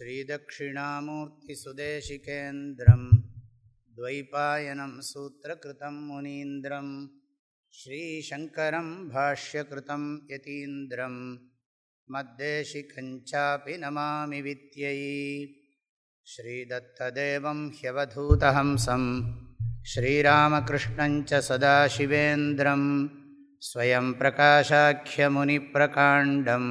श्रीदक्षिणामूर्तिसुदेशिकेन्द्रं द्वैपायनं सूत्रकृतं मुनीन्द्रं श्रीशङ्करं भाष्यकृतं यतीन्द्रं मद्देशिकञ्चापि नमामि विद्यै श्रीदत्तदेवं ह्यवधूतहंसं श्रीरामकृष्णञ्च सदाशिवेन्द्रं स्वयं प्रकाशाख्यमुनिप्रकाण्डम्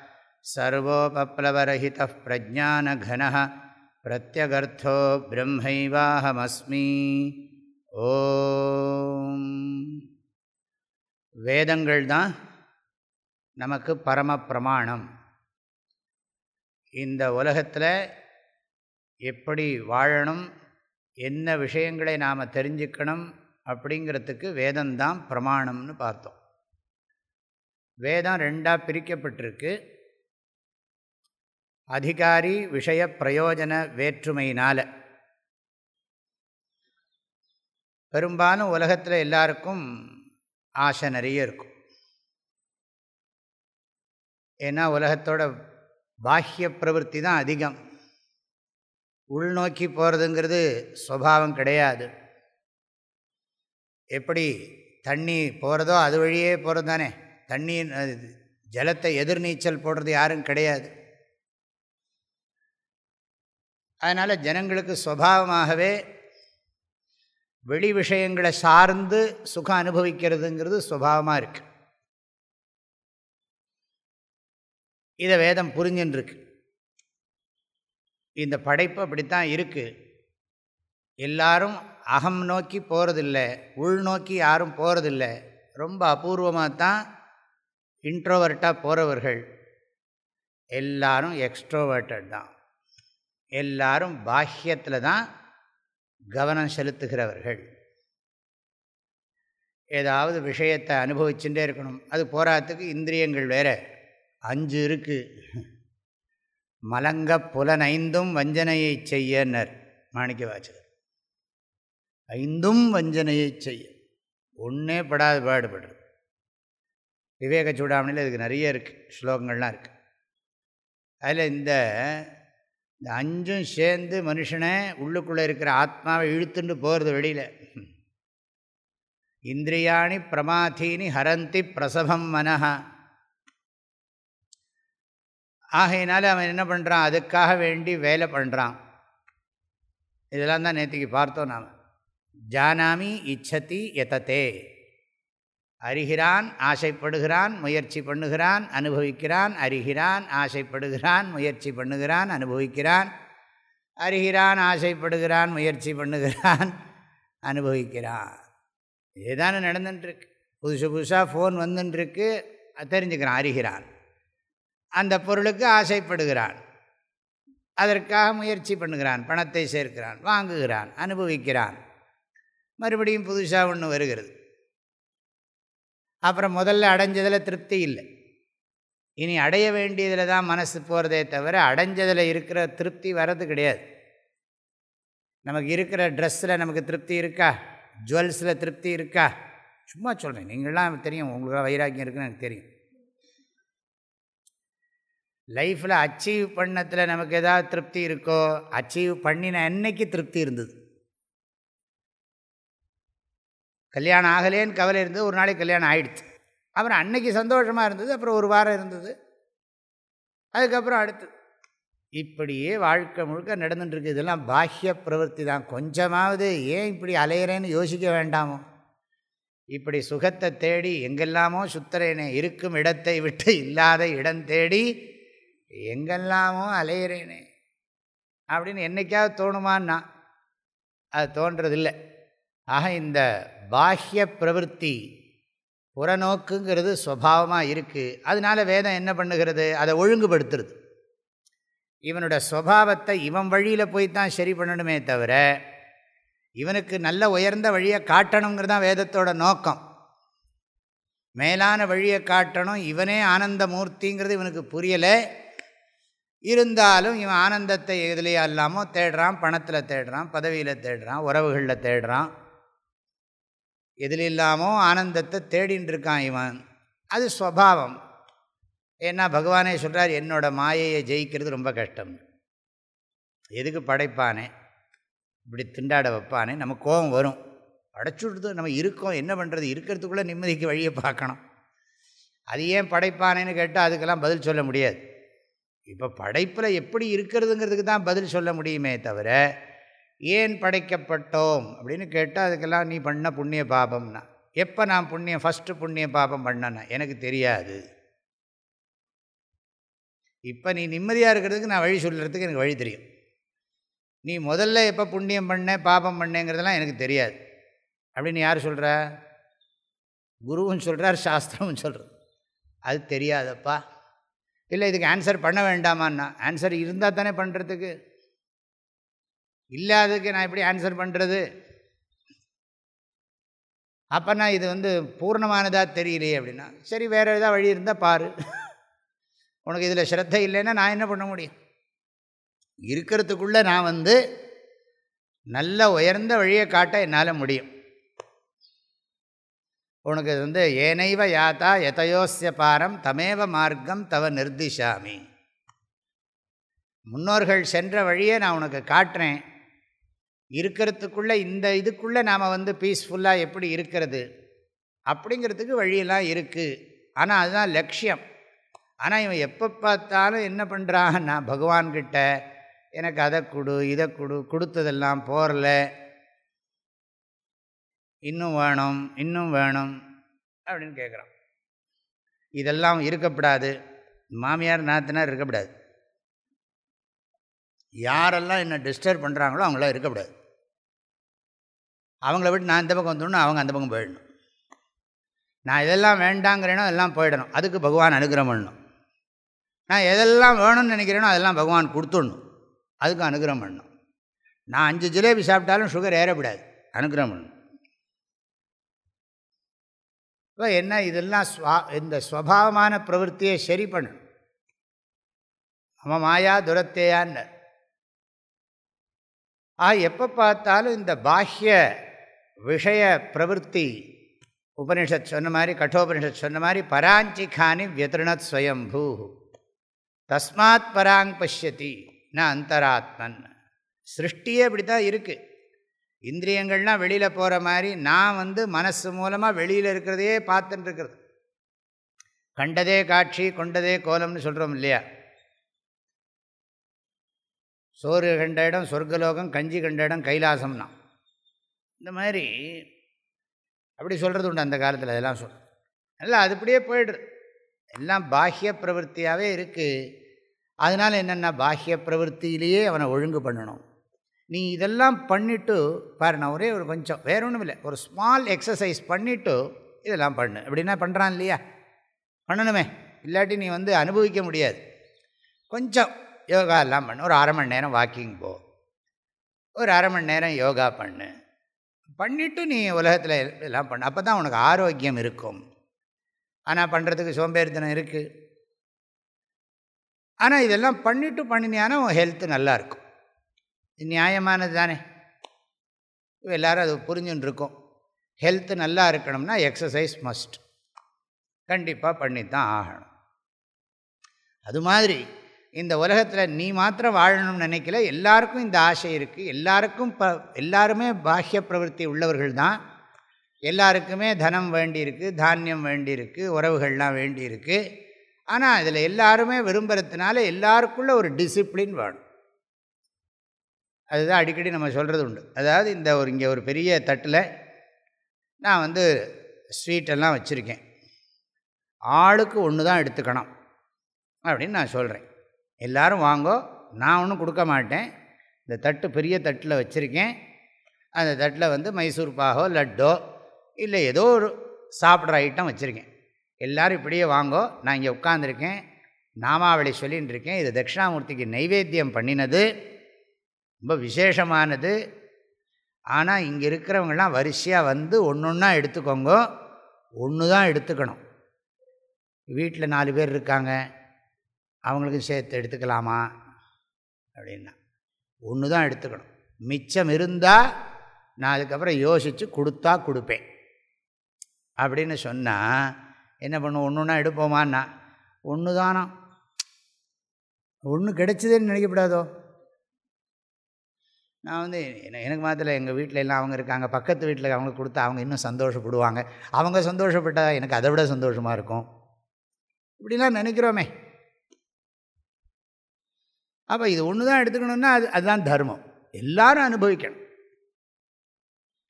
सर्वोपप्लवरहितः प्रज्ञानघनः प्रत्यगर्थो ब्रह्मैवाहमस्मि ஓம் வேதங்கள் தான் நமக்கு பரம பிரமாணம் இந்த உலகத்தில் எப்படி வாழணும் என்ன விஷயங்களை நாம் தெரிஞ்சுக்கணும் அப்படிங்கிறதுக்கு வேதம்தான் பிரமாணம்னு பார்த்தோம் வேதம் ரெண்டாக பிரிக்கப்பட்டிருக்கு அதிகாரி விஷய பிரயோஜன வேற்றுமையினால். பெரும்பாலும் உலகத்தில் எல்லாருக்கும் ஆசை நிறைய இருக்கும். ஏன்னா உலகத்தோட பாஹ்ய பிரவருத்தி தான் அதிகம். உள்நோக்கி போகிறதுங்கிறது சுவாவம் கிடையாது. எப்படி தண்ணி போகிறதோ அது வழியே போகிறது தானே தண்ணி ஜலத்தை எதிர்நீச்சல் போடுறது யாரும் கிடையாது. அதனால் ஜனங்களுக்கு சுவாவமாகவே வெளி விஷயங்களை சார்ந்து சுகம் அனுபவிக்கிறதுங்கிறது சுபாவமாக இருக்கு. இதை வேதம் புரிஞ்சுன்னு இந்த படைப்பு அப்படித்தான் இருக்குது எல்லாரும் அகம் நோக்கி போகிறதில்ல உள்நோக்கி யாரும் போகிறதில்ல ரொம்ப அபூர்வமாக தான் இன்ட்ரோவர்ட்டாக போகிறவர்கள் எல்லாரும் எக்ஸ்ட்ரோவர்ட்டட் தான். எல்லாரும் பாஹ்யத்தில் தான் கவனம் செலுத்துகிறவர்கள். ஏதாவது விஷயத்தை அனுபவிச்சுட்டே இருக்கணும். அது போராத்துக்கு இந்திரியங்கள் வேறு. அஞ்சு இருக்குது மலங்க புலன் ஐந்தும் வஞ்சனையை செய்யனர் மாணிக்க வாச்சகர் ஐந்தும் வஞ்சனையை செய்ய. ஒன்றே படாது பாடுபடுறது. விவேக சூடாமணியில் இதுக்கு நிறைய இருக்குது ஸ்லோகங்கள்லாம் இருக்குது அதில் இந்த இந்த அஞ்சும் சேர்ந்து மனுஷனை உள்ளுக்குள்ளே இருக்கிற ஆத்மாவை இழுத்துண்டு போகிறது வெளியில். இந்திரியாணி பிரமாதீனி ஹரந்தி பிரசவம் மனஹா. ஆகையினால அவன் என்ன பண்ணுறான் அதுக்காக வேண்டி வேலை பண்ணுறான் இதெல்லாம் தான் நேற்றுக்கு பார்த்தோம் நாம். ஜானாமி இச்சதி எதத்தே அறிகிறான் ஆசைப்படுகிறான் முயற்சி பண்ணுகிறான் அனுபவிக்கிறான் அறிகிறான் ஆசைப்படுகிறான் முயற்சி பண்ணுகிறான் அனுபவிக்கிறான். அறிகிறான் ஆசைப்படுகிறான் முயற்சி பண்ணுகிறான் அனுபவிக்கிறான். இதுதானே நடந்துட்டுருக்கு புதுசு புதுசாக ஃபோன் வந்துட்டுருக்கு தெரிஞ்சுக்கிறான் அறிகிறான். அந்த பொருளுக்கு ஆசைப்படுகிறான். அதற்காக முயற்சி பண்ணுகிறான் பணத்தை சேர்க்கிறான் வாங்குகிறான் அனுபவிக்கிறான். மறுபடியும் புதுசாக ஒன்று வருகிறது. அப்புறம் முதல்ல அடைஞ்சதில் திருப்தி இல்லை. இனி அடைய வேண்டியதில் தான் மனசு போகிறதே தவிர அடைஞ்சதில் இருக்கிற திருப்தி வர்றது கிடையாது. நமக்கு இருக்கிற ட்ரெஸ்ஸில் நமக்கு திருப்தி இருக்கா? ஜுவல்ஸில் திருப்தி இருக்கா? சும்மா சொல்கிறேன் நீங்களாம் தெரியும். உங்களுக்கு வைராக்கியம் இருக்குன்னு எனக்கு தெரியும். லைஃப்பில் அச்சீவ் பண்ணத்தில் நமக்கு எதாவது திருப்தி இருக்கோ? அச்சீவ் பண்ணின அன்னைக்கு திருப்தி இருந்தது. கல்யாணம் ஆகலேன்னு கவலை இருந்தது ஒரு நாளைக்கு கல்யாணம் ஆகிடுச்சு அப்புறம் அன்னைக்கு சந்தோஷமாக இருந்தது அப்புறம் ஒரு வாரம் இருந்தது. அதுக்கப்புறம் அடுத்து இப்படியே வாழ்க்கை முழுக்க நடந்துட்டுருக்கு. இதெல்லாம் பாஹ்ய பிரவருத்தி தான். கொஞ்சமாவது ஏன் இப்படி அலையிறேன்னு யோசிக்க வேண்டாமோ? இப்படி சுகத்தை தேடி எங்கெல்லாமோ சுத்தரேனே இருக்கும் இடத்தை விட்டு இல்லாத இடம் தேடி எங்கெல்லாமோ அலையிறேனே அப்படின்னு என்றைக்காவது தோணுமான்னா அது தோன்றதில்லை. ஆக இந்த பாஹ்ய பிரவருத்தி புறநோக்குங்கிறது சுவாவமாக இருக்குது அதனால் வேதம் என்ன பண்ணுகிறது? அதை ஒழுங்குபடுத்துறது. இவனோட ஸ்வபாவத்தை இவன் வழியில் போய் தான் சரி பண்ணணுமே தவிர இவனுக்கு நல்ல உயர்ந்த வழியை காட்டணுங்கிறது தான் வேதத்தோட நோக்கம். மேலான வழியை காட்டணும் இவனே ஆனந்த மூர்த்திங்கிறது இவனுக்கு புரியலை. இருந்தாலும் இவன் ஆனந்தத்தை எதுலேயே இல்லாமல் தேடுறான் பணத்தில் தேடுறான் பதவியில் தேடுறான் உறவுகளில் தேடுறான். எதில் இல்லாமோ ஆனந்தத்தை தேடின்னு இருக்கான் இவன். அது ஸ்வபாவம். ஏன்னா பகவானே சொல்கிறார் என்னோடய மாயையை ஜெயிக்கிறது ரொம்ப கஷ்டம். எதுக்கு படைப்பானே? இப்படி திண்டாட வைப்பானே? நம்ம கோபம் வரும். படைச்சுடுது நம்ம இருக்கோம். என்ன பண்ணுறது இருக்கிறதுக்குள்ளே நிம்மதிக்கு வழியை பார்க்கணும். அது ஏன் படைப்பானேன்னு கேட்டால் அதுக்கெல்லாம் பதில் சொல்ல முடியாது. இப்போ படைப்பில் எப்படி இருக்கிறதுங்கிறதுக்கு தான் பதில் சொல்ல முடியுமே தவிர ஏன் படைக்கப்பட்டோம்? அப்படின்னு கேட்டால் அதுக்கெல்லாம் நீ பண்ண புண்ணிய பாபம்னா. எப்போ நான் புண்ணியம் ஃபஸ்ட்டு புண்ணிய பாபம் பண்ணேன்னா? எனக்கு தெரியாது. இப்போ நீ நிம்மதியாக இருக்கிறதுக்கு நான் வழி சொல்கிறதுக்கு எனக்கு வழி தெரியும். நீ முதல்ல எப்போ புண்ணியம் பண்ண பாபம் பண்ணேங்கிறதெல்லாம் எனக்கு தெரியாது. அப்படின்னு யார் சொல்கிற குருவும் சொல்கிறார் சாஸ்திரமும் சொல்கிறது அது தெரியாதப்பா. இல்லை இதுக்கு ஆன்சர் பண்ண வேண்டாமான்னா? ஆன்சர் இருந்தால் தானே பண்ணுறதுக்கு இல்லாததுக்கு நான் எப்படி ஆன்சர் பண்ணுறது அப்போனா இது வந்து பூர்ணமானதாக தெரியலையே அப்படின்னா சரி வேறு ஏதாவது வழி இருந்தால் பாரு. உனக்கு இதில் ஸ்ரத்த இல்லைன்னா நான் என்ன பண்ண முடியும்? இருக்கிறதுக்குள்ளே நான் வந்து நல்ல உயர்ந்த வழியை காட்ட என்னால் முடியும். உனக்கு இது வந்து ஏனைவ யாத்தா எதையோசிய பாரம் தமேவ மார்க்கம் தவ நிர்திஷாமி. முன்னோர்கள் சென்ற வழியை நான் உனக்கு காட்டுறேன். இருக்கிறதுக்குள்ளே இந்த இதுக்குள்ளே நாம் வந்து பீஸ்ஃபுல்லாக எப்படி இருக்கிறது? அப்படிங்கிறதுக்கு வழியெல்லாம் இருக்குது ஆனால் அதுதான் லட்சியம். ஆனால் இவன் எப்போ பார்த்தாலும் என்ன பண்ணுறான்னா பகவான்கிட்ட எனக்கு அதை கொடு இதை கொடு கொடுத்ததெல்லாம் போரல. இன்னும் வேணும் இன்னும் வேணும் அப்படின்னு கேட்குறான் இதெல்லாம் இருக்கப்படாது. மாமியார் நாத்தினார் இருக்கக்கூடாது யாரெல்லாம் என்ன டிஸ்டர்ப் பண்ணுறாங்களோ அவங்களாம் இருக்கக்கூடாது அவங்கள விட்டு நான் இந்த பக்கம் வந்துடணும் அவங்க அந்த பக்கம் போயிடணும். நான் இதெல்லாம் வேண்டாங்கிறேனோ எல்லாம் போயிடணும். அதுக்கு பகவான் அனுகிரகம் பண்ணணும். நான் எதெல்லாம் வேணும்னு நினைக்கிறேனோ அதெல்லாம் பகவான் கொடுத்துடணும். அதுக்கு அனுகிரகம் பண்ணணும். நான் அஞ்சு ஜிலேபி சாப்பிட்டாலும் சுகர் ஏறப்படாது. அனுகிரகம் பண்ணணும். இப்போ என்ன இதெல்லாம் ஸ்வா இந்த ஸ்வபாவமான பிரவருத்தியை சரி பண்ணணும். நம்ம மாயா துரத்தேயான்னு. ஆ எப்போ பார்த்தாலும் இந்த பாஹ்ய விஷய பிரவருத்தி உபனிஷத் சொன்ன மாதிரி கட்டோபனிஷத் சொன்ன மாதிரி பராஞ்சிகானி வியதிருணத் ஸ்வயம்பூ. தஸ்மாத் பராங் பஷ்யதி நான் அந்தராத்மன். சிருஷ்டியே இப்படி தான் இருக்குது இந்திரியங்கள்லாம் வெளியில் போகிற மாதிரி நான் வந்து மனசு மூலமாக வெளியில் இருக்கிறதையே பார்த்துட்டு இருக்கிறது கண்டதே காட்சி கொண்டதே கோலம்னு சொல்கிறோம் இல்லையா? சோறு கண்ட இடம் சொர்க்கலோகம் கஞ்சி கண்ட இடம் கைலாசம்னா. இந்த மாதிரி அப்படி சொல்கிறது உண்டு அந்த காலத்தில் அதெல்லாம் சொல். நல்லா அது அப்படியே போய்டுறது எல்லாம் பாஹ்ய பிரவருத்தியாகவே இருக்குது அதனால் என்னென்னா பாஹ்ய பிரவருத்தியிலேயே அவனை ஒழுங்கு பண்ணணும். நீ இதெல்லாம் பண்ணிவிட்டு பாரு நான் ஒரே ஒரு கொஞ்சம் வேற ஒன்றும் இல்லை ஒரு ஸ்மால் எக்ஸசைஸ் பண்ணிவிட்டு இதெல்லாம் பண்ணு. அப்படின்னா பண்ணுறான் இல்லையா? பண்ணணுமே. இல்லாட்டி நீ வந்து அனுபவிக்க முடியாது. கொஞ்சம் யோகா எல்லாம் பண்ணு. ஒரு அரை மணி நேரம் வாக்கிங் போ. ஒரு அரை மணி நேரம் யோகா பண்ணு. பண்ணிவிட்டு நீ உலகத்தில் எல்லாம் பண்ண. அப்போ தான் உனக்கு ஆரோக்கியம் இருக்கும். ஆனால் பண்ணுறதுக்கு சோம்பேறித்தனம் இருக்குது ஆனால் இதெல்லாம் பண்ணிவிட்டு பண்ணினியானா உன் ஹெல்த்து நல்லாயிருக்கும் நியாயமானது தானே? எல்லோரும் அது புரிஞ்சுன்னு இருக்கும். ஹெல்த்து நல்லா இருக்கணும்னா எக்ஸசைஸ் மஸ்ட் கண்டிப்பாக பண்ணித்தான் ஆகணும். அது மாதிரி இந்த உலகத்தில் நீ மாத்திரம் வாழணும்னு நினைக்கல. எல்லாருக்கும் இந்த ஆசை இருக்குது எல்லாருக்கும் ப எல்லாருமே பாஹ்ய பிரவருத்தி உள்ளவர்கள் தான். எல்லாருக்குமே தனம் வேண்டியிருக்கு தானியம் வேண்டியிருக்கு உறவுகள்லாம் வேண்டியிருக்கு. ஆனால் இதில் எல்லாருமே விரும்புகிறதுனால எல்லாருக்குள்ள ஒரு டிசிப்ளின் வேணும். அதுதான் அடிக்கடி நம்ம சொல்கிறது உண்டு. அதாவது இந்த ஒரு இங்கே ஒரு பெரிய தட்டில் நான் வந்து ஸ்வீட்டெல்லாம் வச்சுருக்கேன். ஆளுக்கு ஒன்று தான் எடுத்துக்கணும் அப்படின்னு நான் சொல்கிறேன் எல்லோரும் வாங்கோ நான் ஒன்றும் கொடுக்க மாட்டேன். இந்த தட்டு பெரிய தட்டில் வச்சுருக்கேன். அந்த தட்டில் வந்து மைசூர் பாகோ லட்டோ இல்லை ஏதோ ஒரு சாப்பிட்ற ஐட்டம் வச்சுருக்கேன். எல்லோரும் இப்படியே வாங்கோ நான் இங்கே உட்காந்துருக்கேன் நாமாவளி சொல்லின்னு இருக்கேன். இது தட்சிணாமூர்த்திக்கு நைவேத்தியம் பண்ணினது ரொம்ப விசேஷமானது. ஆனால் இங்கே இருக்கிறவங்களாம் வரிசையாக வந்து ஒன்று ஒன்றா எடுத்துக்கோங்க ஒன்று தான் எடுத்துக்கணும். வீட்டில் நாலு பேர் இருக்காங்க. அவங்களுக்கும் சேர்த்து எடுத்துக்கலாமா? அப்படின்னா ஒன்று தான் எடுத்துக்கணும். மிச்சம் இருந்தால் நான் அதுக்கப்புறம் யோசித்து கொடுத்தா கொடுப்பேன். அப்படின்னு சொன்னால் என்ன பண்ணுவோம்? ஒன்று ஒன்றா எடுப்போமான்னா ஒன்று தானா ஒன்று கிடைச்சதுன்னு நினைக்கப்படாதோ? நான் வந்து எனக்கு மாத்திரம் எங்கள் வீட்டில் எல்லாம் அவங்க இருக்காங்க. பக்கத்து வீட்டில் அவங்களுக்கு கொடுத்தா அவங்க இன்னும் சந்தோஷப்படுவாங்க. அவங்க சந்தோஷப்பட்டால் எனக்கு அதை விட சந்தோஷமாக இருக்கும். இப்படிலாம் நினைக்கிறோமே. அப்போ இது ஒன்று தான் எடுத்துக்கணுன்னா அது அதுதான் தர்மம். எல்லாரும் அனுபவிக்கணும்.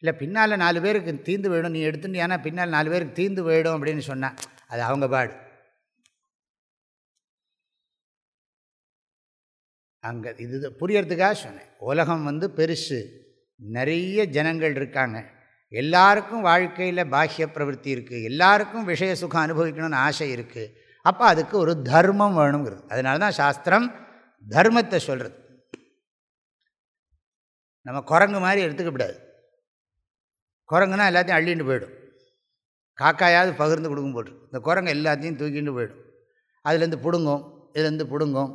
இல்லை பின்னால் நாலு பேருக்கு தீந்து போயிடும். நீ எடுத்துட்டியானா பின்னால் நாலு பேருக்கு தீந்து போயிடும் அப்படின்னு சொன்னால் அது அவங்க பாடு. அங்கே இது புரியறதுக்காக சொன்னேன். உலகம் வந்து பெருசு. நிறைய ஜனங்கள் இருக்காங்க. எல்லாருக்கும் வாழ்க்கையில் பாஹ்ய பிரவருத்தி இருக்குது எல்லாருக்கும் விஷய சுகம் அனுபவிக்கணும்னு ஆசை இருக்குது அப்போ அதுக்கு ஒரு தர்மம் வேணுங்கிறது. அதனால தான் சாஸ்திரம் தர்மத்தை சொல்கிறது நம்ம குரங்கு மாதிரி எடுத்துக்கப்படாது குரங்குனா எல்லாத்தையும் அள்ளின்னு போயிடும். காக்காயாவது பகிர்ந்து கொடுக்கும் போட்டு இந்த குரங்கு எல்லாத்தையும் தூக்கிட்டு போயிடும். அதுலேருந்து பிடுங்கும் இதுலேருந்து பிடுங்கும்.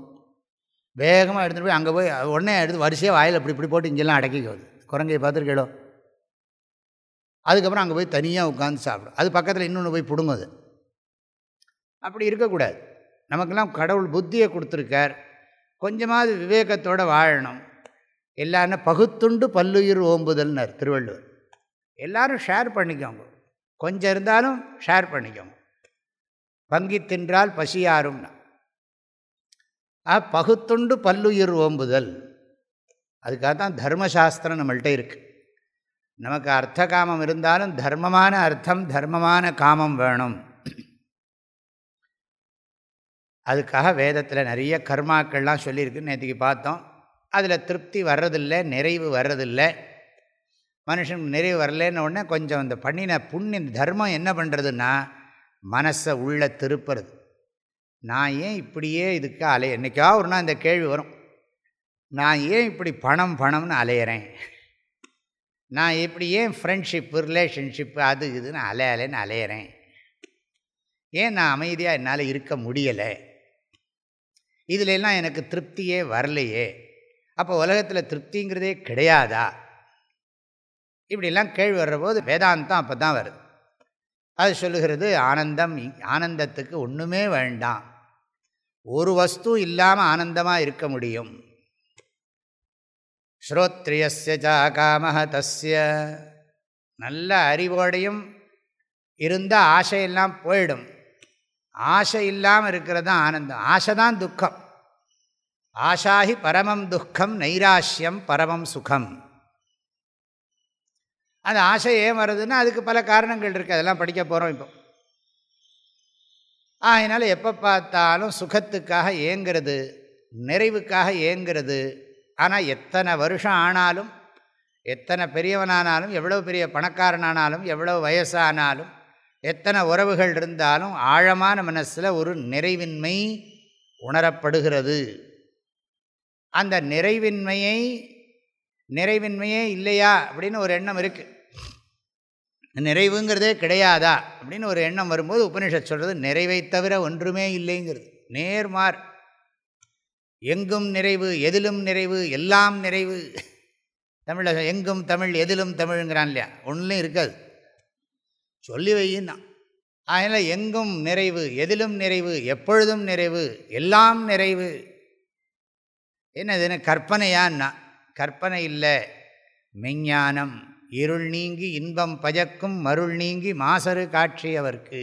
வேகமாக எடுத்துகிட்டு போய் அங்கே போய் உடனே எடுத்து வரிசையாக வாயில் இப்படி இப்படி போட்டு இங்கெல்லாம் அடக்கிக்கோது குரங்கையை பார்த்துருக்கேடோ அதுக்கப்புறம் அங்கே போய் தனியாக உட்காந்து சாப்பிடும். அது பக்கத்தில் இன்னொன்று போய் பிடுங்குது அப்படி இருக்கக்கூடாது. நமக்கெல்லாம் கடவுள் புத்தியை கொடுத்துருக்கார். கொஞ்சமாவது விவேகத்தோடு வாழணும். எல்லாரும் பகுத்துண்டு பல்லுயிர் ஓம்புதல்னர் திருவள்ளுவர். எல்லோரும் ஷேர் பண்ணிக்கோங்க. கொஞ்சம் இருந்தாலும் ஷேர் பண்ணிக்கோங்க. பங்கி தின்றால் பசியாரும்னா ஆ பகுத்துண்டு பல்லுயிர் ஓம்புதல். அதுக்காக தான் தர்மசாஸ்திரம் நம்மள்கிட்ட இருக்குது நமக்கு அர்த்த காமம் இருந்தாலும் தர்மமான அர்த்தம் தர்மமான காமம் வேணும். அதுக்காக வேதத்தில் நிறைய கர்மாக்கள்லாம் சொல்லியிருக்குன்னு நேற்றுக்கு பார்த்தோம். அதில் திருப்தி வர்றதில்லை நிறைவு வர்றதில்லை. மனுஷன் நிறைவு வரலன்னு உடனே கொஞ்சம் இந்த பண்ணின புண்ணிய தர்மம் என்ன பண்ணுறதுன்னா மனசை உள்ள திருப்புறது. நான் ஏன் இப்படியே இதுக்கு அலைய என்றைக்கா ஒரு நாள் இந்த கேள்வி வரும். நான் ஏன் இப்படி பணம் பணம்னு அலையிறேன்? நான் இப்படி ஏன் ஃப்ரெண்ட்ஷிப்பு ரிலேஷன்ஷிப்பு அது இதுன்னு அலை அலைன்னு அலையிறேன்? ஏன் நான் அமைதியாக என்னால் இருக்க முடியலை? இதிலெல்லாம் எனக்கு திருப்தியே வரலையே. அப்போ உலகத்தில் திருப்திங்கிறதே கிடையாதா? இப்படிலாம் கேள்வி வர்றபோது வேதாந்தம் அப்போ தான் வருது. அது சொல்லுகிறது ஆனந்தம் ஆனந்தத்துக்கு ஒன்றுமே வேண்டாம். ஒரு வஸ்து இல்லாமல் ஆனந்தமாக இருக்க முடியும். ஸ்ரோத்ரியஸ்ய காமஹ தஸ்ய. நல்ல அறிவோடையும் இருந்தால் ஆசையெல்லாம் போயிடும். ஆசை இல்லாமல் இருக்கிறது தான் ஆனந்தம். ஆசை தான் துக்கம். ஆஷாஹி பரமம் துக்கம் நைராஷ்யம் பரமம் சுகம். அந்த ஆசை ஏன் வருதுன்னா அதுக்கு பல காரணங்கள் இருக்குது அதெல்லாம் படிக்க போகிறோம் இப்போ. அதனால் எப்போ பார்த்தாலும் சுகத்துக்காக ஏங்கிறது நிறைவுக்காக ஏங்கிறது ஆனால் எத்தனை வருஷம் ஆனாலும் எத்தனை பெரியவனானாலும் எவ்வளோ பெரிய பணக்காரனானாலும் எவ்வளோ வயசானாலும் எத்தனை உறவுகள் இருந்தாலும் ஆழமான மனசில் ஒரு நிறைவின்மை உணரப்படுகிறது. அந்த நிறைவின்மையை நிறைவின்மையே இல்லையா அப்படின்னு ஒரு எண்ணம் இருக்குது நிறைவுங்கிறதே கிடையாதா அப்படின்னு ஒரு எண்ணம் வரும்போது உபனிஷத் சொல்கிறது நிறைவை தவிர ஒன்றுமே இல்லைங்கிறது. நேர்மார். எங்கும் நிறைவு எதிலும் நிறைவு எல்லாம் நிறைவு. தமிழ எங்கும் தமிழ் எதிலும் தமிழுங்கிறான் இல்லையா? ஒன்றும் இருக்காது. சொல்லி வையின்னா. அதனால் எங்கும் நிறைவு எதிலும் நிறைவு எப்பொழுதும் நிறைவு எல்லாம் நிறைவு. என்னதுன்னு கற்பனையான்னா? கற்பனை இல்லை. மெஞ்ஞானம் இருள் நீங்கி இன்பம் பஜக்கும் மருள் நீங்கி மாசரு காட்சி அவருக்கு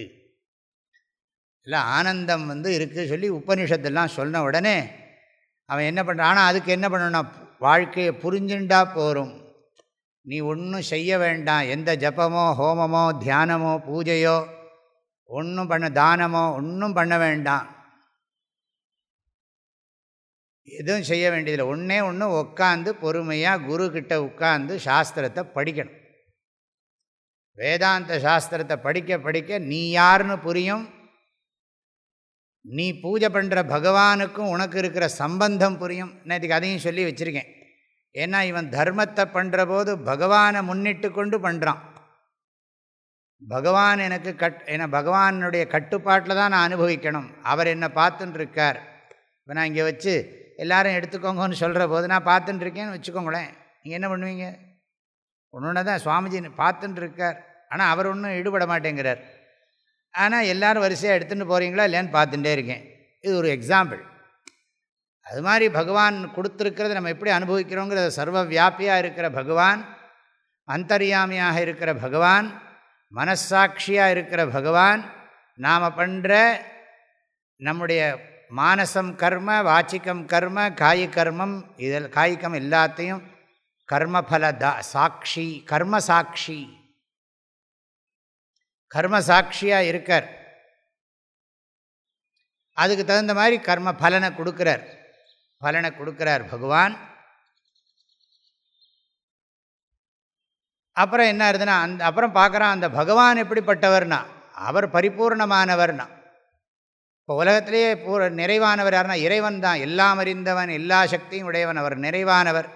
இல்லை ஆனந்தம் வந்து இருக்குது சொல்லி உபனிஷத்தெல்லாம் சொன்ன உடனே அவன் என்ன பண்ணுறான் ஆனால் அதுக்கு என்ன பண்ணணும்னா வாழ்க்கையை புரிஞ்சுண்டா போகும் நீ ஒன்றும் செய்ய வேண்டாம். எந்த ஜபமோ ஹோமமோ தியானமோ பூஜையோ ஒன்றும் பண்ண தானமோ ஒன்றும் பண்ண வேண்டாம். எதுவும் செய்ய வேண்டியதில்லை. ஒன்றே ஒன்று உட்காந்து பொறுமையாக குருக்கிட்ட உட்காந்து சாஸ்திரத்தை படிக்கணும். வேதாந்த சாஸ்திரத்தை படிக்க படிக்க நீ யாருன்னு புரியும். நீ பூஜை பண்ணுற பகவானுக்கும் உனக்கு இருக்கிற சம்பந்தம் புரியும். நேற்றுக்கு அதையும் சொல்லி வச்சுருக்கேன். ஏன்னா இவன் தர்மத்தை பண்ணுற போது பகவானை முன்னிட்டு கொண்டு பண்ணுறான் பகவான் எனக்கு கட் ஏன்னா பகவானுடைய கட்டுப்பாட்டில் தான் நான் அனுபவிக்கணும். அவர் என்னை பார்த்துன்னு இருக்கார் இப்போ நான் இங்கே வச்சு எல்லாரும் எடுத்துக்கோங்கன்னு சொல்கிற போது நான் பார்த்துட்டு இருக்கேன்னு வச்சுக்கோங்களேன். நீங்கள் என்ன பண்ணுவீங்க? ஒன்று தான் சுவாமிஜி பார்த்துட்டு இருக்கார் ஆனால் அவர் ஒன்றும் ஈடுபட மாட்டேங்கிறார். ஆனால் எல்லோரும் வரிசையாக எடுத்துகிட்டு போகிறீங்களா இல்லையான்னு பார்த்துட்டே இருக்கேன். இது ஒரு எக்ஸாம்பிள் அது மாதிரி பகவான் கொடுத்துருக்கிறத நம்ம எப்படி அனுபவிக்கிறோங்கிறத சர்வ வியாபியாக இருக்கிற பகவான் அந்தர்யாமியாக இருக்கிற பகவான் மனசாட்சியாக இருக்கிற பகவான் நாம் பண்ணுற நம்முடைய மானசம் கர்ம வாச்சிக்கம் கர்ம காய் கர்மம் இதில் காய்கம் எல்லாத்தையும் கர்மபல தா சாட்சி கர்ம சாட்சி. கர்ம சாட்சியாக இருக்கார். அதுக்கு தகுந்த மாதிரி கர்ம பலனை கொடுக்குறார். பலனை கொடுக்குறார் பகவான். அப்புறம் என்ன இருதுன்னா அந்த அப்புறம் பார்க்குறான் அந்த பகவான் எப்படிப்பட்டவர்னா அவர் பரிபூர்ணமானவர்னா. இப்போ உலகத்திலேயே பூ நிறைவானவர் யாருன்னா இறைவன் தான். எல்லாம் அறிந்தவன் எல்லா சக்தியும் உடையவன் அவர் நிறைவானவர்.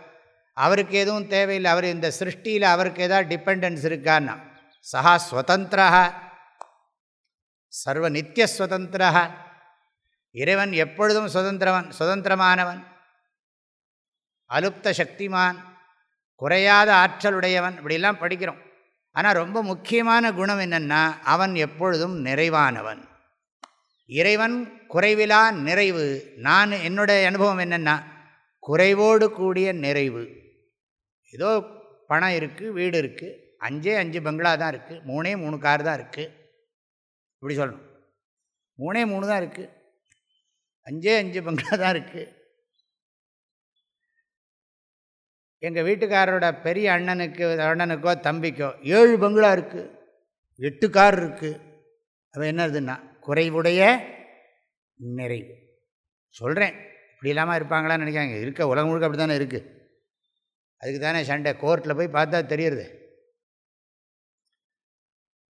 அவருக்கு எதுவும் தேவையில்லை. அவர் இந்த சிருஷ்டியில் அவருக்கு ஏதாவது டிபெண்டன்ஸ் இருக்கான்னா சஹா ஸ்வதந்திரா சர்வ நித்தியஸ்வதந்திரா இறைவன் எப்பொழுதும் சுதந்திரவன் சுதந்திரமானவன் அலுப்த சக்திமான் குறையாத ஆற்றலுடையவன் இப்படிலாம் படிக்கிறோம். ஆனால் ரொம்ப முக்கியமான குணம் என்னென்னா அவன் எப்பொழுதும் நிறைவானவன். இறைவன் குறைவிலா நிறைவு. நான் என்னுடைய அனுபவம் என்னென்னா குறைவோடு கூடிய நிறைவு. ஏதோ பணம் இருக்குது வீடு இருக்குது அஞ்சே அஞ்சு பங்களா தான் இருக்குது மூணே மூணு கார் தான் இருக்குது இப்படி சொல்லணும். மூணே மூணு தான் இருக்குது அஞ்சே அஞ்சு பங்களா தான் இருக்குது எங்கள் வீட்டுக்காரரோட பெரிய அண்ணனுக்கு அண்ணனுக்கோ தம்பிக்கோ ஏழு பங்களா இருக்குது எட்டு கார் இருக்குது அவன் என்னதுன்னா குறைவுடைய நிறைவு. சொல்கிறேன் இப்படி இல்லாமல் இருப்பாங்களான்னு நினைக்காங்க இருக்க உலகம் முழுக்க அப்படி தானே இருக்குது அதுக்கு தானே சண்டை. கோர்ட்டில் போய் பார்த்தா தெரியுறது.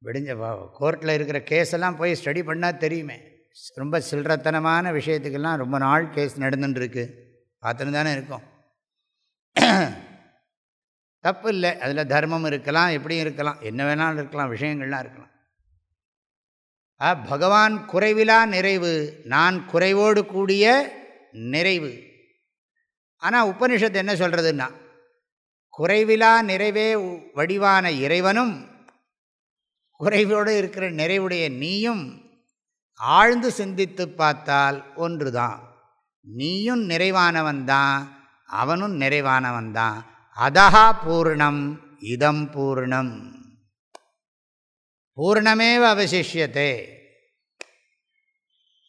விடிஞ்ச கோர்ட்டில் இருக்கிற கேஸெல்லாம் போய் ஸ்டடி பண்ணால் தெரியுமே. ரொம்ப சில்லறத்தனமான விஷயத்துக்கெல்லாம் ரொம்ப நாள் கேஸ் நடந்துட்டுருக்கு பார்த்துன்னு தானே இருக்கும். தப்பு இல்லை. அதில் தர்மம் இருக்கலாம் எப்படியும் இருக்கலாம். என்ன வேணாலும் இருக்கலாம் விஷயங்கள்லாம் இருக்கலாம். ஆ பகவான் குறைவிலா நிறைவு நான் குறைவோடு கூடிய நிறைவு. ஆனால் உபனிஷத்து என்ன சொல்கிறதுன்னா குறைவிலா நிறைவே வடிவான இறைவனும் குறைவோடு இருக்கிற நிறைவுடைய நீயும் ஆழ்ந்து சிந்தித்து பார்த்தால் ஒன்று தான் நீயும் நிறைவானவன் தான் அவனும் நிறைவானவன் தான் அதஹா பூர்ணம் இதம் பூர்ணம். பூர்ணமேவ அவசிஷியத்தே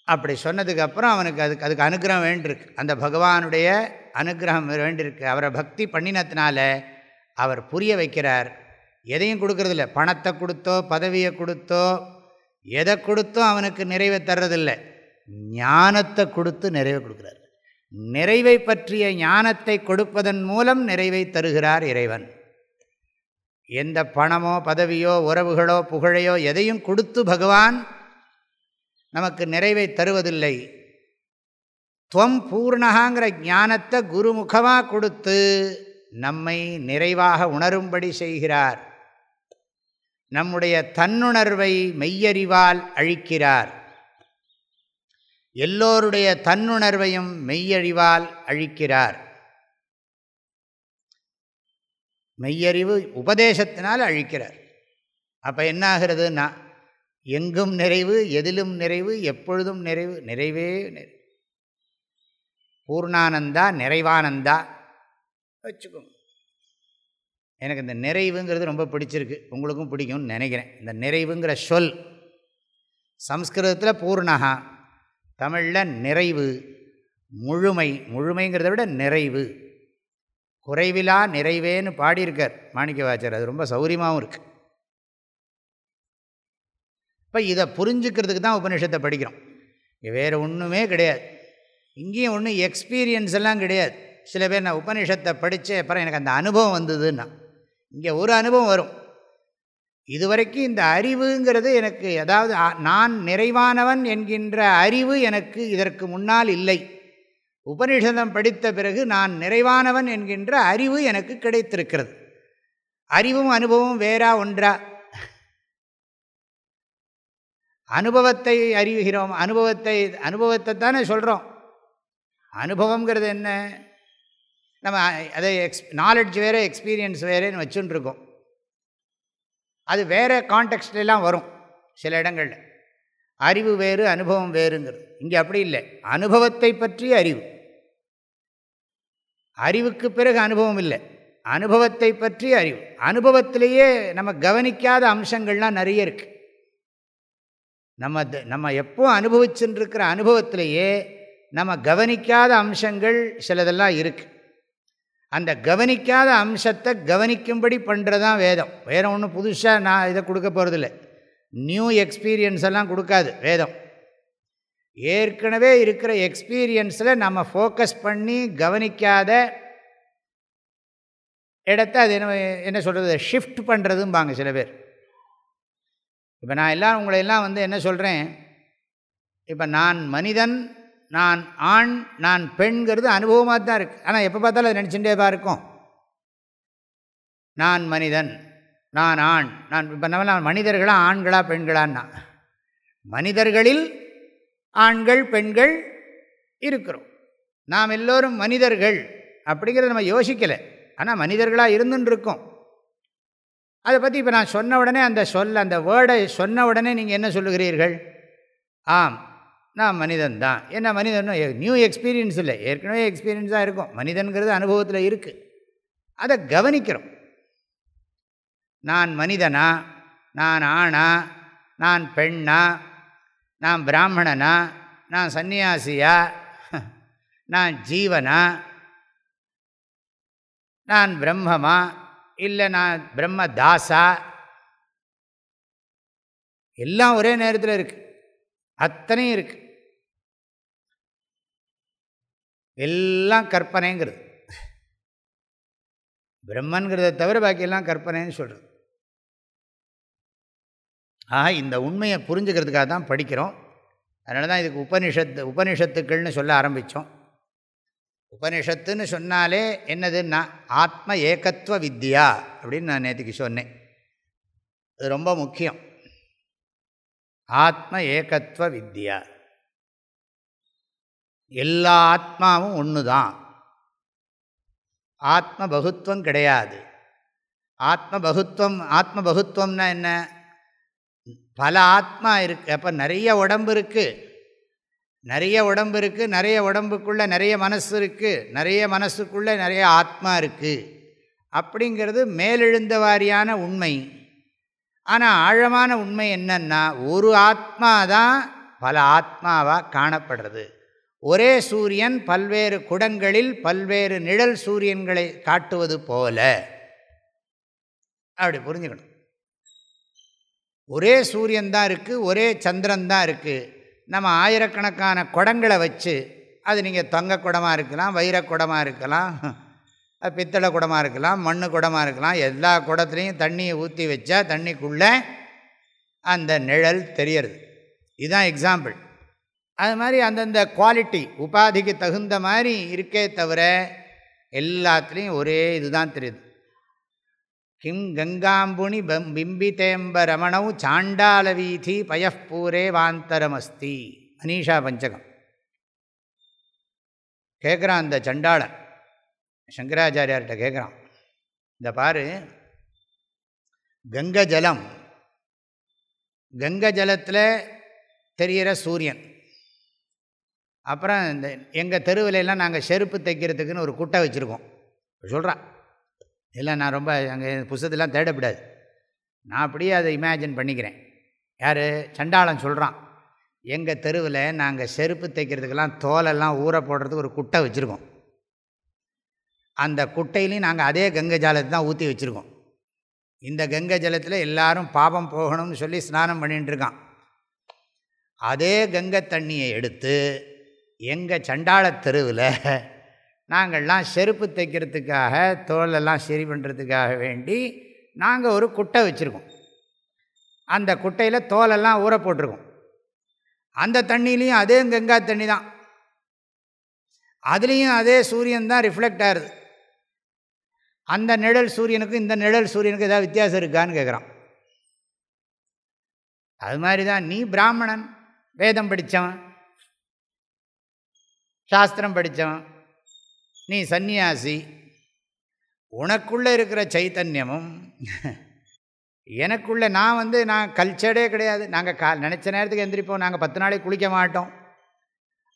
அப்படி சொன்னதுக்கப்புறம் அவனுக்கு அதுக்கு அதுக்கு அனுகிரகம் வேண்டியிருக்கு. அந்த பகவானுடைய அனுகிரகம் வேண்டியிருக்கு. அவரை பக்தி பண்ணினத்தினால அவர் புரிய வைக்கிறார். எதையும் கொடுக்கறதில்ல. பணத்தை கொடுத்தோ பதவியை கொடுத்தோ எதை கொடுத்தும் அவனுக்கு நிறைவை தர்றதில்லை. ஞானத்தை கொடுத்து நிறைவை கொடுக்குறார். நிறைவை பற்றிய ஞானத்தை கொடுப்பதன் மூலம் நிறைவை தருகிறார் இறைவன். எந்த பணமோ பதவியோ உறவுகளோ புகழையோ எதையும் கொடுத்து பகவான் நமக்கு நிறைவை தருவதில்லை. துவம் பூர்ணகாங்கிற ஞானத்தை குருமுகமாக கொடுத்து நம்மை நிறைவாக உணரும்படி செய்கிறார். நம்முடைய தன்னுணர்வை மெய்யறிவால் அழிக்கிறார். எல்லோருடைய தன்னுணர்வையும் மெய்யறிவால் அழிக்கிறார். மெய்யறிவு உபதேசத்தினால் அழிக்கிறார். அப்போ என்ன ஆகிறதுனா எங்கும் நிறைவு எதிலும் நிறைவு எப்பொழுதும் நிறைவு நிறைவே நிறைவு. பூர்ணானந்தா நிறைவானந்தா. வச்சுக்கோங்க. எனக்கு இந்த நிறைவுங்கிறது ரொம்ப பிடிச்சிருக்கு. உங்களுக்கும் பிடிக்கும்னு நினைக்கிறேன். இந்த நிறைவுங்கிற சொல் சம்ஸ்கிருதத்தில் பூர்ணகா தமிழில் நிறைவு முழுமை முழுமைங்கிறத விட நிறைவு. குறைவிலா நிறைவேன்னு பாடியிருக்கார் மாணிக்க வாச்சர் அது ரொம்ப சௌரியமாகவும் இருக்குது இப்போ இதை புரிஞ்சுக்கிறதுக்கு தான் உபநிஷத்தை படிக்கிறோம். வேறு ஒன்றுமே கிடையாது. இங்கேயும் ஒன்றும் எக்ஸ்பீரியன்ஸ் எல்லாம் கிடையாது. சில பேர் நான் உபநிஷத்தை படித்தேன் அப்புறம் எனக்கு அந்த அனுபவம் வந்ததுன்னா. இங்கே ஒரு அனுபவம் வரும். இதுவரைக்கும் இந்த அறிவுங்கிறது எனக்கு அதாவது நான் நிறைவானவன் என்கின்ற அறிவு எனக்கு இதற்கு முன்னால் இல்லை. உபனிஷதம் படித்த பிறகு நான் நிறைவானவன் என்கின்ற அறிவு எனக்கு கிடைத்திருக்கிறது. அறிவும் அனுபவம் வேறா ஒன்றா? அனுபவத்தை அறிவுகிறோம் அனுபவத்தை அனுபவத்தை தானே சொல்கிறோம் அனுபவங்கிறது என்ன? நம்ம அதை எக்ஸ் நாலெட்ஜ் வேறு எக்ஸ்பீரியன்ஸ் வேறேன்னு வச்சுட்டுருக்கோம் அது வேறு கான்டெக்ட்லாம் வரும் சில இடங்களில். அறிவு வேறு அனுபவம் வேறுங்கிறது. இங்கே அப்படி இல்லை. அனுபவத்தை பற்றி அறிவு. அறிவுக்கு பிறகு அனுபவம் இல்லை. அனுபவத்தை பற்றிய அறிவு. அனுபவத்திலேயே நம்ம கவனிக்காத அம்சங்கள்லாம் நிறைய இருக்குது நம்ம நம்ம எப்போ அனுபவிச்சுருக்கிற அனுபவத்திலேயே நம்ம கவனிக்காத அம்சங்கள் சிலதெல்லாம் இருக்குது அந்த கவனிக்காத அம்சத்தை கவனிக்கும்படி பண்ணுறதான் வேதம். வேறு ஒன்றும் புதுசாக நான் இதை கொடுக்க போகிறதில்ல நியூ எக்ஸ்பீரியன்ஸ் எல்லாம் கொடுக்காது வேதம். ஏற்கனவே இருக்கிற எக்ஸ்பீரியன்ஸில் நம்ம ஃபோக்கஸ் பண்ணி கவனிக்காத இடத்த அது என்ன என்ன சொல்கிறது ஷிஃப்ட் பண்ணுறதும்பாங்க சில பேர். இப்போ நான் எல்லாம் உங்களையெல்லாம் வந்து என்ன சொல்கிறேன் இப்போ நான் மனிதன் நான் ஆண் நான் பெண்கிறது அனுபவமாக தான் இருக்குது ஆனால் எப்போ பார்த்தாலும் அது நினச்சிட்டே தான் இருக்கும். நான் மனிதன் நான் ஆண். நான் இப்போ நம்ம நான் மனிதர்களாக ஆண்களா பெண்களான்னா? மனிதர்களில் ஆண்கள் பெண்கள் இருக்கிறோம். நாம் எல்லோரும் மனிதர்கள் அப்படிங்கிறத நம்ம யோசிக்கலை. ஆனால் மனிதர்களாக இருந்துன்ருக்கோம் அதை பற்றி இப்போ நான் சொன்ன உடனே அந்த சொல் அந்த வேர்டை சொன்ன உடனே நீங்கள் என்ன சொல்லுகிறீர்கள்? ஆம். நான் மனிதன் தான். என்ன மனிதன் நியூ எக்ஸ்பீரியன்ஸ் இல்லை. ஏற்கனவே எக்ஸ்பீரியன்ஸாக இருக்கும். மனிதன்கிறது அனுபவத்தில் இருக்குது அதை கவனிக்கிறோம். நான் மனிதனா? நான் ஆணா? நான் பெண்ணா? நான் பிராமணனா? நான் சன்னியாசியா? நான் ஜீவனா? நான் பிரம்மமா? இல்லை நான் பிரம்ம தாசா எல்லாம் ஒரே நேரத்தில் இருக்குது அத்தனையும் இருக்குது எல்லாம் கற்பனைங்கிறது. பிரம்மன்கிறத தவிர பாக்கியெல்லாம் கற்பனைன்னு சொல்கிறது ஆக இந்த உண்மையை புரிஞ்சுக்கிறதுக்காக தான் படிக்கிறோம். அதனால தான் இதுக்கு உபனிஷத்து உபனிஷத்துக்கள்னு சொல்ல ஆரம்பித்தோம் உபனிஷத்துன்னு சொன்னாலே என்னதுன்னா ஆத்ம ஏகத்துவ வித்யா அப்படின்னு நான் நேற்றுக்கு சொன்னேன். அது ரொம்ப முக்கியம். ஆத்ம ஏகத்துவ வித்யா. எல்லா ஆத்மாவும் ஒன்று தான் ஆத்ம பகுத்துவம் கிடையாது. ஆத்ம பகுத்துவம் ஆத்ம பகுத்துவம்னா என்ன? பல ஆத்மா இருக்குது அப்போ நிறைய உடம்பு இருக்குது நிறைய உடம்பு இருக்குது நிறைய உடம்புக்குள்ளே நிறைய மனசு இருக்குது நிறைய மனசுக்குள்ளே நிறைய ஆத்மா இருக்குது அப்படிங்கிறது மேலெழுந்த வாரியான உண்மை. ஆனால் ஆழமான உண்மை என்னன்னா ஒரு ஆத்மா தான் பல ஆத்மாவாக காணப்படுறது. ஒரே சூரியன் பல்வேறு குடங்களில் பல்வேறு நிழல் சூரியன்களை காட்டுவது போல. அப்படி புரிஞ்சுக்கணும். ஒரே சூரியன் தான் இருக்குது ஒரே சந்திரன் தான் இருக்குது நம்ம ஆயிரக்கணக்கான குடங்களை வச்சு அது நீங்கள் தங்க குடமாக இருக்கலாம் வைர குடமாக இருக்கலாம் பித்தளை குடமாக இருக்கலாம் மண் குடமாக இருக்கலாம் எல்லா குடத்துலேயும் தண்ணியை ஊற்றி வச்சா தண்ணிக்குள்ளே அந்த நிழல் தெரியறது. இதுதான் எக்ஸாம்பிள் அது மாதிரி அந்தந்த குவாலிட்டி உபாதிக்கு தகுந்த மாதிரி இருக்கே தவிர எல்லாத்துலேயும் ஒரே இதுதான் தெரியுது. கிம் கங்காம்புனி பம் பிம்பிதேம்ப ரமணவு சாண்டால வீதி பயப்பூரே வாந்தரமஸ்தி. மனிஷா பஞ்சகம். கேட்குறான் அந்த சண்டாளன். சங்கராச்சாரியார்கிட்ட கேட்குறான் இந்த பாரு கங்க ஜலம் கங்க ஜலத்தில் தெரிகிற சூரியன். அப்புறம் இந்த எங்கள் தெருவிலெல்லாம் நாங்கள் செருப்பு தைக்கிறதுக்குன்னு ஒரு குட்டை வச்சுருக்கோம். சொல்கிறான் இல்லை நான் ரொம்ப அங்கே புஸ்தத்தெல்லாம் தேடப்படாது. நான் அப்படியே அதை இமேஜின் பண்ணிக்கிறேன். யார்? சண்டாளன் சொல்கிறான் எங்கள் தெருவில் நாங்கள் செருப்பு தைக்கிறதுக்கெல்லாம் தோலெல்லாம் ஊற போடுறதுக்கு ஒரு குட்டை வச்சுருக்கோம். அந்த குட்டையிலையும் நாங்கள் அதே கங்கை ஜாலத்தை தான் ஊற்றி வச்சுருக்கோம். இந்த கங்கை ஜலத்தில் எல்லாரும் பாபம் போகணும்னு சொல்லி ஸ்நானம் பண்ணிட்டுருக்கான் அதே கங்கை தண்ணியை எடுத்து எங்கள் சண்டாள தெருவில் நாங்கள்லாம் செருப்பு தைக்கிறதுக்காக தோலெல்லாம் சரி பண்ணுறதுக்காக வேண்டி நாங்கள் ஒரு குட்டை வச்சுருக்கோம். அந்த குட்டையில் தோலெல்லாம் ஊற போட்டிருக்கோம். அந்த தண்ணியிலையும் அதே கங்கா தண்ணி தான். அதுலேயும் அதே சூரியன் தான் ரிஃப்ளெக்ட் ஆகுது. அந்த நிழல் சூரியனுக்கும் இந்த நிழல் சூரியனுக்கும் ஏதாவது வித்தியாசம் இருக்கான்னு கேட்குறான் அது மாதிரி தான் நீ பிராமணன் வேதம் படித்தவன் சாஸ்திரம் படித்தவன் நீ சந்நியாசி. உனக்குள்ளே இருக்கிற சைத்தன்யமும் எனக்குள்ளே நான் வந்து நான் கல்ச்சர்டே கிடையாது. நாங்கள் கா நினச்ச நேரத்துக்கு எந்திரிப்போம். நாங்கள் பத்து நாளைக்கு குளிக்க மாட்டோம்.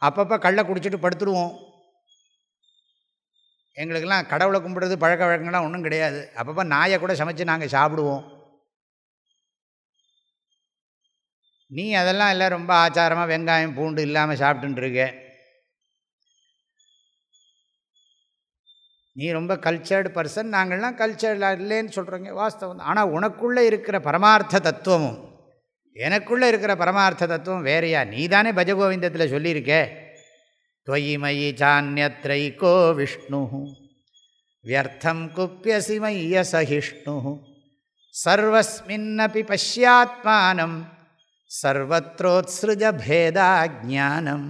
அப்பப்போ கள்ளை குடிச்சிட்டு படுத்துடுவோம் எங்களுக்கெல்லாம் கடவுளை கும்பிடுறது பழக்க வழக்கங்கள்லாம் ஒன்றும் கிடையாது. அப்பப்போ நாயை கூட சமைச்சு நாங்கள் சாப்பிடுவோம். நீ அதெல்லாம் எல்லாம் ரொம்ப ஆச்சாரமாக வெங்காயம் பூண்டு இல்லாமல் சாப்பிட்டுருக்க நீ ரொம்ப கல்ச்சர்டு பர்சன் நாங்கள்லாம் கல்ச்சர்டில் இல்லைன்னு சொல்கிறோங்க வாஸ்தவம் தான். ஆனால் உனக்குள்ளே இருக்கிற பரமார்த்த தத்துவமும் எனக்குள்ளே இருக்கிற பரமார்த்த தத்துவம் வேறையா? நீ தானே பஜகோவிந்தத்தில் சொல்லியிருக்கே? துவயிமயி சான்யத்ரைகோ விஷ்ணு வியர்த்தம் குப்பியசி மய்ய சகிஷ்ணு சர்வஸ்மின்னபி பஷ்யாத்மானம் சர்வத்ரோத்ஸ்ருஜ பேதாஜானம்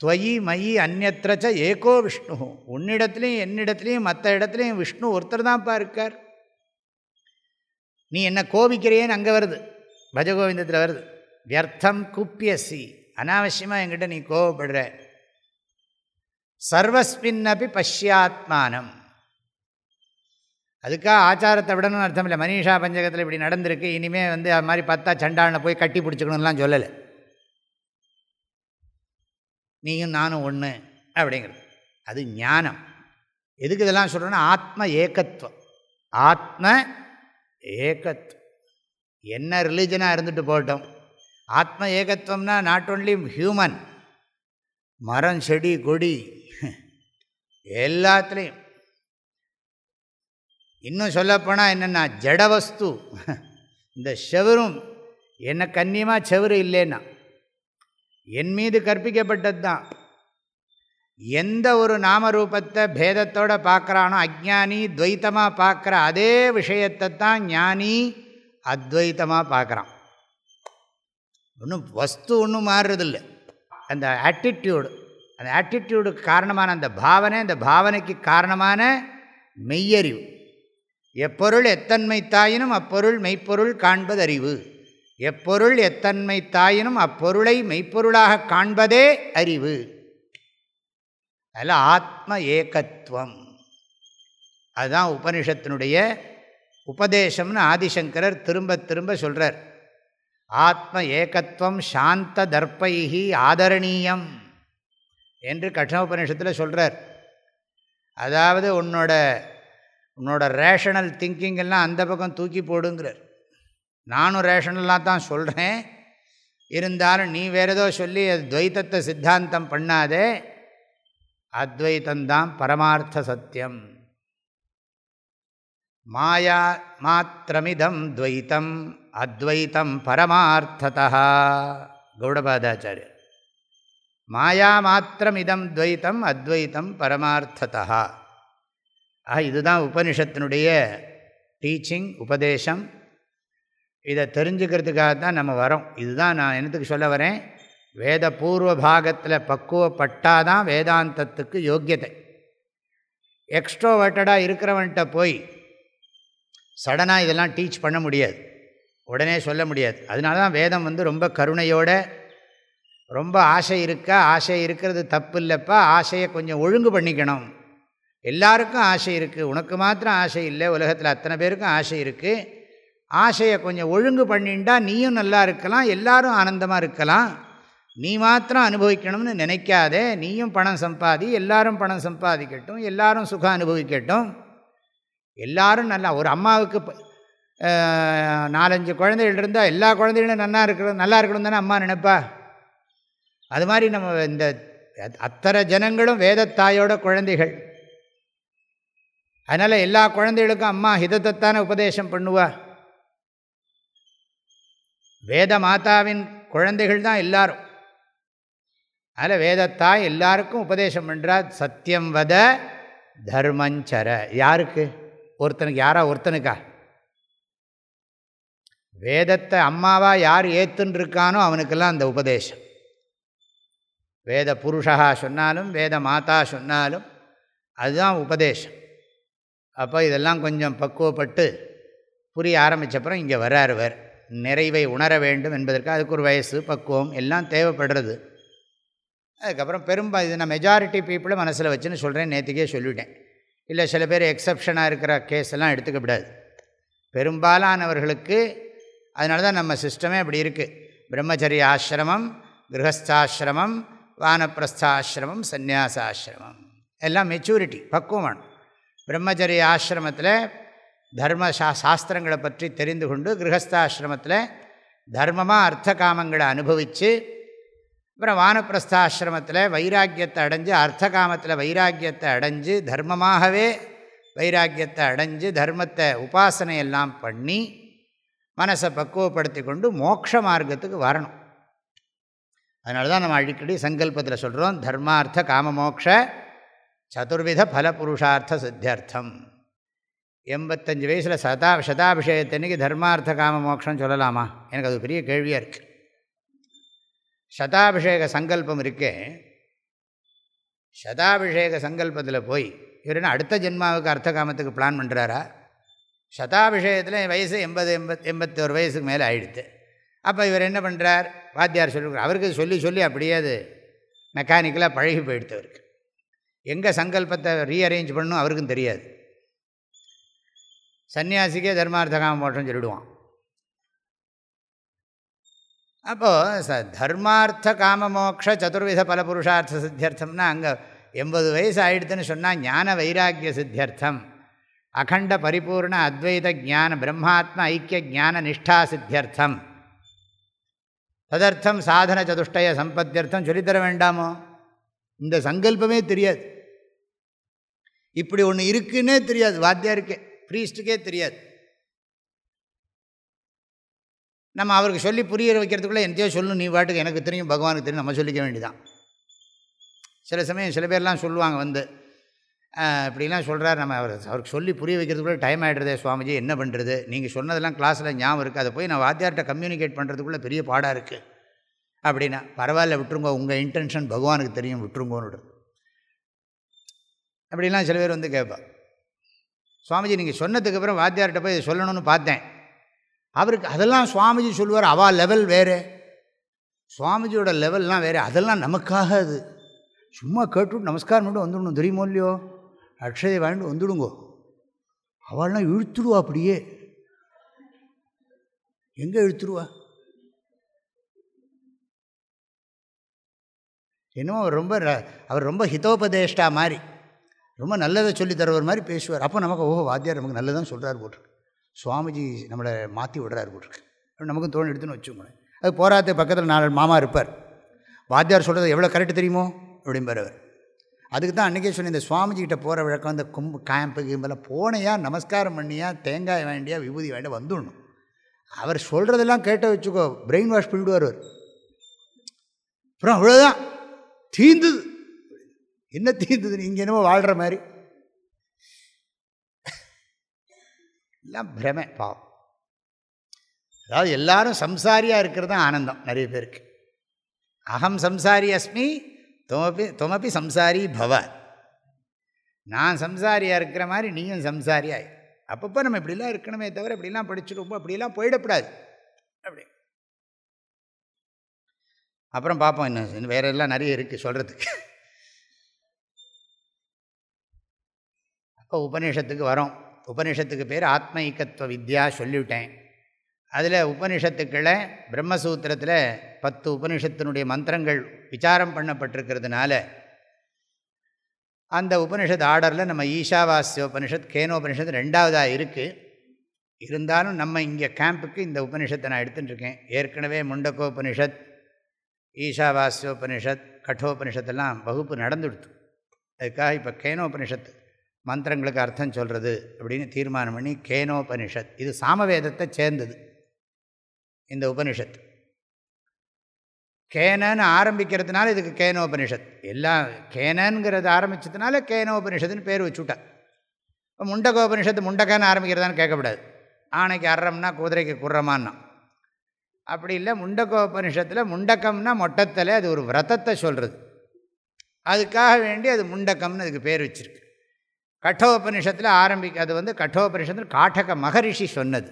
துவயி மயி அந்நத்திரச்ச ஏகோ விஷ்ணு. உன்னிடத்துலையும் என்னிடத்துலையும் மற்ற இடத்துலையும் விஷ்ணு ஒருத்தர் தான்ப்பா இருக்கார். நீ என்ன கோபிக்கிறியேன்னு அங்கே வருது. பஜகோவிந்தத்தில் வருது. வியர்த்தம் குப்பியசி அனாவசியமாக என்கிட்ட நீ கோவப்படுற சர்வஸ்மின்னபி பஷ்யாத்மானம். அதுக்காக ஆச்சாரத்தை விடணும்னு அர்த்தம் இல்லை. மனிஷா பஞ்சகத்தில் இப்படி நடந்திருக்கு. இனிமேல் வந்து அது மாதிரி பார்த்தா சண்டாளனை போய் கட்டி பிடிச்சிக்கணும்லாம் சொல்லலை. நீயும் நானும் ஒன்று அப்படிங்கிறது. அது ஞானம். எதுக்கு இதெல்லாம் சொல்கிறோன்னா ஆத்ம ஏகத்துவம். ஆத்ம ஏகத்துவம். என்ன ரிலீஜனாக இருந்துட்டு போட்டோம் ஆத்ம ஏகத்துவம்னா நாட் ஓன்லி ஹியூமன் மரம் செடி கொடி எல்லாத்துலேயும். இன்னும் சொல்லப்போனால் என்னென்னா ஜடவஸ்து இந்த செவரும் என்ன கண்ணியமாக செவரு இல்லைன்னா. என் மீது கற்பிக்கப்பட்டது தான் எந்த ஒரு நாமரூபத்தை பேதத்தோடு பார்க்குறானோ அஜானி துவைத்தமாக பார்க்குற அதே விஷயத்தை தான் ஞானி அத்வைத்தமாக பார்க்குறான். ஒன்றும் வஸ்து ஒன்றும் மாறுறதில்லை. அந்த ஆட்டிடியூடு அந்த ஆட்டிடியூடுக்கு காரணமான அந்த பாவனை அந்த பாவனைக்கு காரணமான மெய்யறிவு. எப்பொருள் எத்தன்மை தாயினும் அப்பொருள் மெய்ப்பொருள் காண்பது அறிவு எப்பொருள் எத்தன்மை தாயினும் அப்பொருளை மெய்ப்பொருளாக காண்பதே அறிவு. அதில் ஆத்ம ஏகத்துவம். அதுதான் உபனிஷத்தினுடைய உபதேசம்னு ஆதிசங்கரர் திரும்ப திரும்ப சொல்கிறார் ஆத்ம ஏகத்துவம் சாந்த தர்ப்பைகி ஆதரணீயம் என்று கஷ்ணோபனிஷத்தில் சொல்கிறார் அதாவது உன்னோட உன்னோட ரேஷனல் திங்கிங் எல்லாம் அந்த பக்கம் தூக்கி போடுங்கிறார். நானும் ரேஷனலாக தான் சொல்கிறேன் இருந்தாலும் நீ வேறு ஏதோ சொல்லி அது துவைத்தத்தை சித்தாந்தம் பண்ணாதே. அத்வைத்தந்தான் பரமார்த்த சத்தியம். மாயா மாத்திரமிதம் துவைத்தம் அத்வைத்தம் பரமார்த்ததா. கௌடபாதாச்சாரியர் மாயா மாத்திரமிதம் துவைத்தம் அத்வைத்தம் பரமார்த்ததா. இதுதான் உபனிஷத்தினுடைய டீச்சிங் உபதேசம் இதை தெரிஞ்சுக்கிறதுக்காக தான் நம்ம வரோம். இதுதான் நான் என்னத்துக்கு சொல்ல வரேன்? வேத பூர்வ பாகத்தில் பக்குவப்பட்டால் தான் வேதாந்தத்துக்கு யோக்கியத்தை எக்ஸ்ட்ரோவர்ட்டடாக இருக்கிறவன்கிட்ட போய் சடனாக இதெல்லாம் டீச் பண்ண முடியாது. உடனே சொல்ல முடியாது. அதனால தான் வேதம் வந்து ரொம்ப கருணையோட ரொம்ப ஆசை இருக்கா? ஆசை இருக்கிறது தப்பு இல்லைப்பா ஆசையை கொஞ்சம் ஒழுங்கு பண்ணிக்கணும். எல்லாருக்கும் ஆசை இருக்குது உனக்கு மாத்திரம் ஆசை இல்லை. உலகத்தில் அத்தனை பேருக்கும் ஆசை இருக்குது ஆசையை கொஞ்சம் ஒழுங்கு பண்ணிண்டா நீயும் நல்லா இருக்கலாம் எல்லாரும் ஆனந்தமாக இருக்கலாம். நீ மாத்திரம் அனுபவிக்கணும்னு நினைக்காதே நீயும் பணம் சம்பாதி எல்லாரும் பணம் சம்பாதிக்கட்டும் எல்லாரும் சுகம் அனுபவிக்கட்டும். எல்லாரும் நல்லா ஒரு அம்மாவுக்கு நாலஞ்சு குழந்தைகள் இருந்தால் எல்லா குழந்தைகளும் நல்லா இருக்கிற நல்லா இருக்கணும் தானே அம்மா நினைப்பா? அது மாதிரி நம்ம இந்த அத்தனை ஜனங்களும் வேதத்தாயோட குழந்தைகள். அதனால் எல்லா குழந்தைகளுக்கும் அம்மா ஹிதத்தைத்தானே உபதேசம் பண்ணுவா? வேத மாதாவின் குழந்தைகள் தான் எல்லாரும். அதில் வேதத்தாய் எல்லாருக்கும் உபதேசம் பண்ணுறா சத்தியம் வத தர்மஞ்சர. யாருக்கு? ஒருத்தனுக்கு யாரா ஒருத்தனுக்கா? வேதத்தை அம்மாவாக யார் ஏத்துன்னு இருக்கானோ அவனுக்கெல்லாம் அந்த உபதேசம். வேத புருஷா சொன்னாலும் வேத மாதா சொன்னாலும் அதுதான் உபதேசம். அப்போ இதெல்லாம் கொஞ்சம் பக்குவப்பட்டு புரிய ஆரம்பித்தப்புறம் இங்கே வராருவர் நிறைவை உணர வேண்டும் என்பதற்கு அதுக்கு ஒரு வயசு பக்குவம் எல்லாம் தேவைப்படுறது. அதுக்கப்புறம் பெரும்பா இது நான் மெஜாரிட்டி பீப்புளை மனசில் வச்சுன்னு சொல்கிறேன் நேற்றுக்கே சொல்லிவிட்டேன் இல்லை சில பேர் எக்ஸப்ஷனாக இருக்கிற கேஸ் எல்லாம் எடுத்துக்கப்படாது பெரும்பாலானவர்களுக்கு அதனால தான் நம்ம சிஸ்டமே அப்படி இருக்குது பிரம்மச்சரிய ஆசிரமம் கிரகஸ்தாசிரமம் வானப்பிரஸ்தாசிரமம் சந்நியாசாசிரமம். எல்லாம் மெச்சூரிட்டி பக்குவம் பிரம்மச்சரிய ஆசிரமத்தில் தர்ம சா சாஸ்திரங்களை பற்றி தெரிந்து கொண்டு கிரகஸ்தாசிரமத்தில் தர்மமாக அர்த்த காமங்களை அனுபவித்து அப்புறம் வானப்பிரஸ்தாசிரமத்தில் வைராக்கியத்தை அடைஞ்சு அர்த்த காமத்தில் வைராக்கியத்தை அடைஞ்சு தர்மமாகவே வைராக்கியத்தை அடைஞ்சு தர்மத்தை உபாசனையெல்லாம் பண்ணி மனசை பக்குவப்படுத்தி கொண்டு மோக்ஷ மார்க்கத்துக்கு வரணும். அதனால தான் நம்ம அடிக்கடி சங்கல்பத்தில் சொல்கிறோம் தர்மார்த்த காமமோக்ஷ சதுர்வித பலபுருஷார்த்த சித்தியர்த்தம். எண்பத்தஞ்சு வயசில் சதா சதாபிஷேகத்தன்னைக்கு தர்மார்த்த காம மோட்சம் சொல்லலாமா? எனக்கு அது பெரிய கேள்வியாக இருக்குது சதாபிஷேக சங்கல்பம் இருக்கே. சதாபிஷேக சங்கல்பத்தில் போய் இவர் என்ன அடுத்த ஜென்மாவுக்கு அர்த்த காமத்துக்கு பிளான் பண்ணுறாரா சதாபிஷேகத்தில் வயசு எண்பது எண்பத் எண்பத்தோரு வயசுக்கு மேலே ஆகிடுது அப்போ இவர் என்ன பண்ணுறார் வாத்தியார் சொல்லிருக்கார் அவருக்கு சொல்லி சொல்லி அப்படியே அது மெக்கானிக்கலாக பழகி போயிடுத்தவருக்கு எங்கே சங்கல்பத்தை ரீஅரேஞ்ச் பண்ணணும் அவருக்கும் தெரியாது. சன்னியாசிக்கே தர்மார்த்த காம மோட்சம் சொல்லிடுவான். அப்போது ச தர்மார்த்த காம மோக்ஷ சதுர்வித பல புருஷார்த்த சித்தியர்த்தம்னா அங்கே எண்பது வயசு ஆயிடுதுன்னு சொன்னால் ஞான வைராக்கிய சித்தியர்த்தம். அகண்ட பரிபூர்ண அத்வைத ஜான பிரம்மாத்ம ஐக்கிய ஜான நிஷ்டா சித்தியர்த்தம். ததர்த்தம் சாதன சதுஷ்டய சம்பத்தியர்த்தம் சொல்லித்தர வேண்டாமோ? இந்த சங்கல்பமே தெரியாது. இப்படி ஒன்று இருக்குன்னே தெரியாது. வாத்தியாருக்கே. ப்ரீஸ்ட்டுக்கே தெரியாது. நம்ம அவருக்கு சொல்லி புரிய வைக்கிறதுக்குள்ளே எந்தையோ சொல்லணும் நீ பாட்டுக்கு எனக்கு தெரியும் பகவானுக்கு தெரியும் நம்ம சொல்லிக்க வேண்டிதான் சில சமயம் சில பேர்லாம் சொல்லுவாங்க வந்து இப்படிலாம் சொல்கிறார் நம்ம அவர் அவருக்கு சொல்லி புரிய வைக்கிறதுக்குள்ளே டைம் ஆகிடுறதே சுவாமிஜி என்ன பண்ணுறது நீங்கள் சொன்னதெல்லாம் கிளாஸில் ஞாபகம் இருக்குது அதை போய் நான் வாத்தியார்கிட்ட கம்யூனிகேட் பண்ணுறதுக்குள்ளே பெரிய பாடாக இருக்குது அப்படின்னா பரவாயில்ல விட்டுருங்கோ உங்கள் இன்டென்ஷன் பகவானுக்கு தெரியும் விட்டுருங்கோன்னு அப்படிலாம் சில பேர் வந்து கேட்பா சுவாமிஜி நீங்கள் சொன்னதுக்கப்புறம் வாத்தியார்கிட்ட போய் சொல்லணும்னு பார்த்தேன். அவருக்கு அதெல்லாம் சுவாமிஜி சொல்லுவார் அவா லெவல் வேறு. சுவாமிஜியோட லெவல்லாம் வேறு. அதெல்லாம் நமக்காக அது. சும்மா கேட்டுவிட்டு நமஸ்காரம் மட்டும் வந்துடணும் தெரியுமோ இல்லையோ? அக்ஷதை வாங்கிட்டு வந்துடுங்கோ. அவள்லாம் இழுத்துடுவா அப்படியே. எங்கே இழுத்துருவா என்னமோ அவர் ரொம்ப அவர் ரொம்ப ஹிதோபதேஷ்டா மாதிரி ரொம்ப நல்லதை சொல்லி தருவர் மாதிரி பேசுவார். அப்போ நமக்கு ஓஹோ வாத்தியார் நமக்கு நல்லதான் சொல்கிறார் போட்டிருக்கு சுவாமிஜி நம்மளை மாற்றி விடுறாரு போட்டிருக்கு நமக்கும் தோணி எடுத்துன்னு வச்சுக்கோங்க அது போராத்த பக்கத்தில் நாலு மாமா இருப்பார். வாத்தியார் சொல்கிறது எவ்வளோ கரெக்டு தெரியுமோ? அப்படிம்பார் அவர். அதுக்கு தான் அன்றைக்கே சொன்னேன் இந்த சுவாமிஜிக்கிட்ட போகிற வழக்கம் இந்த கும்பு கேம்பு கிம்பெல்லாம் போனையா நமஸ்காரம் பண்ணியா தேங்காய் வேண்டியா விபூதி வேண்டிய வந்துடணும். அவர் சொல்கிறதெல்லாம் கேட்ட வச்சுக்கோ பிரெயின் வாஷ் பண்ணிவிடுவார் அவர். அப்புறம் அவ்வளோதான் தீந்துது. என்ன தீர்ந்தது? நீங்கள் என்னமோ வாழ்கிற மாதிரி. எல்லாம் பிரமை பாவம். அதாவது எல்லாரும் சம்சாரியாக இருக்கிறது தான் ஆனந்தம் நிறைய பேருக்கு. அகம் சம்சாரி அஸ்மி தொமப்பி தொமப்பி சம்சாரி பவ. நான் சம்சாரியாக இருக்கிற மாதிரி நீயும் சம்சாரியாய் அப்பப்போ நம்ம இப்படிலாம் இருக்கணுமே தவிர இப்படிலாம் படிச்சுருப்போம் அப்படிலாம் போயிடக்கூடாது. அப்படி. அப்புறம் பார்ப்போம் இன்னும் வேற எல்லாம் நிறைய இருக்குது சொல்கிறதுக்கு இப்போ உபநிஷத்துக்கு வரோம். உபனிஷத்துக்கு பேர் ஆத்ம ஐக்கத்துவ வித்யா சொல்லிவிட்டேன். அதில் உபனிஷத்துக்களை பிரம்மசூத்திரத்தில் பத்து உபனிஷத்தினுடைய மந்திரங்கள் விசாரம் பண்ணப்பட்டிருக்கிறதுனால அந்த உபனிஷத் ஆர்டரில் நம்ம ஈஷாவாஸ்ய உபனிஷத் கேனோபனிஷத் ரெண்டாவதாக இருக்குது இருந்தாலும் நம்ம இங்கே கேம்புக்கு இந்த உபனிஷத்தை நான் எடுத்துட்டுருக்கேன். ஏற்கனவே முண்டக்கோபனிஷத் ஈஷாவாஸ்யோபனிஷத் கட்டோபனிஷத்தெல்லாம் வகுப்பு நடந்துடுத்து. அதுக்காக இப்போ கேனோபனிஷத்து மந்திரங்களுக்கு அர்த்தம் சொல்கிறது அப்படின்னு தீர்மானம் பண்ணி கேனோபனிஷத். இது சாமவேதத்தை சேர்ந்தது. இந்த உபனிஷத். கேனன்னு ஆரம்பிக்கிறதுனால இதுக்கு கேனோபனிஷத். எல்லாம் கேனங்கிறது ஆரம்பித்ததுனால கேனோபனிஷத்துன்னு பேர் வச்சுவிட்டேன் இப்போ முண்டகோபனிஷத்து முண்டகன்னு ஆரம்பிக்கிறதான்னு கேட்கக்கூடாது. ஆணைக்கு அறம்னா குதிரைக்கு குர்றமான்னா. அப்படி இல்லை முண்டகோபனிஷத்தில் முண்டக்கம்னா மொட்டத்தில் அது ஒரு விரதத்தை சொல்கிறது அதுக்காக வேண்டி அது முண்டக்கம்னு அதுக்கு பேர் வச்சுருக்கு. கட்டோபனிஷத்தில் ஆரம்பிக்க அது வந்து கட்டோபனிஷத்தில் காட்டக மகரிஷி சொன்னது.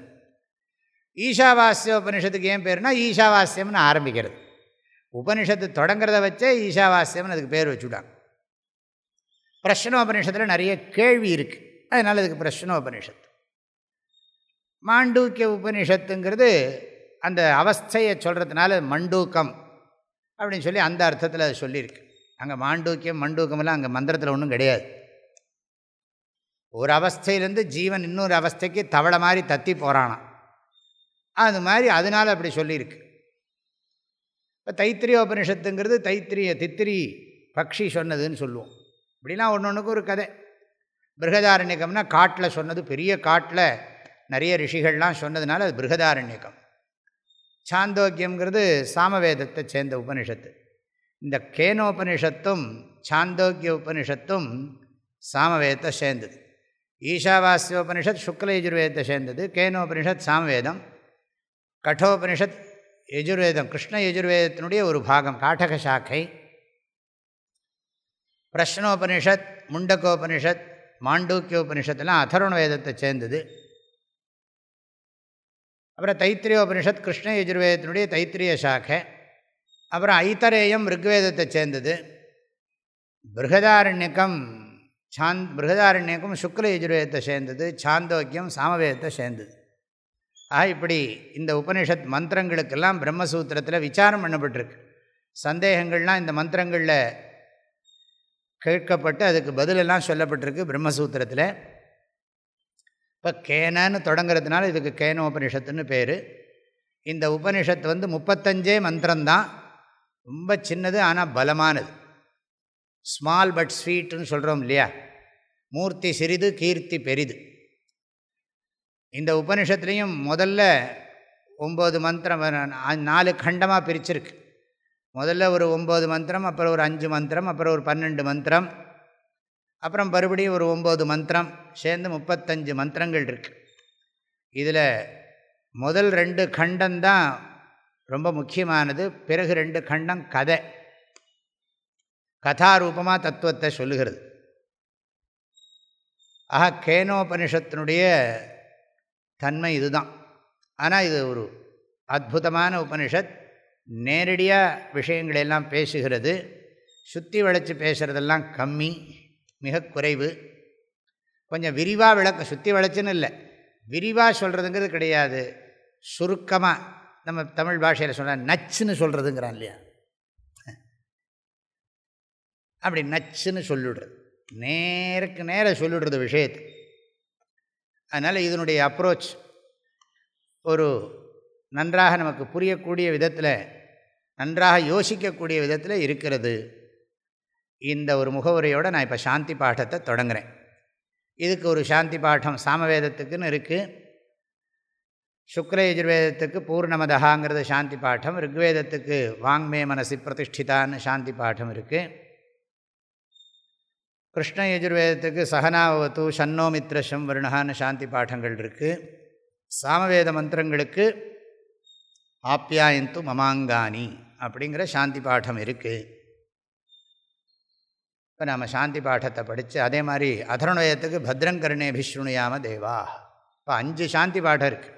ஈஷாவாஸ்யோபனிஷத்துக்கு ஏன் பேருனா ஈஷாவாஸ்யம்னு ஆரம்பிக்கிறது. உபனிஷத்து தொடங்கிறத வச்சே ஈஷாவாஸ்யம்னு அதுக்கு பேர் வச்சுவிட்டாங்க பிரஷ்னோபனிஷத்தில் நிறைய கேள்வி இருக்குது அதனால் அதுக்கு பிரஷ்னோபனிஷத்து. மாண்டூக்கிய உபனிஷத்துங்கிறது அந்த அவஸ்தையை சொல்கிறதுனால மண்டூக்கம் அப்படின்னு சொல்லி அந்த அர்த்தத்தில் அது சொல்லியிருக்கு. அங்கே மாண்டூக்கியம் மண்டூக்கமெல்லாம் அங்கே மந்திரத்தில் ஒன்றும் கிடையாது. ஒரு அவஸ்தையிலேருந்து ஜீவன் இன்னொரு அவஸ்தைக்கு தவளை மாதிரி தத்தி போகிறானான் அது மாதிரி அதனால் அப்படி சொல்லியிருக்கு. இப்போ தைத்திரிய உபனிஷத்துங்கிறது தைத்திரிய தித்திரி பக்ஷி சொன்னதுன்னு சொல்லுவோம். இப்படிலாம் ஒன்று ஒன்றுக்கு ஒரு கதை. பிருகதாரண்யக்கம்னா காட்டில் சொன்னது பெரிய காட்டில் நிறைய ரிஷிகள்லாம் சொன்னதுனால அது பிருகதாரண்யக்கம் சாந்தோக்கியங்கிறது சாமவேதத்தை சேர்ந்த உபனிஷத்து. இந்த கேனோபனிஷத்தும் சாந்தோக்கிய உபனிஷத்தும் சாமவேதத்தை சேர்ந்தது. ஈஷாவாஸ்யோபனிஷத் சுக்ல யஜுர்வேதத்தை சேர்ந்தது கேனோபனிஷத் சாம்வேதம் கட்டோபனிஷத் யஜுர்வேதம் கிருஷ்ண யஜுர்வேதத்தினுடைய ஒரு பாகம் காட்டக சாக்கை பிரஷ்னோபனிஷத் முண்டகோபனிஷத் மாண்டூக்கியோபனிஷத்துலாம் அதருண வேதத்தை சேர்ந்தது. அப்புறம் தைத்திரியோபனிஷத் கிருஷ்ண யஜுர்வேதத்தினுடைய தைத்திரிய சாக்கை அப்புறம் ஐத்தரேயம் ரிக்வேதத்தை சேர்ந்தது. பிருகதாரண்யக்கம் சாந்த் பிருகதாரண்யக்கம் சுக்ல யஜுர்வேதத்தை சேர்ந்தது சாந்தோக்கியம் சாமவேதத்தை சேர்ந்தது. ஆக இப்படி இந்த உபனிஷத் மந்திரங்களுக்கெல்லாம் பிரம்மசூத்திரத்தில் விசாரம் பண்ணப்பட்டிருக்கு. சந்தேகங்கள்லாம் இந்த மந்திரங்களில் கேட்கப்பட்டு அதுக்கு பதிலெல்லாம் சொல்லப்பட்டிருக்கு பிரம்மசூத்திரத்தில். இப்போ கேனன்னு தொடங்கிறதுனால இதுக்கு கேன உபனிஷத்துன்னு பேர். இந்த உபனிஷத்து வந்து முப்பத்தஞ்சே மந்திரம்தான். ரொம்ப சின்னது ஆனால் பலமானது. ஸ்மால் பட் ஸ்வீட்டுன்னு சொல்கிறோம் இல்லையா? மூர்த்தி சிறிது கீர்த்தி பெரிது. இந்த உபனிஷத்துலேயும் முதல்ல ஒம்பது மந்திரம் நாலு கண்டமாக பிரிச்சிருக்கு. முதல்ல ஒரு ஒம்பது மந்திரம் அப்புறம் ஒரு அஞ்சு மந்திரம் அப்புறம் ஒரு பன்னெண்டு மந்திரம் அப்புறம் மறுபடியும் ஒரு ஒம்பது மந்திரம் சேர்ந்து முப்பத்தஞ்சு மந்திரங்கள் இருக்குது இதில் முதல் ரெண்டு கண்டம்தான் ரொம்ப முக்கியமானது பிறகு ரெண்டு கண்டம் கதை. கதாரூபமாக தத்துவத்தை சொல்லுகிறது. ஆக கேனோபனிஷத்தினுடைய தன்மை இதுதான். ஆனால் இது ஒரு அற்புதமான உபனிஷத். நேரடியாக விஷயங்களெல்லாம் பேசுகிறது. சுற்றி வளைச்சி பேசுகிறதெல்லாம் கம்மி மிக குறைவு. கொஞ்சம் விரிவாக விளக்க சுற்றி வளைச்சுன்னு இல்லை. விரிவாக சொல்கிறதுங்கிறது கிடையாது. சுருக்கமாக நம்ம தமிழ் பாஷையில் சொன்னால் நச்சுன்னு சொல்கிறதுங்கிறான் இல்லையா? அப்படி நச்சுன்னு சொல்லிவிடுறது. நேருக்கு நேர சொல்லிவிடுறது விஷயத்தை. அதனால் இதனுடைய அப்ரோச் ஒரு நன்றாக நமக்கு புரியக்கூடிய விதத்தில் நன்றாக யோசிக்கக்கூடிய விதத்தில் இருக்கிறது. இந்த ஒரு முகவுரையோடு நான் இப்போ சாந்தி பாட்டத்தை தொடங்குறேன். இதுக்கு ஒரு சாந்தி பாட்டம் சாமவேதத்துக்குன்னு இருக்குது சுக்ர யஜுர்வேதத்துக்கு பூர்ணமதகாங்கிறது சாந்தி பாட்டம் ரிக்வேதத்துக்கு வாங்மே மனசி பிரதிஷ்டிதான்னு சாந்தி பாட்டம் இருக்குது கிருஷ்ண யஜுர்வேதத்துக்கு சகனாவத்து சன்னோமித்ரஷம் வருணகான்னு சாந்தி பாடங்கள் இருக்குது சாமவேத மந்திரங்களுக்கு ஆப்யாயந்து மமாங்கானி அப்படிங்கிற சாந்தி பாடம் இருக்குது இப்போ நம்ம சாந்தி பாடத்தை படித்து அதே மாதிரி அதர்ணயத்துக்கு பத்ரங்கருணே பிஷ்ணுயாம தேவா. இப்போ அஞ்சு சாந்தி பாடம் இருக்குது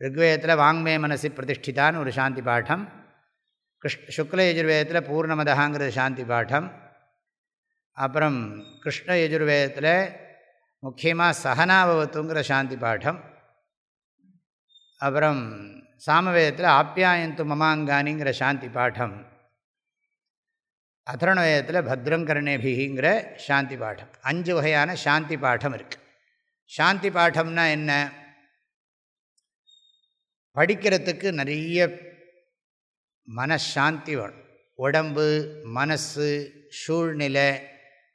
ரிக்வேதத்தில் வாங்மே மனசி பிரதிஷ்டிதான்னு ஒரு சாந்தி பாடம். கிருஷ் சுக்ல யஜுர்வேதத்தில் பூர்ணமதகாங்கிறது சாந்தி பாடம். அப்புறம் கிருஷ்ண யஜுர்வேதத்தில் முக்கியமாக சகனாபவத்துங்கிற சாந்தி பாடம். அப்புறம் சாமவேதத்தில் ஆப்யாயந்து மமாங்கானிங்கிற சாந்தி பாடம். அதர்ணவேதத்தில் பத்ரங்கரணேபிகிங்கிற சாந்தி பாடம். அஞ்சு வகையான சாந்தி பாடம் இருக்குது சாந்தி பாடம்னா என்ன? படிக்கிறதுக்கு நிறைய மனசாந்தி வேணும். உடம்பு மனசு சூழ்நிலை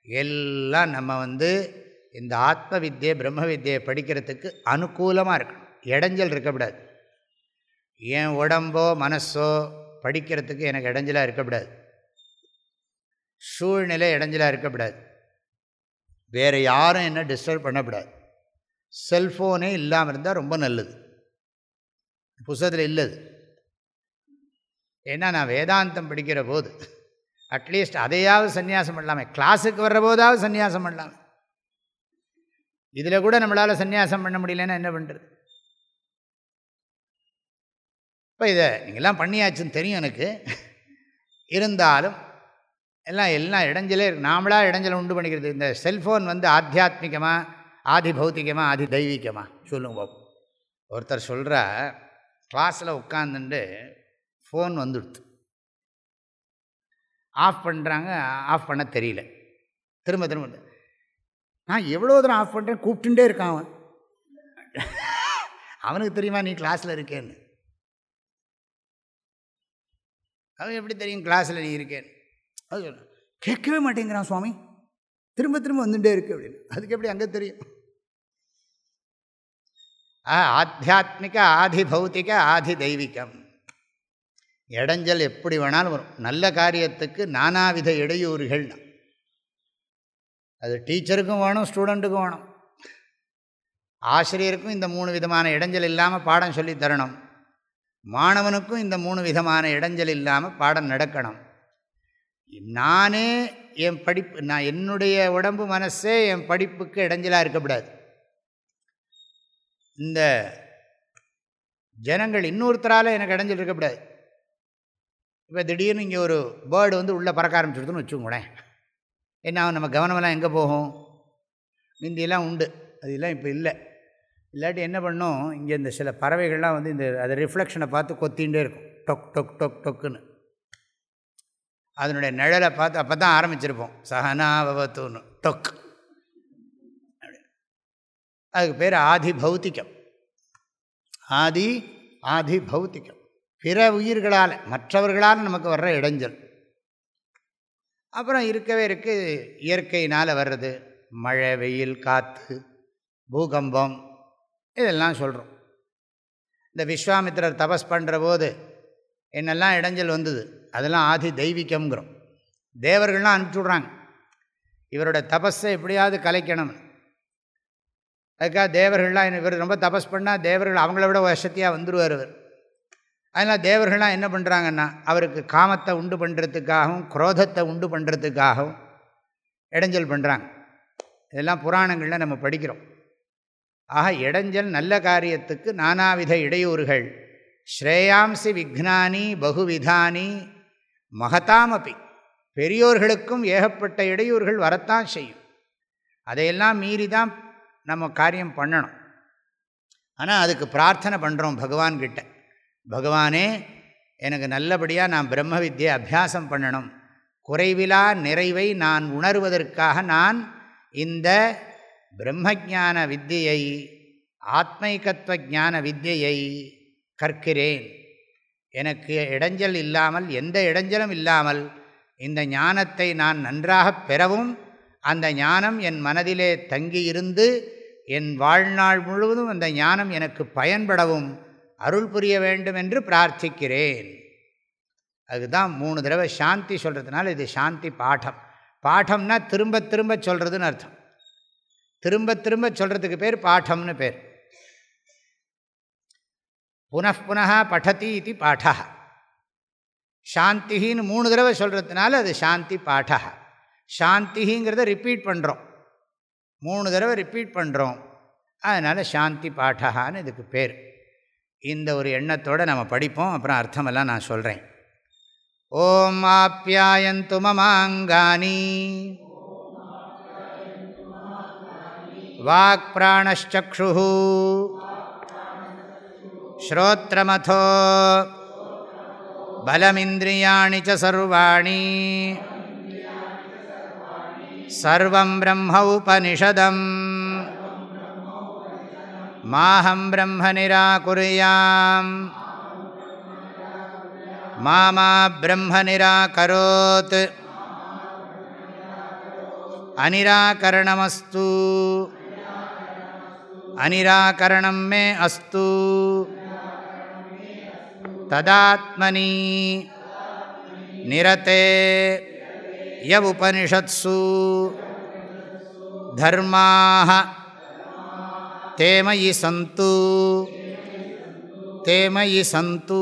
எல்லாம் நம்ம வந்து இந்த ஆத்ம வித்தியை பிரம்ம வித்தியை படிக்கிறதுக்கு அனுகூலமாக இருக்கணும். இடைஞ்சல் இருக்கக்கூடாது. என் உடம்போ மனசோ படிக்கிறதுக்கு எனக்கு இடைஞ்சலாக இருக்கக்கூடாது. சூழ்நிலை இடைஞ்சலாக இருக்கக்கூடாது. வேறு யாரும் என்ன டிஸ்டர்ப் பண்ணக்கூடாது. செல்ஃபோனே இல்லாமல் இருந்தால் ரொம்ப நல்லது. புஸ்தகத்தில் இல்லது. ஏன்னா நான் வேதாந்தம் படிக்கிற போது அட்லீஸ்ட் அதையாவது சன்னியாசம் பண்ணலாமே. கிளாஸுக்கு வர்ற போதாவது சன்னியாசம் பண்ணலாமே. இதில் கூட நம்மளால் சன்னியாசம் பண்ண முடியலன்னா என்ன பண்ணுறது இப்போ இதை நீங்கள்லாம் பண்ணியாச்சுன்னு தெரியும் எனக்கு. இருந்தாலும் எல்லாம் எல்லாம் இடைஞ்சலே இருக்கு. நாமளாக இடைஞ்சலை உண்டு பண்ணிக்கிறது. இந்த செல்ஃபோன் வந்து ஆத்தியாத்மிகமாக ஆதி பௌத்திகமாக ஆதி தெய்வீகமாக சொல்லுங்க ஒருத்தர் சொல்கிற கிளாஸில் உட்காந்துட்டு ஃபோன் வந்துடுது ஆஃப் பண்ணுறாங்க ஆஃப் பண்ண தெரியல. திரும்ப திரும்ப நான் எவ்வளோ தூரம் ஆஃப் பண்ணுறேன் கூப்பிட்டுட்டே இருக்கான் அவன். அவனுக்கு தெரியுமா நீ கிளாஸில் இருக்கேன்னு? அவன் எப்படி தெரியும் கிளாஸில் நீ இருக்கேன்னு? அது சொல்ல கேட்கவே மாட்டேங்கிறான் சுவாமி. திரும்ப திரும்ப வந்துட்டே இருக்கு அப்படின்னு. அதுக்கு எப்படி அங்கே தெரியும்? ஆத்தியாத்மிக ஆதி பௌத்திக ஆதி தெய்வீகம் இடைஞ்சல் எப்படி வேணாலும் வரும். நல்ல காரியத்துக்கு நானாவித இடையூறுகள் அது டீச்சருக்கும் வேணும் ஸ்டூடெண்ட்டுக்கும் வேணும். ஆசிரியருக்கும் இந்த மூணு விதமான இடைஞ்சல் இல்லாமல் பாடம் சொல்லி தரணும். மாணவனுக்கும் இந்த மூணு விதமான இடைஞ்சல் இல்லாமல் பாடம் நடக்கணும். நானே என் படிப்பு நான் என்னுடைய உடம்பு மனசே என் படிப்புக்கு இடைஞ்சலாக இருக்கக்கூடாது. இந்த ஜனங்கள் இன்னொருத்தரால் எனக்கு இடைஞ்சல் இருக்கக்கூடாது. இப்போ திடீர்னு இங்கே ஒரு பேர்டு வந்து உள்ளே பறக்க ஆரம்பிச்சிடுதுன்னு வச்சுக்கோங்களேன். என்ன நம்ம கவனமெல்லாம் எங்கே போகும்? முந்தியெல்லாம் உண்டு. அதெல்லாம் இப்போ இல்லை. இல்லாட்டி என்ன பண்ணும்? இங்கே இந்த சில பறவைகள்லாம் வந்து இந்த அது ரிஃப்ளெக்ஷனை பார்த்து கொத்திகிட்டே இருக்கும். டொக் டொக் டொக் டொக்குன்னு. அதனுடைய நிழலை பார்த்து அப்போ தான் ஆரம்பிச்சிருப்போம். சகனாபவத்துன்னு டொக். அதுக்கு பேர் ஆதி பௌத்திகம் ஆதி ஆதி பௌத்திகம் பிற உயிர்களால் மற்றவர்களால் நமக்கு வர்ற இடைஞ்சல். அப்புறம் இருக்கவே இருக்குது இயற்கையினால் வர்றது மழை வெயில் காற்று பூகம்பம் இதெல்லாம் சொல்கிறோம் இந்த விஸ்வாமித்திரர் தபஸ் பண்ணுற போது என்னெல்லாம் இடைஞ்சல் வந்தது அதெல்லாம் ஆதி தெய்வீகம்ங்கிறோம். தேவர்கள்லாம் அனுப்பிச்சுட்றாங்க இவரோட தபஸை எப்படியாவது கலைக்கணும் அதுக்காக தேவர்கள்லாம் இவர் ரொம்ப தபஸ் பண்ணால் தேவர்கள் அவங்கள விட வசதியாக வந்துடுவார் இவர். அதனால் தேவர்கள்லாம் என்ன பண்ணுறாங்கன்னா அவருக்கு காமத்தை உண்டு பண்ணுறதுக்காகவும் குரோதத்தை உண்டு பண்ணுறதுக்காகவும் இடைஞ்சல் பண்ணுறாங்க இதெல்லாம் புராணங்களில் நம்ம படிக்கிறோம். ஆக இடைஞ்சல் நல்ல காரியத்துக்கு நானாவித இடையூறுகள். ஸ்ரேயாம்சி விக்னானி பகுவிதானி மகதாமப்பி பெரியோர்களுக்கும் ஏகப்பட்ட இடையூறுகள் வரத்தான் செய்யும். அதையெல்லாம் மீறி தான் நம்ம காரியம் பண்ணணும். ஆனால் அதுக்கு பிரார்த்தனை பண்ணுறோம் பகவான்கிட்ட. பகவானே எனக்கு நல்லபடியாக நான் பிரம்ம வித்தியை அபியாசம் பண்ணணும். குறைவிலா நிறைவை நான் உணர்வதற்காக நான் இந்த பிரம்மஜான வித்தியை ஆத்மைகத்துவ ஜான வித்தியை கற்கிறேன். எனக்கு இடைஞ்சல் இல்லாமல் எந்த இடைஞ்சலும் இல்லாமல் இந்த ஞானத்தை நான் நன்றாக பெறவும் அந்த ஞானம் என் மனதிலே தங்கியிருந்து என் வாழ்நாள் முழுவதும் அந்த ஞானம் எனக்கு பயன்படவும் அருள் புரிய வேண்டும் என்று பிரார்த்திக்கிறேன். அதுதான் மூணு தடவை சாந்தி சொல்கிறதுனால இது சாந்தி பாடம். பாடம்னா திரும்ப திரும்ப சொல்கிறதுன்னு அர்த்தம். திரும்ப திரும்ப சொல்கிறதுக்கு பேர் பாடம்னு பேர். புனப்புனா படதி இது பாடா சாந்திகின்னு மூணு தடவை சொல்கிறதுனால அது சாந்தி பாடா சாந்திங்கிறத ரிப்பீட் பண்ணுறோம் மூணு தடவை ரிப்பீட் பண்ணுறோம் அதனால் சாந்தி பாடகான்னு இதுக்கு பேர். இந்த ஒரு எண்ணத்தோடு நம்ம படிப்போம். அப்புறம் அர்த்தமெல்லாம் நான் சொல்கிறேன் ஓம் ஆப்யாயந்து மமாங்கானி. வாக் பிராணச்சு ஸ்ரோத்திரமதோ பலமிந்திரியாணி சர்வாணி. சர்வம் பிரம்ம உபனிஷதம். மாஹம் பிரம்ம நிராகுரியாம் மாமா பிரம்ம நிராகரோத் அனிராகரணமஸ்து அனிராகரணம் மே அஸ்து. ததாத்மனி. நிரதே. யவுபனிஷத்சு. தர்மாக தேமயி சந்து. தேமயி சந்து.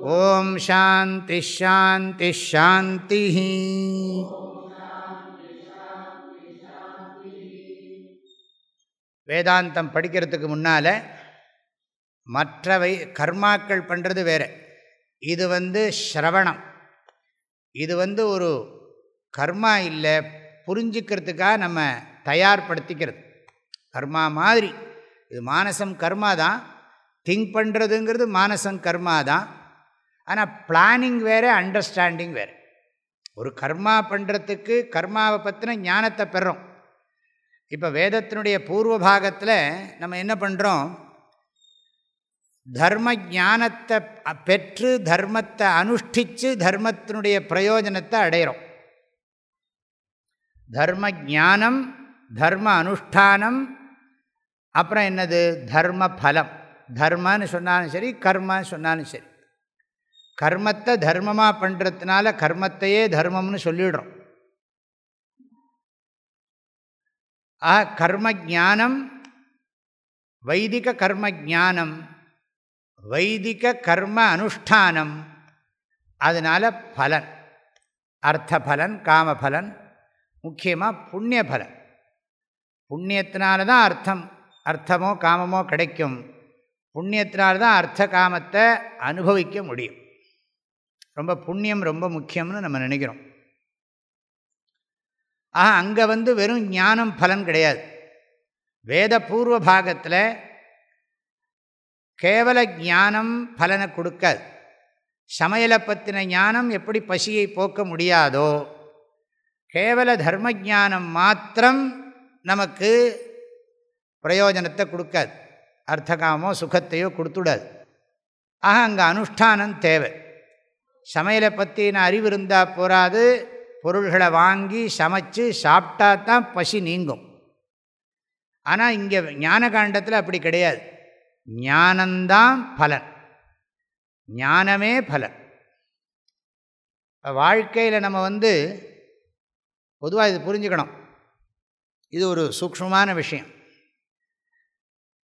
ஓம் சாந்தி ஷாந்தி ஷாந்தி வேதாந்தம் படிக்கிறதுக்கு முன்னால் மற்றவை கர்மாக்கள் பண்ணுறது வேறு. இது வந்து ஸ்ரவணம். இது வந்து ஒரு கர்மா இல்லை புரிஞ்சுக்கிறதுக்காக நம்ம தயார்படுத்திக்கிறது. கர்மா மாதிரி. இது மானசம் கர்மா தான். திங்க் பண்ணுறதுங்கிறது மானசம் கர்மா தான். ஆனால் பிளானிங் வேறு அண்டர்ஸ்டாண்டிங் வேறு. ஒரு கர்மா பண்ணுறதுக்கு கர்மாவை பற்றின ஞானத்தை பெறோம் இப்போ வேதத்தினுடைய பூர்வ பாகத்தில் நம்ம என்ன பண்ணுறோம் தர்ம ஞானத்தை பெற்று தர்மத்தை அனுஷ்டித்து தர்மத்தினுடைய பிரயோஜனத்தை அடையிறோம். தர்ம ஜானம் தர்ம அனுஷ்டானம் அப்புறம் என்னது? தர்ம பலம் தர்மன்னு சொன்னாலும் சரி கர்மன்னு சொன்னாலும் சரி. கர்மத்தை தர்மமாக பண்ணுறதுனால கர்மத்தையே தர்மம்னு சொல்லிடுறோம். ஆ கர்ம ஜானம் வைதிக கர்ம ஜானம் வைதிக கர்ம அனுஷ்டானம் அதனால் பலன். அர்த்த பலன் காமபலன் முக்கியமாக புண்ணிய பலன் புண்ணியத்தினால தான் அர்த்தம். அர்த்தமோ காமமோ கிடைக்கும். புண்ணியத்தினால்தான் அர்த்த காமத்தை அனுபவிக்க முடியும். ரொம்ப புண்ணியம் ரொம்ப முக்கியம்னு நம்ம நினைக்கிறோம். ஆக அங்கே வந்து வெறும் ஞானம் பலன் கிடையாது. வேத பூர்வ பாகத்தில் கேவல ஞானம் பலனை கொடுக்காது. சமையலை பற்றின ஞானம் எப்படி பசியை போக்க முடியாதோ கேவல தர்ம ஜானம் மாத்திரம் நமக்கு பிரயோஜனத்தை கொடுக்காது. அர்த்தகாமோ சுகத்தையோ கொடுத்துடாது. ஆக அங்கே அனுஷ்டானம் தேவை. சமையலை பற்றின அறிவு இருந்தால் போகாது பொருள்களை வாங்கி சமைச்சு சாப்பிட்டா தான் பசி நீங்கும். ஆனால் இங்கே ஞான காண்டத்தில் அப்படி கிடையாது. ஞானந்தான் பலன். ஞானமே பலன். வாழ்க்கையில் நம்ம வந்து பொதுவாக இது புரிஞ்சுக்கணும். இது ஒரு சூக்ஷமான விஷயம்.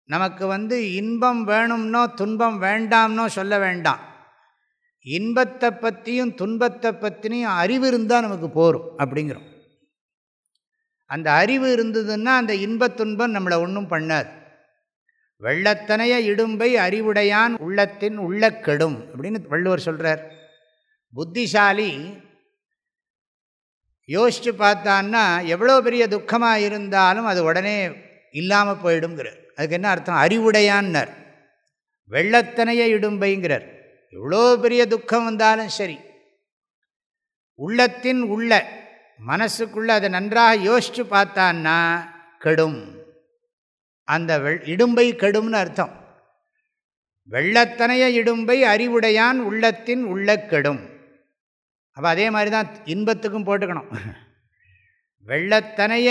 நமக்கு வந்து இன்பம் வேணும்னோ துன்பம் வேண்டாம்னோ சொல்ல வேண்டாம். இன்பத்தை பற்றியும் துன்பத்தை பற்றினையும் அறிவு இருந்தால் நமக்கு போகும் அப்படிங்கிறோம். அந்த அறிவு இருந்ததுன்னா அந்த இன்பத் துன்பம் நம்மளை ஒன்றும் பண்ணாது. வெள்ளத்தனைய இடும்பை அறிவுடையான் உள்ளத்தின் உள்ள கெடும் அப்படின்னு வள்ளுவர் சொல்கிறார் புத்திசாலி யோசித்து பார்த்தான்னா எவ்வளோ பெரிய துக்கமாக இருந்தாலும் அது உடனே இல்லாமல் போயிடுங்கிறார் அதுக்கு என்ன அர்த்தம்? அறிவுடையான்னர். வெள்ளத்தனைய இடும்பைங்கிறார் எவ்வளோ பெரிய துக்கம் வந்தாலும் சரி. உள்ளத்தின் உள்ள மனசுக்குள்ளே அதை நன்றாக யோசித்து பார்த்தான்னா கெடும். அந்த வெள் இடும்பை கெடும்னு அர்த்தம். வெள்ளத்தனைய இடும்பை அறிவுடையான் உள்ளத்தின் உள்ள கெடும். அப்போ அதே மாதிரி தான் இன்பத்துக்கும் போட்டுக்கணும். வெள்ளத்தனைய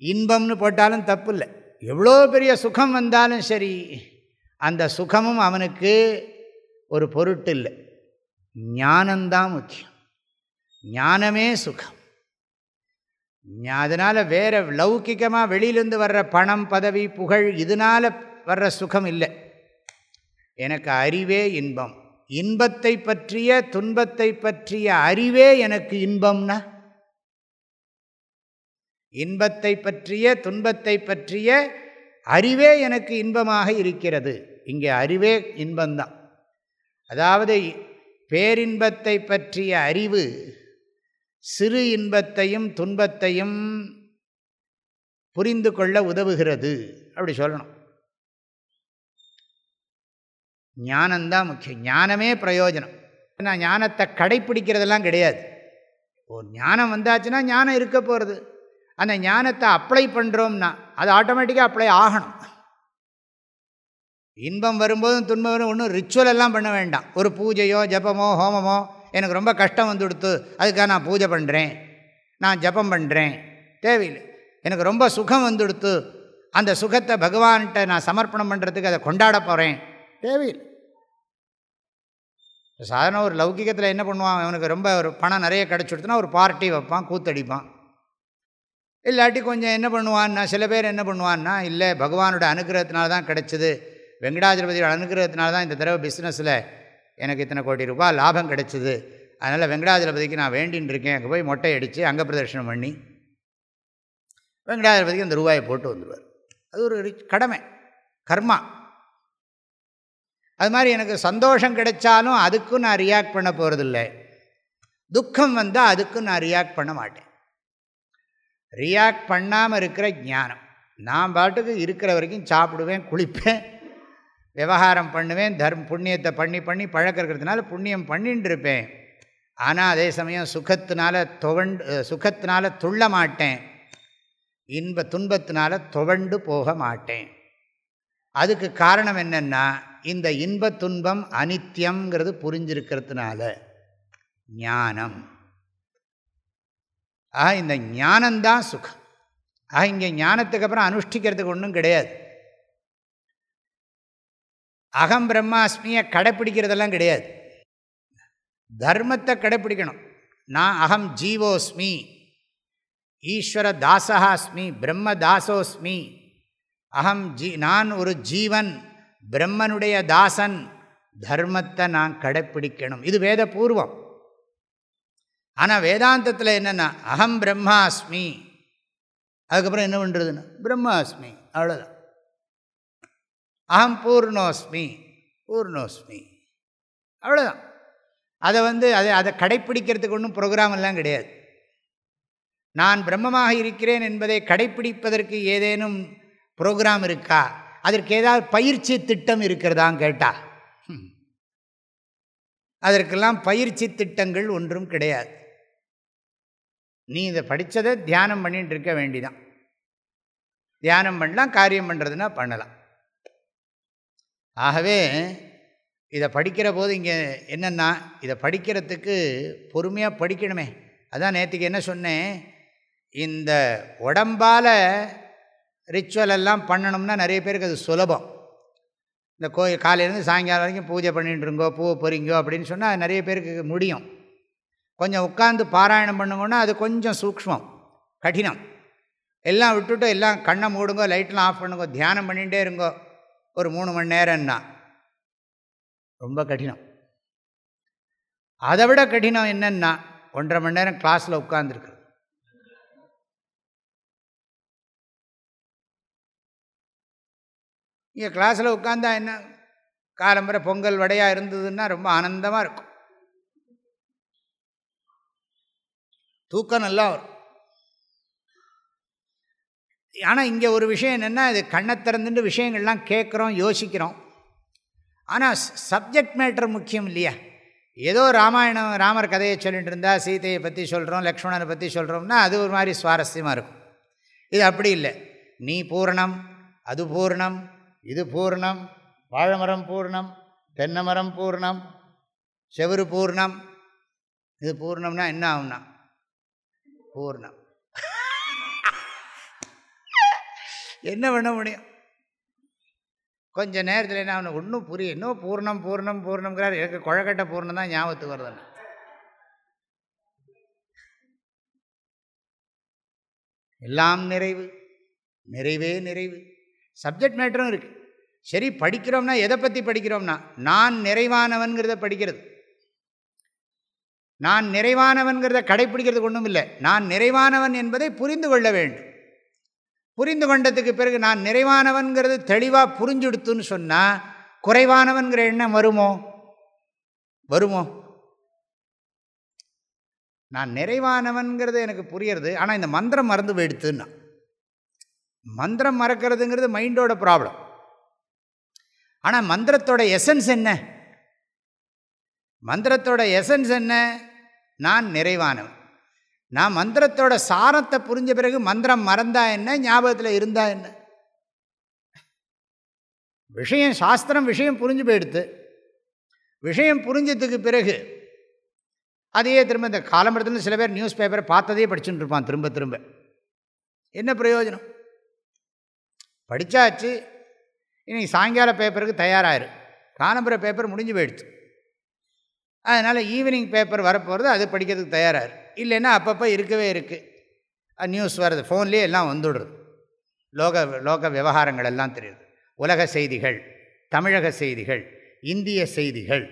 இன்பம்னு போட்டாலும் தப்பு இல்லை எவ்வளோ பெரிய சுகம் வந்தாலும் சரி அந்த சுகமும் அவனுக்கு ஒரு பொருட்டு இல்லை. ஞானந்தான் முக்கியம். ஞானமே சுகம். அதனால் வேறு லௌக்கிகமாக வெளியிலேருந்து வர்ற பணம் பதவி புகழ் இதனால் வர்ற சுகம் இல்லை. எனக்கு அறிவே இன்பம். இன்பத்தை பற்றிய துன்பத்தை பற்றிய அறிவே எனக்கு இன்பம்னா? இன்பத்தை பற்றிய துன்பத்தை பற்றிய அறிவே எனக்கு இன்பமாக இருக்கிறது. இங்கே அறிவே இன்பந்தான் அதாவது பேரின்பத்தை பற்றிய அறிவு சிறு இன்பத்தையும் துன்பத்தையும் புரிந்து கொள்ள உதவுகிறது. அப்படி சொல்லணும். ஞானந்தான் முக்கியம். ஞானமே பிரயோஜனம். நான் ஞானத்தை கடைப்பிடிக்கிறதெல்லாம் கிடையாது. ஓ ஞானம் வந்தாச்சுன்னா ஞானம் இருக்க போகிறது அந்த ஞானத்தை அப்ளை பண்ணுறோம்னா அது ஆட்டோமேட்டிக்காக அப்ளை ஆகணும். இன்பம் வரும்போதும் துன்பம் வரும் ஒன்றும் ரிச்சுவல் எல்லாம் பண்ண வேண்டாம். ஒரு பூஜையோ ஜபமோ ஹோமமோ எனக்கு ரொம்ப கஷ்டம் வந்து கொடுத்து அதுக்காக நான் பூஜை பண்ணுறேன் நான் ஜபம் பண்ணுறேன் தேவையில்லை. எனக்கு ரொம்ப சுகம் வந்து கொடுத்து அந்த சுகத்தை பகவான்கிட்ட நான் சமர்ப்பணம் பண்ணுறதுக்கு அதை கொண்டாட போகிறேன் தேவையில்லை. சாதாரண ஒரு லௌகிகத்தில் என்ன பண்ணுவான்? அவனுக்கு ரொம்ப ஒரு பணம் நிறைய கிடச்சி கொடுத்துனா ஒரு பார்ட்டி வைப்பான் கூத்தடிப்பான். இல்லாட்டி கொஞ்சம் என்ன பண்ணுவான்னா சில பேர் என்ன பண்ணுவான்னா இல்லை பகவானோட அனுகிரகத்தினால தான் கிடச்சிது. வெங்கடாஜலபதியோட அனுகிரகத்தினால தான் இந்த தடவை பிஸ்னஸில் எனக்கு இத்தனை கோடி ரூபாய் லாபம் கிடச்சிது. அதனால் வெங்கடாஜலபதிக்கு நான் வேண்டின்னு இருக்கேன். அங்கே போய் மொட்டை அடித்து அங்கே பிரதர்ஷனம் பண்ணி. வெங்கடாஜலபதிக்கு அந்த ரூபாயை போட்டு வந்துடுவார் அது ஒரு ரிச் கடமை கர்மா. அது மாதிரி எனக்கு சந்தோஷம் கிடைச்சாலும் அதுக்கும் நான் ரியாக்ட் பண்ண போகிறதில்ல துக்கம் வந்தால் அதுக்கும் நான் ரியாக்ட் பண்ண மாட்டேன். ரியாக்ட் பண்ணாமல் இருக்கிற ஞானம். நான் பாட்டுக்கு இருக்கிற வரைக்கும் சாப்பிடுவேன் குளிப்பேன் விவகாரம் பண்ணுவேன் தர்ம புண்ணியத்தை பண்ணி பண்ணி பழக்கம் இருக்கிறதுனால புண்ணியம் பண்ணிட்டு இருப்பேன். ஆனால் அதே சமயம் சுகத்தினால துவண்டு சுகத்தினால துள்ள மாட்டேன். இன்ப துன்பத்தினால துவண்டு போக மாட்டேன். அதுக்கு காரணம் என்னென்னா இந்த இன்ப துன்பம் அனித்தியங்கிறது புரிஞ்சிருக்கிறதுனால ஞானம். ஆக இந்த ஞானந்தான் சுகம். ஆக இங்கே ஞானத்துக்கு அப்புறம் அனுஷ்டிக்கிறதுக்கு ஒன்றும் கிடையாது. அகம் பிரம்மாஸ்மியை கடைப்பிடிக்கிறதெல்லாம் கிடையாது. தர்மத்தை கடைப்பிடிக்கணும். நான் அகம் ஜீவோஸ்மி ஈஸ்வர தாசகாஸ்மி பிரம்ம தாசோஸ்மி அகம் ஜீ நான் ஒரு ஜீவன் பிரம்மனுடைய தாசன் தர்மத்தை நான் கடைப்பிடிக்கணும். இது வேத பூர்வம் ஆனால் வேதாந்தத்தில் என்னென்னா அகம் பிரம்மாஸ்மி. அதுக்கப்புறம் என்ன பண்ணுறதுன்னா பிரம்மாஸ்மி. அவ்வளோதான் அகம் பூர்ணோஸ்மி. பூர்ணோஸ்மி. அவ்வளோதான் அதை வந்து அதை அதை கடைப்பிடிக்கிறதுக்கு ஒன்றும் ப்ரோக்ராம் எல்லாம் கிடையாது. நான் பிரம்மமாக இருக்கிறேன் என்பதை கடைப்பிடிப்பதற்கு ஏதேனும் ப்ரோக்ராம் இருக்கா? அதற்கு ஏதாவது பயிற்சி திட்டம் இருக்கிறதான்னு கேட்டா அதற்கெல்லாம் பயிற்சி திட்டங்கள் ஒன்றும் கிடையாது. நீ இதை படித்ததை தியானம் பண்ணிட்டு இருக்க வேண்டிதான். தியானம் பண்ணலாம் காரியம் பண்ணுறதுனா பண்ணலாம். ஆகவே இதை படிக்கிற போது இங்கே என்னென்னா இதை படிக்கிறதுக்கு பொறுமையாக படிக்கணுமே. அதான் நேற்றுக்கு என்ன சொன்னேன்? இந்த உடம்பால் ரிச்சுவல் எல்லாம் பண்ணணும்னா நிறைய பேருக்கு அது சுலபம். இந்த கோயில் காலையிலேருந்து சாயங்காலம் வரைக்கும் பூஜை பண்ணிட்டுருங்கோ பூ பொறிங்கோ அப்படின்னு சொன்னால் நிறைய பேருக்கு முடியும். கொஞ்சம் உட்காந்து பாராயணம் பண்ணுங்கன்னா அது கொஞ்சம் சூக்ஷ்மம் கடினம். எல்லாம் விட்டுட்டு எல்லாம் கண்ணை மூடுங்கோ லைட்லாம் ஆஃப் பண்ணுங்கோ தியானம் பண்ணிகிட்டே இருங்கோ ஒரு மூணு மணி நேரம்னா. ரொம்ப கடினம். அதை விட கடினம் என்னென்னா ஒன்றரை மணி நேரம் கிளாஸில் உட்காந்துருக்கு இங்கே கிளாஸில் உட்காந்தா என்ன? காலம்பரை பொங்கல் வடையாக இருந்ததுன்னா ரொம்ப ஆனந்தமாக இருக்கும். தூக்கம் நல்லா வரும். ஆனால் இங்கே ஒரு விஷயம் என்னென்னா இது கண்ணை திறந்துட்டு விஷயங்கள்லாம் கேட்குறோம் யோசிக்கிறோம். ஆனால் சப்ஜெக்ட் மேட்டர் முக்கியம் இல்லையா? ஏதோ ராமாயணம் ராமர் கதையை சொல்லிட்டு இருந்தால் சீதையை பற்றி சொல்கிறோம் லக்ஷ்மணனை பற்றி சொல்கிறோம்னா அது ஒரு மாதிரி சுவாரஸ்யமாக இருக்கும். இது அப்படி இல்லை. நீ பூரணம் அது பூர்ணம் இது பூர்ணம் வாழைமரம் பூர்ணம் தென்னை மரம் பூர்ணம் செவரு பூர்ணம் இது பூர்ணம்னா என்ன ஆகும்னா பூர்ணம். என்ன பண்ண முடியும்? கொஞ்ச நேரத்தில் என்ன அவனுக்கு ஒன்றும் புரியும் இன்னும் பூர்ணம் பூர்ணம் பூர்ணம்ங்கிறார். எனக்கு குழக்கட்ட பூர்ணம் தான் ஞாபகத்துக்கு வருதுன்னு எல்லாம் நிறைவு. நிறைவே நிறைவு. சப்ஜெக்ட் மேட்டரும் இருக்குது சரி படிக்கிறோம்னா எதை பற்றி படிக்கிறோம்னா? நான் நிறைவானவன்கிறத படிக்கிறது. நான் நிறைவானவன்கிறத கடைப்பிடிக்கிறதுக்கு ஒன்றும் இல்லை. நான் நிறைவானவன் என்பதை புரிந்து கொள்ள வேண்டும். புரிந்து கொண்டதுக்கு பிறகு நான் நிறைவானவன்கிறது தெளிவாக புரிஞ்சுடுத்துன்னு சொன்னால் குறைவானவன்கிற எண்ணம் வருமோ? வருமோ? நான் நிறைவானவன்கிறது எனக்கு புரியறது. ஆனால் இந்த மந்திரம் மறந்து போயிடுத்துன்னா. மந்திரம் மறக்கிறதுங்கிறது மைண்டோட ப்ராப்ளம். ஆனால் மந்திரத்தோட எசன்ஸ் என்ன? மந்திரத்தோட எசன்ஸ் என்ன? நான் நிறைவானவன். நான் மந்திரத்தோட சாரத்தை புரிஞ்ச பிறகு மந்திரம் மறந்தா என்ன? ஞாபகத்தில் இருந்தா என்ன? விஷயம் சாஸ்திரம் விஷயம் புரிஞ்சு போயிடுத்து. விஷயம் புரிஞ்சதுக்கு பிறகு அதையே திரும்ப இந்த காலம்பரத்தில் சில பேர் நியூஸ் பேப்பரை பார்த்ததே படிச்சுட்டு இருப்பான் திரும்ப திரும்ப. என்ன பிரயோஜனம்? படித்தாச்சு இன்னைக்கு சாயங்கால பேப்பருக்கு தயாராகிரு காலம்புற பேப்பர் முடிஞ்சு போயிடுச்சு. அதனால் ஈவினிங் பேப்பர் வரப்போகிறது அது படிக்கிறதுக்கு தயாராக இல்லைன்னா அப்பப்போ இருக்கவே இருக்குது நியூஸ் வருது ஃபோன்லேயே எல்லாம் வந்துடுறது. லோக லோக விவகாரங்கள் எல்லாம் தெரியுது. உலக செய்திகள் தமிழக செய்திகள் இந்திய செய்திகள்.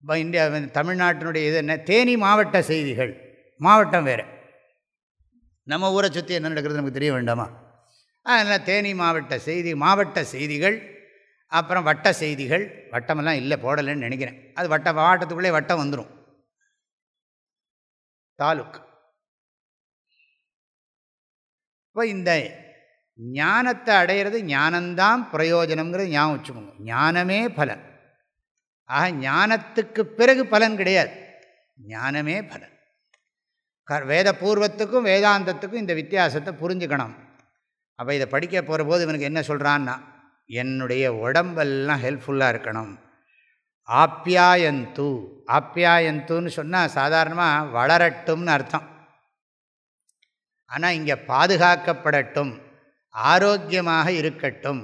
இப்போ இந்தியா தமிழ்நாட்டினுடைய இது என்ன? தேனி மாவட்ட செய்திகள். மாவட்டம் வேறு. நம்ம ஊரை சுற்றி என்ன நடக்கிறது நமக்கு தெரிய வேண்டாமா? அதனால் தேனி மாவட்ட செய்தி மாவட்ட செய்திகள் அப்புறம் வட்ட செய்திகள் வட்டமெல்லாம் இல்லை போடலைன்னு நினைக்கிறேன். அது வட்ட மாவட்டத்துக்குள்ளே வட்டம் வந்துடும் தாலுக். இப்போ இந்த ஞானத்தை அடையிறது ஞானந்தான் பிரயோஜனங்கிறது ஞாபகம் வச்சுக்கோங்க. ஞானமே பலன். ஆக ஞானத்துக்கு பிறகு பலன் கிடையாது. ஞானமே பலன். க வேத பூர்வத்துக்கும் வேதாந்தத்துக்கும் இந்த வித்தியாசத்தை புரிஞ்சுக்கணும். அப்போ இதை படிக்க போகிற போது இவனுக்கு என்ன சொல்கிறான்னா என்னுடைய உடம்பெல்லாம் ஹெல்ப்ஃபுல்லாக இருக்கணும். ஆப்யாயந்து ஆப்யாயந்துன்னு சொன்னால் சாதாரணமாக வளரட்டும்னு அர்த்தம். ஆனால் இங்கே பாதுகாக்கப்படட்டும் ஆரோக்கியமாக இருக்கட்டும்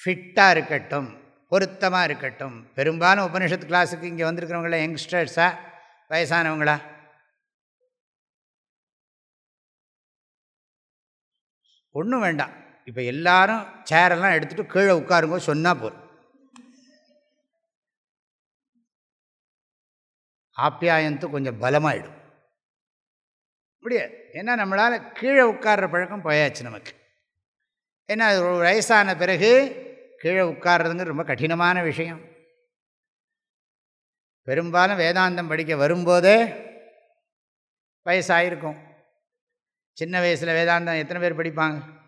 ஃபிட்டாக இருக்கட்டும் பொருத்தமாக இருக்கட்டும். பெரும்பாலும் உபனிஷத்து கிளாஸுக்கு இங்கே வந்திருக்கிறவங்கள யங்ஸ்டர்ஸா வயசானவங்களா? ஒன்றும் வேண்டாம். இப்போ எல்லாரும் சேரெல்லாம் எடுத்துகிட்டு கீழே உட்காருங்க சொன்னால் போதும். ஆப்பியாயத்து கொஞ்சம் பலமாயிடும். முடியாது ஏன்னா நம்மளால் கீழே உட்கார்ற பழக்கம் போயாச்சு நமக்கு. ஏன்னா அது ஒரு வயசான பிறகு கீழே உட்கார்றதுங்க ரொம்ப கடினமான விஷயம். பெரும்பாலும் வேதாந்தம் படிக்க வரும்போதே வயசாயிருக்கும். சின்ன வயசில் வேதாந்தம் எத்தனை பேர் படிப்பாங்க?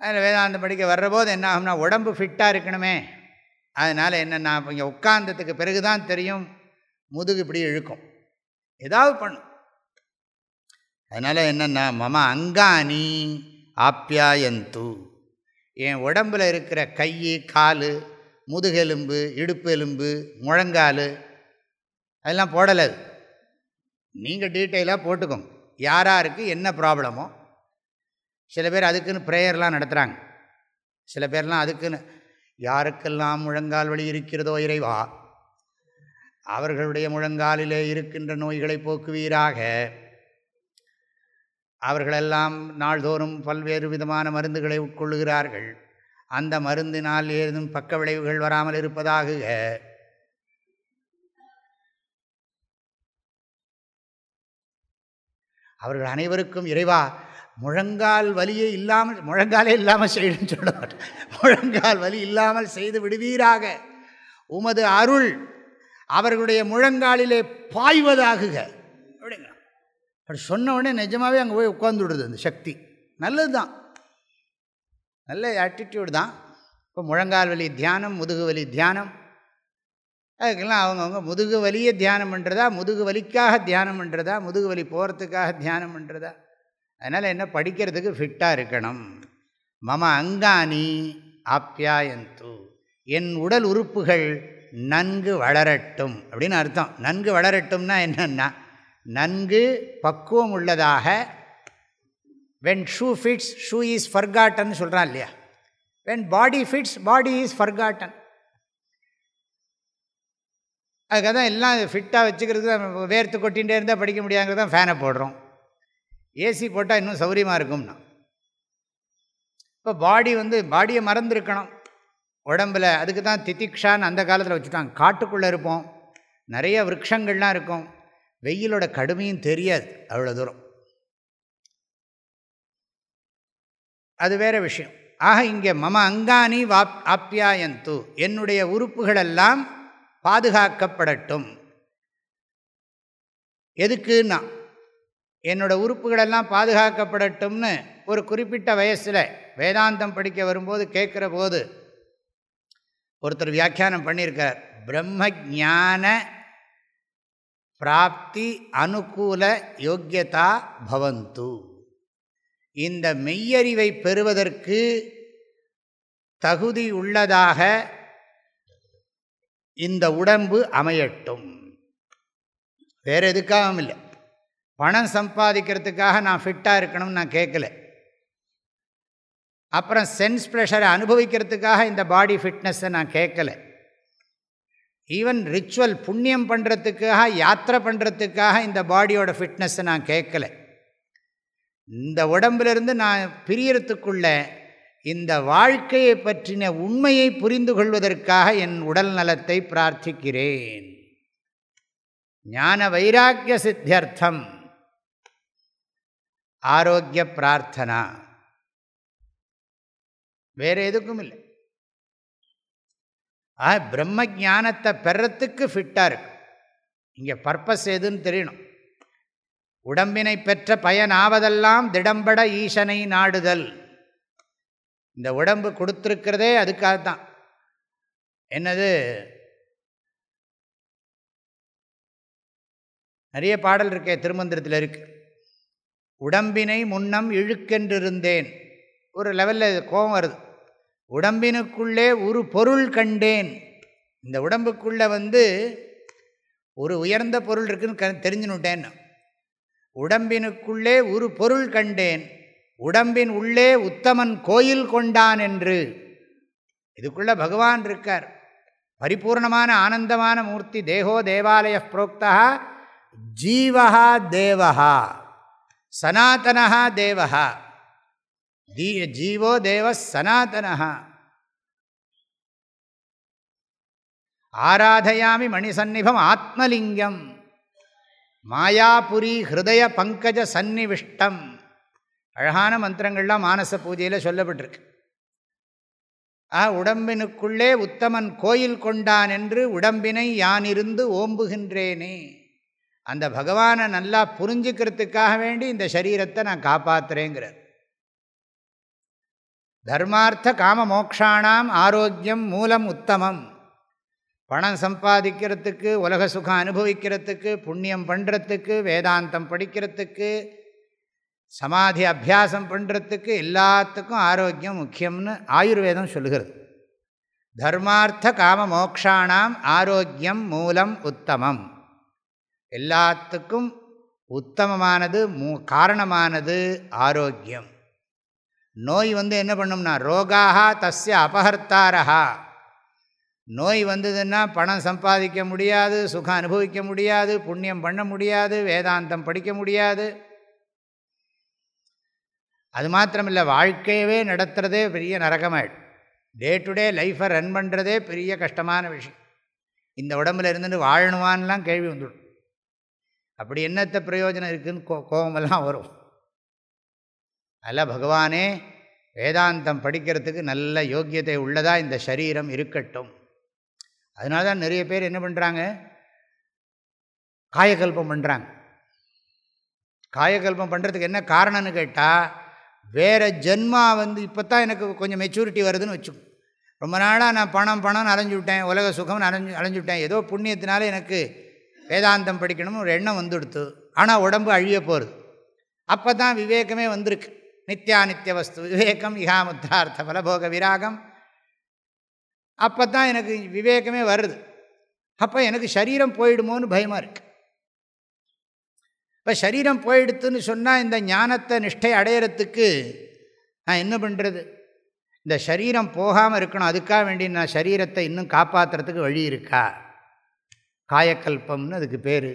அதில் வேதாந்தம் படிக்க வர்றபோது என்ன ஆகும்னா உடம்பு ஃபிட்டாக இருக்கணுமே. அதனால் என்னென்னா இங்கே உட்காந்ததுக்கு பிறகு தான் தெரியும் முதுகு இப்படி இழுக்கும். ஏதாவது பண்ணும். அதனால் என்னென்னா மம அங்காணி ஆப்யாயந்து. என் உடம்பில் இருக்கிற கை கால் முதுகெலும்பு இடுப்பு எலும்பு முழங்கால் அதெல்லாம் போடலை. நீங்கள் டீட்டெயிலாக போட்டுக்கோங்க. யாராருக்கு என்ன ப்ராப்ளமோ சில பேர் அதுக்குன்னு ப்ரேயர்லாம் நடத்துகிறாங்க சில பேர்லாம் அதுக்குன்னு யாருக்கெல்லாம் முழங்கால் வழி இருக்கிறதோ இறைவா அவர்களுடைய முழங்காலிலே இருக்கின்ற நோய்களை போக்குவீராக அவர்களெல்லாம் நாள்தோறும் பல்வேறு விதமான மருந்துகளை உட்கொள்ளுகிறார்கள். அந்த மருந்தினால் ஏதும் பக்க விளைவுகள் வராமல் இருப்பதாக அவர்கள் அனைவருக்கும் இறைவா முழங்கால் வலியே இல்லாமல் முழங்காலே இல்லாமல் செய்யணும்னு சொல்ல மாட்டேன் முழங்கால் வலி இல்லாமல் செய்து விடுவீராக. உமது அருள் அவர்களுடைய முழங்காலிலே பாய்வதாகுக. அப்படிங்க அப்படி சொன்ன உடனே நிஜமாகவே அங்கே போய் உட்காந்துடுது அந்த சக்தி. நல்லது தான் நல்ல ஆட்டிடியூடு தான். இப்போ முழங்கால் வலி தியானம் முதுகு வலி தியானம். அதுக்கெல்லாம் அவங்கவுங்க முதுகு வலியை தியானம் பண்ணுறதா முதுகு வலிக்காக தியானம் பண்ணுறதா முதுகு வலி போகிறதுக்காக தியானம் பண்ணுறதா அதனால் என்ன படிக்கிறதுக்கு ஃபிட்டாக இருக்கணும். மம அங்காணி ஆப்யாயந்து. என் உடல் உறுப்புகள் நன்கு வளரட்டும் அப்படின்னு அர்த்தம். நன்கு வளரட்டும்னா என்னென்னா நன்கு பக்குவம் உள்ளதாக when shoe fits shoe is forgotten சொல்கிறான் இல்லையா? When body fits body is forgotten அதுக்காக தான் எல்லாம் ஃபிட்டாக வச்சுக்கிறது வேர்த்து கொட்டிகிட்டே இருந்தால் படிக்க முடியாங்கிறது தான் ஃபேனை போடுறோம். ஏசி போட்டால் இன்னும் சௌரியமாக இருக்கும்னா. இப்போ பாடி வந்து பாடியை மறந்துருக்கணும். உடம்பில் அதுக்கு தான் திதிக்ஷான்னு அந்த காலத்தில் வச்சுட்டாங்க. காட்டுக்குள்ளே இருப்போம். நிறைய விரக்ஷங்கள்லாம் இருக்கும். வெயிலோட கடுமையும் தெரியாது அவ்வளோ தூரம். அது வேறு விஷயம். ஆக இங்கே மம அங்கானி வாப் ஆப்யாயந்து. என்னுடைய உறுப்புகளெல்லாம் பாதுகாக்கப்படட்டும். எதுக்குன்னா என்னோடய உறுப்புகளெல்லாம் பாதுகாக்கப்படட்டும்னு ஒரு குறிப்பிட்ட வயசில் வேதாந்தம் படிக்க வரும்போது கேட்குற போது ஒருத்தர் வியாக்கியானம் பண்ணியிருக்கார். பிரம்ம ஜான பிராப்தி அனுகூல யோக்கியதா பவந்து. இந்த மெய்யறிவை பெறுவதற்கு தகுதி உள்ளதாக இந்த உடம்பு அமையட்டும். வேறு எதுக்காகவும் இல்லை. பணம் சம்பாதிக்கிறதுக்காக நான் ஃபிட்டாக இருக்கணும்னு நான் கேட்கல அப்புறம் சென்ஸ் ப்ரெஷரை அனுபவிக்கிறதுக்காக இந்த பாடி ஃபிட்னஸை நான் கேட்கல ஈவன் ரிச்சுவல் புண்ணியம் பண்ணுறதுக்காக யாத்திரை பண்ணுறதுக்காக இந்த பாடியோட ஃபிட்னஸை நான் கேட்கல இந்த உடம்புலேருந்து நான் பிரியறதுக்குள்ள இந்த வாழ்க்கையை பற்றின உண்மையை புரிந்து கொள்வதற்காக என் உடல் நலத்தை பிரார்த்திக்கிறேன். ஞான வைராக்கிய சித்தியர்த்தம். ஆரோக்கிய பிரார்த்தனா. வேறு எதுக்கும் இல்லை. ஆ பிரம்ம ஜானத்தை பெறத்துக்கு ஃபிட்டாக இருக்கு. இங்கே பர்பஸ் எதுன்னு தெரியணும். உடம்பினை பெற்ற பயனாவதெல்லாம் திடம்பட ஈசனை நாடுதல். இந்த உடம்பு கொடுத்துருக்கிறதே அதுக்காகத்தான் என்னது? நிறைய பாடல் இருக்கே திருமந்திரத்தில் இருக்குது உடம்பினை முன்னம் இழுக்கென்றிருந்தேன். ஒரு லெவலில் கோபம் வருது. உடம்பினுக்குள்ளே ஒரு பொருள் கண்டேன். இந்த உடம்புக்குள்ளே வந்து ஒரு உயர்ந்த பொருள் இருக்குன்னு க தெரிஞ்சுனுட்டேன் உடம்பினுக்குள்ளே ஒரு பொருள் கண்டேன். உடம்பின் உள்ளே உத்தமன் கோயில் கொண்டான் என்று. இதுக்குள்ளே பகவான் இருக்கார். பரிபூர்ணமான ஆனந்தமான மூர்த்தி தேகோ தேவாலய புரோக்தா ஜீவகா தேவகா சனாத்தனா தேவா தீ ஜீவோ தேவ சனாத்தனா ஆராதயாமி மணிசன்னிபம் ஆத்மலிங்கம். மாயாபுரி ஹிருதய பங்கஜ சந்நிவிஷ்டம். அழகான மந்திரங்கள்லாம் மானச பூஜையில் சொல்லப்பட்டிருக்கு. ஆ உடம்பினுக்குள்ளே உத்தமன் கோயில் கொண்டான் என்று உடம்பினை யானிருந்து ஓம்புகின்றேனே. அந்த பகவானை நல்லா புரிஞ்சுக்கிறதுக்காக வேண்டி இந்த சரீரத்தை நான் காப்பாற்றுறேங்கிறார் தர்மார்த்த காம மோக்ஷானாம் ஆரோக்கியம் மூலம் உத்தமம். பணம் சம்பாதிக்கிறதுக்கு உலக சுகம் அனுபவிக்கிறதுக்கு புண்ணியம் பண்ணுறதுக்கு வேதாந்தம் படிக்கிறதுக்கு சமாதி அபியாசம் பண்ணுறதுக்கு எல்லாத்துக்கும் ஆரோக்கியம் முக்கியம்னு ஆயுர்வேதம் சொல்கிறது தர்மார்த்த காம மோக்ஷானாம் ஆரோக்கியம் மூலம் உத்தமம். எல்லாத்துக்கும் உத்தமமானது மூ காரணமானது ஆரோக்கியம். நோய் வந்து என்ன பண்ணும்னா ரோகாக தஸ்ய அபகர்த்தாரா நோய் வந்ததுன்னா பணம் சம்பாதிக்க முடியாது சுகம் அனுபவிக்க முடியாது புண்ணியம் பண்ண முடியாது வேதாந்தம் படிக்க முடியாது. அது மாத்திரமில்லை வாழ்க்கையவே நடத்துகிறதே பெரிய நரகமாயிடும். டே டு டே லைஃப்பை ரன் பண்ணுறதே பெரிய கஷ்டமான விஷயம். இந்த உடம்புல இருந்துட்டு வாழணுவான்லாம் கேள்வி வந்துடும். அப்படி என்னத்த பிரயோஜனம் இருக்குதுன்னு கோ கோபமெல்லாம் வரும். அதில் பகவானே வேதாந்தம் படிக்கிறதுக்கு நல்ல யோக்கியத்தை உள்ளதாக இந்த சரீரம் இருக்கட்டும். அதனால தான் நிறைய பேர் என்ன பண்ணுறாங்க காயக்கல்பம் பண்ணுறாங்க காயக்கல்பம் பண்ணுறதுக்கு என்ன காரணம்னு கேட்டால் வேறு ஜென்மா வந்து இப்போ தான் எனக்கு கொஞ்சம் மெச்சூரிட்டி வருதுன்னு வச்சுக்கோ. ரொம்ப நாளாக நான் பணம் பணம்னு அலைஞ்சு விட்டேன் உலக சுகம் அலைஞ்சு அலைஞ்சு விட்டேன். ஏதோ புண்ணியத்தினால எனக்கு வேதாந்தம் படிக்கணும்னு ஒரு எண்ணம் வந்துடுத்து. ஆனால் உடம்பு அழிய போகிறது அப்போ தான் விவேகமே வந்திருக்கு. நித்யானித்திய வஸ்து விவேகம் இகாமுத்தார்த்த பலபோக விராகம். அப்போ தான் எனக்கு விவேகமே வருது. அப்போ எனக்கு சரீரம் போயிடுமோன்னு பயமாக இருக்குது இப்போ சரீரம் போயிடுத்துன்னு சொன்னால் இந்த ஞானத்தை நிஷ்டை அடையிறதுக்கு நான் என்ன பண்ணுறது இந்த சரீரம் போகாமல் இருக்கணும். அதுக்காக வேண்டி நான் சரீரத்தை இன்னும் காப்பாற்றுறதுக்கு வழி இருக்கா? காயக்கல்பம்னு அதுக்கு பேர்.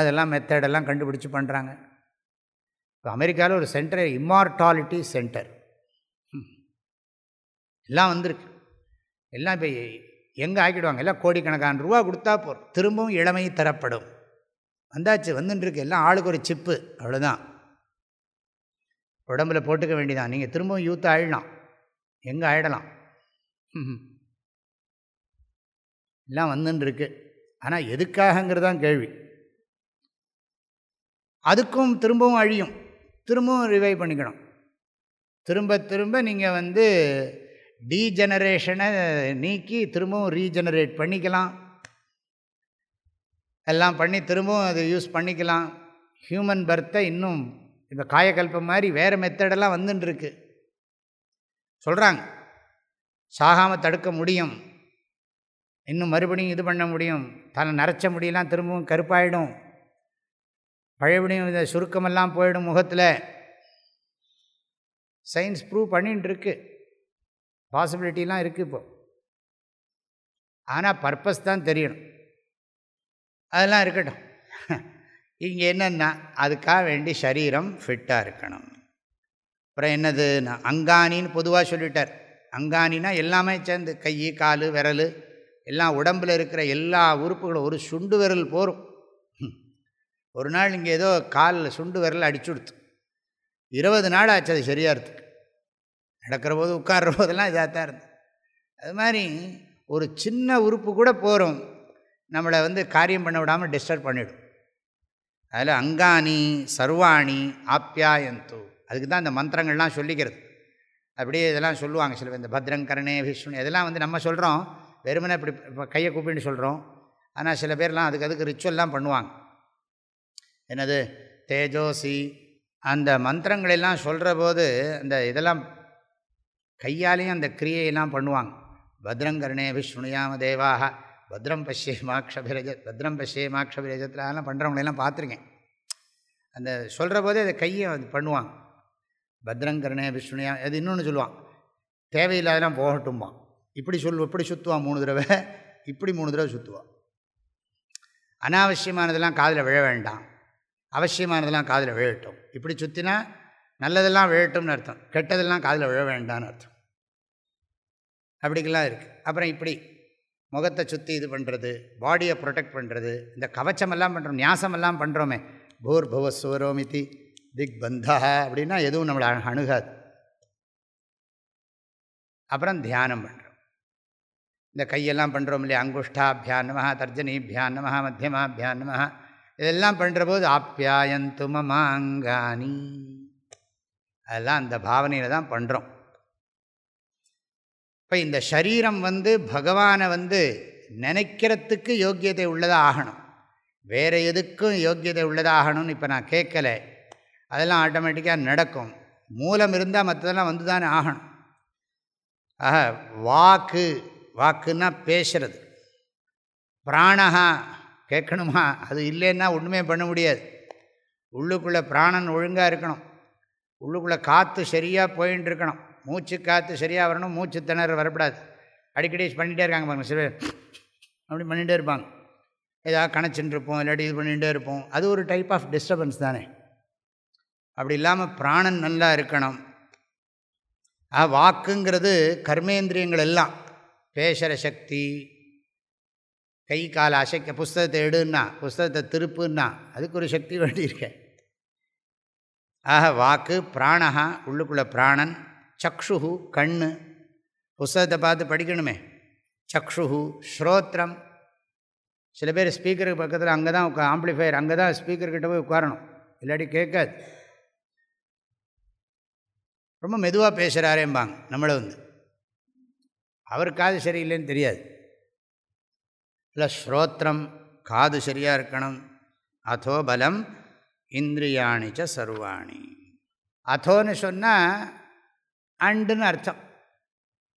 அதெல்லாம் மெத்தடெல்லாம் கண்டுபிடிச்சி பண்ணுறாங்க இப்போ அமெரிக்காவில் ஒரு சென்டர் இம்மார்டாலிட்டி சென்டர் எல்லாம் வந்திருக்கு. எல்லாம் இப்போ எங்கே ஆக்கிடுவாங்க? எல்லாம் கோடிக்கணக்கான ரூபா கொடுத்தா போகிறோம் திரும்பவும் இளமை தரப்படும். வந்தாச்சு வந்துட்டுருக்கு. எல்லாம் ஆளுக்கு ஒரு சிப்பு அவ்வளோதான் உடம்பில் போட்டுக்க வேண்டியதான் நீங்கள் திரும்பவும் யூத் ஆயிடலாம். எங்கே ஆயிடலாம்? எல்லாம் வந்துட்டுருக்கு. ஆனால் எதுக்காகங்கிறதான் கேள்வி. அதுக்கும் திரும்பவும் அழியும். திரும்பவும் ரிவைவ் பண்ணிக்கணும். திரும்ப திரும்ப நீங்கள் வந்து டீஜெனரேஷனை நீக்கி திரும்பவும் ரீஜெனரேட் பண்ணிக்கலாம். எல்லாம் பண்ணி திரும்பவும் அதை யூஸ் பண்ணிக்கலாம். ஹியூமன் பர்த்தை இன்னும் இந்த காயக்கல்பம் மாதிரி வேறு மெத்தடெல்லாம் வந்துட்டுருக்கு சொல்கிறாங்க சாகாமல் தடுக்க முடியும். இன்னும் மறுபடியும் இது பண்ண முடியும். தலை நரைச்ச முடியெல்லாம் திரும்பவும் கருப்பாயிடும். பழையபடியும் இந்த சுருக்கமெல்லாம் போயிடும் முகத்தில். சயின்ஸ் ப்ரூவ் பண்ணிகிட்டு இருக்கு பாசிபிலிட்டிலாம் இருக்குது இப்போ. ஆனால் பர்பஸ் தான் தெரியணும். அதெல்லாம் இருக்கட்டும். இங்கே என்னென்னா அதுக்காக வேண்டி சரீரம் ஃபிட்டாக இருக்கணும். அப்புறம் என்னது அங்கானின்னு பொதுவாக சொல்லிட்டார். அங்கானின்னா எல்லாமே சேர்ந்து கை கால் விரல் எல்லாம் உடம்பில் இருக்கிற எல்லா உறுப்புகளும் ஒரு சுண்டு விரல் போகும் ஒரு நாள் இங்கே ஏதோ காலில் சுண்டு விரல் அடிச்சு கொடுத்து இருபது நாள் ஆச்சு அது சரியாக இருக்குது நடக்கிற போது உட்கார்ற போதெல்லாம் இதாக தான் இருந்தது. அது மாதிரி ஒரு சின்ன உறுப்பு கூட போகிறோம் நம்மளை வந்து காரியம் பண்ண விடாமல் டிஸ்டர்ப் பண்ணிவிடும் அதில் அங்காணி சர்வாணி ஆப்யாயந்தோ. அதுக்கு தான் இந்த மந்திரங்கள்லாம் சொல்லிக்கிறது. அப்படியே இதெல்லாம் சொல்லுவாங்க சில இந்த பத்ரங்கரணே விஷ்ணு இதெல்லாம் வந்து நம்ம சொல்கிறோம். வெறுமனே இப்படி இப்போ கையை கூப்பின்னு சொல்கிறோம் ஆனால் சில பேர்லாம் அதுக்கு அதுக்கு ரிச்சுவல்லாம் பண்ணுவாங்க. என்னது? தேஜோசி. அந்த மந்திரங்களெல்லாம் சொல்கிற போது அந்த இதெல்லாம் கையாலேயும் அந்த கிரியையெல்லாம் பண்ணுவாங்க. பத்ரங்கரணே விஷ்ணுயாம தேவாக பத்ரம் பஷ்யே மாக்ஷபிரஜ பத்ரம் பஷ்யே மாக்ஷபிரஜத்திலலாம் பண்ணுறவங்களெல்லாம் பார்த்துருக்கேன். அந்த சொல்கிற போதே அதை கையை அது பண்ணுவாங்க. பத்ரங்கரணே விஷ்ணுயா அது இன்னொன்று சொல்லுவான் தேவையில்லாதெல்லாம் போகட்டும்பான் இப்படி சொல் இப்படி சுற்றுவான் மூணு தடவை. இப்படி மூணு தடவை சுற்றுவான் அனாவசியமானதெல்லாம் காதில் விழ வேண்டாம். அவசியமானதெல்லாம் காதில் விழட்டும். இப்படி சுற்றினா நல்லதெல்லாம் விழட்டும்னு அர்த்தம். கெட்டதெல்லாம் காதில் விழ வேண்டாம்னு அர்த்தம். அப்படிக்கெல்லாம் இருக்குது அப்புறம் இப்படி முகத்தை சுற்றி இது பண்ணுறது பாடியை ப்ரொடெக்ட் பண்ணுறது இந்த கவச்சமெல்லாம் பண்ணுறோம் நியாசமெல்லாம் பண்ணுறோமே பூர் புவ சுவரோமிதி திக் பந்தா அப்படின்னா எதுவும் நம்மளை அணுகாது. அப்புறம் தியானம் பண்ணுறோம் இந்த கையெல்லாம் பண்ணுறோம் இல்லையா? அங்குஷ்டாபியான் நமஹா தர்ஜனீபியான் நமஹா மத்தியமாபியான் நமஹா இதெல்லாம் பண்ணுற போது ஆப்யாயந்து மமாங்கானி. அதெல்லாம் அந்த பாவனையில் தான் பண்ணுறோம் இப்போ இந்த சரீரம் வந்து பகவானை வந்து நினைக்கிறதுக்கு யோக்கியதை உள்ளதாக ஆகணும். வேறு எதுக்கும் யோக்கியதை உள்ளதாக ஆகணும்னு இப்போ நான் கேட்கலை. அதெல்லாம் ஆட்டோமேட்டிக்காக நடக்கும். மூலம் இருந்தால் மற்றதெல்லாம் வந்து தானே ஆகணும். ஆக வாக்கு வாக்குன்னா பேசுறது. பிராணஹா கேட்கணுமா? அது இல்லைன்னா ஒன்றுமே பண்ண முடியாது. உள்ளுக்குள்ளே பிராணன் ஒழுங்காக இருக்கணும். உள்ளுக்குள்ளே காற்று சரியாக போயின்னு இருக்கணும். மூச்சு காற்று சரியாக வரணும் மூச்சு திணற வரக்கூடாது. அடிக்கடி பண்ணிகிட்டே இருக்காங்க பாருங்கள் சில பேர் அப்படி பண்ணிகிட்டே இருப்பாங்க. ஏதாவது கணச்சின்னு இருப்போம் இல்லாட்டி இது பண்ணிகிட்டே இருப்போம். அது ஒரு டைப் ஆஃப் டிஸ்டர்பன்ஸ் தானே. அப்படி இல்லாமல் பிராணன் நல்லா இருக்கணும். ஆ வாக்குங்கிறது கர்மேந்திரியங்கள் எல்லாம். பேசுகிற சக்தி. கை கால் அசைக்க புஸ்தகத்தை எடுன்னா புஸ்தகத்தை திருப்புன்னா அதுக்கு ஒரு சக்தி வேண்டியிருக்கேன் ஆக வாக்கு பிராணஹா உள்ளுக்குள்ளே பிராணன் சக்ஷு கண்ணு. புஸ்தகத்தை பார்த்து படிக்கணுமே. சக்ஷு ஸ்ரோத்திரம் சில பேர் ஸ்பீக்கருக்கு பக்கத்தில் அங்கே தான் உட்கா ஆம்பிளிஃபையர் அங்கே தான் ஸ்பீக்கர்கிட்ட போய் உட்காரணும். இல்லாட்டி கேட்காது. ரொம்ப மெதுவாக பேசுகிறாரேம்பாங்க நம்மளை வந்து. அவர் காது சரியில்லைன்னு தெரியாது. இல்லை ஸ்ரோத்திரம் காது சரியாக இருக்கணும். அதோ பலம் இந்திரியாணிச்ச சர்வாணி. அதோன்னு சொன்னால் அண்டுன்னு அர்த்தம்.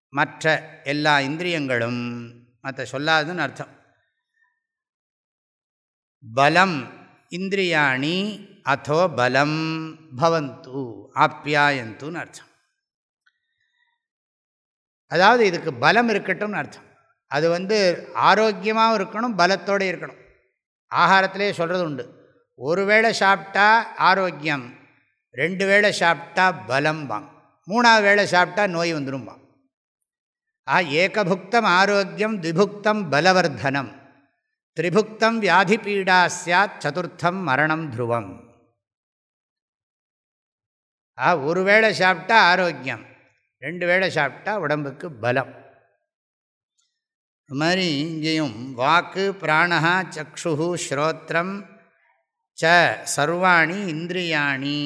மற்ற எல்லா இந்திரியங்களும் மற்ற சொல்லாதுன்னு அர்த்தம். பலம் இந்திரியாணி அதோ பலம் பவந்து ஆப்யாயந்துன்னு அர்த்தம். அதாவது இதுக்கு பலம் இருக்கட்டும்னு அர்த்தம். அது வந்து ஆரோக்கியமாகவும் இருக்கணும் பலத்தோடு இருக்கணும். ஆகாரத்திலே சொல்கிறது உண்டு. ஒரு வேளை சாப்பிட்டா ஆரோக்கியம் ரெண்டு வேளை சாப்பிட்டா பலம்பாங்க மூணாவது வேளை சாப்பிட்டா நோய் வந்துடும்பாங்க ஆ ஏகபுக்தம் ஆரோக்கியம் திபுக்தம் பலவர்தனம். திரிபுக்தம் வியாதி பீடா சாத் சதுர்த்தம் மரணம் துருவம். ஆ ஒரு வேளை சாப்பிட்டா ஆரோக்கியம் ரெண்டு வேளை சாப்பிட்டா உடம்புக்கு பலம். இது மாதிரி இங்கேயும் வாக்கு பிராணா சக்ஷு ஸ்ரோத்திரம் ச சர்வாணி இந்திரியாணி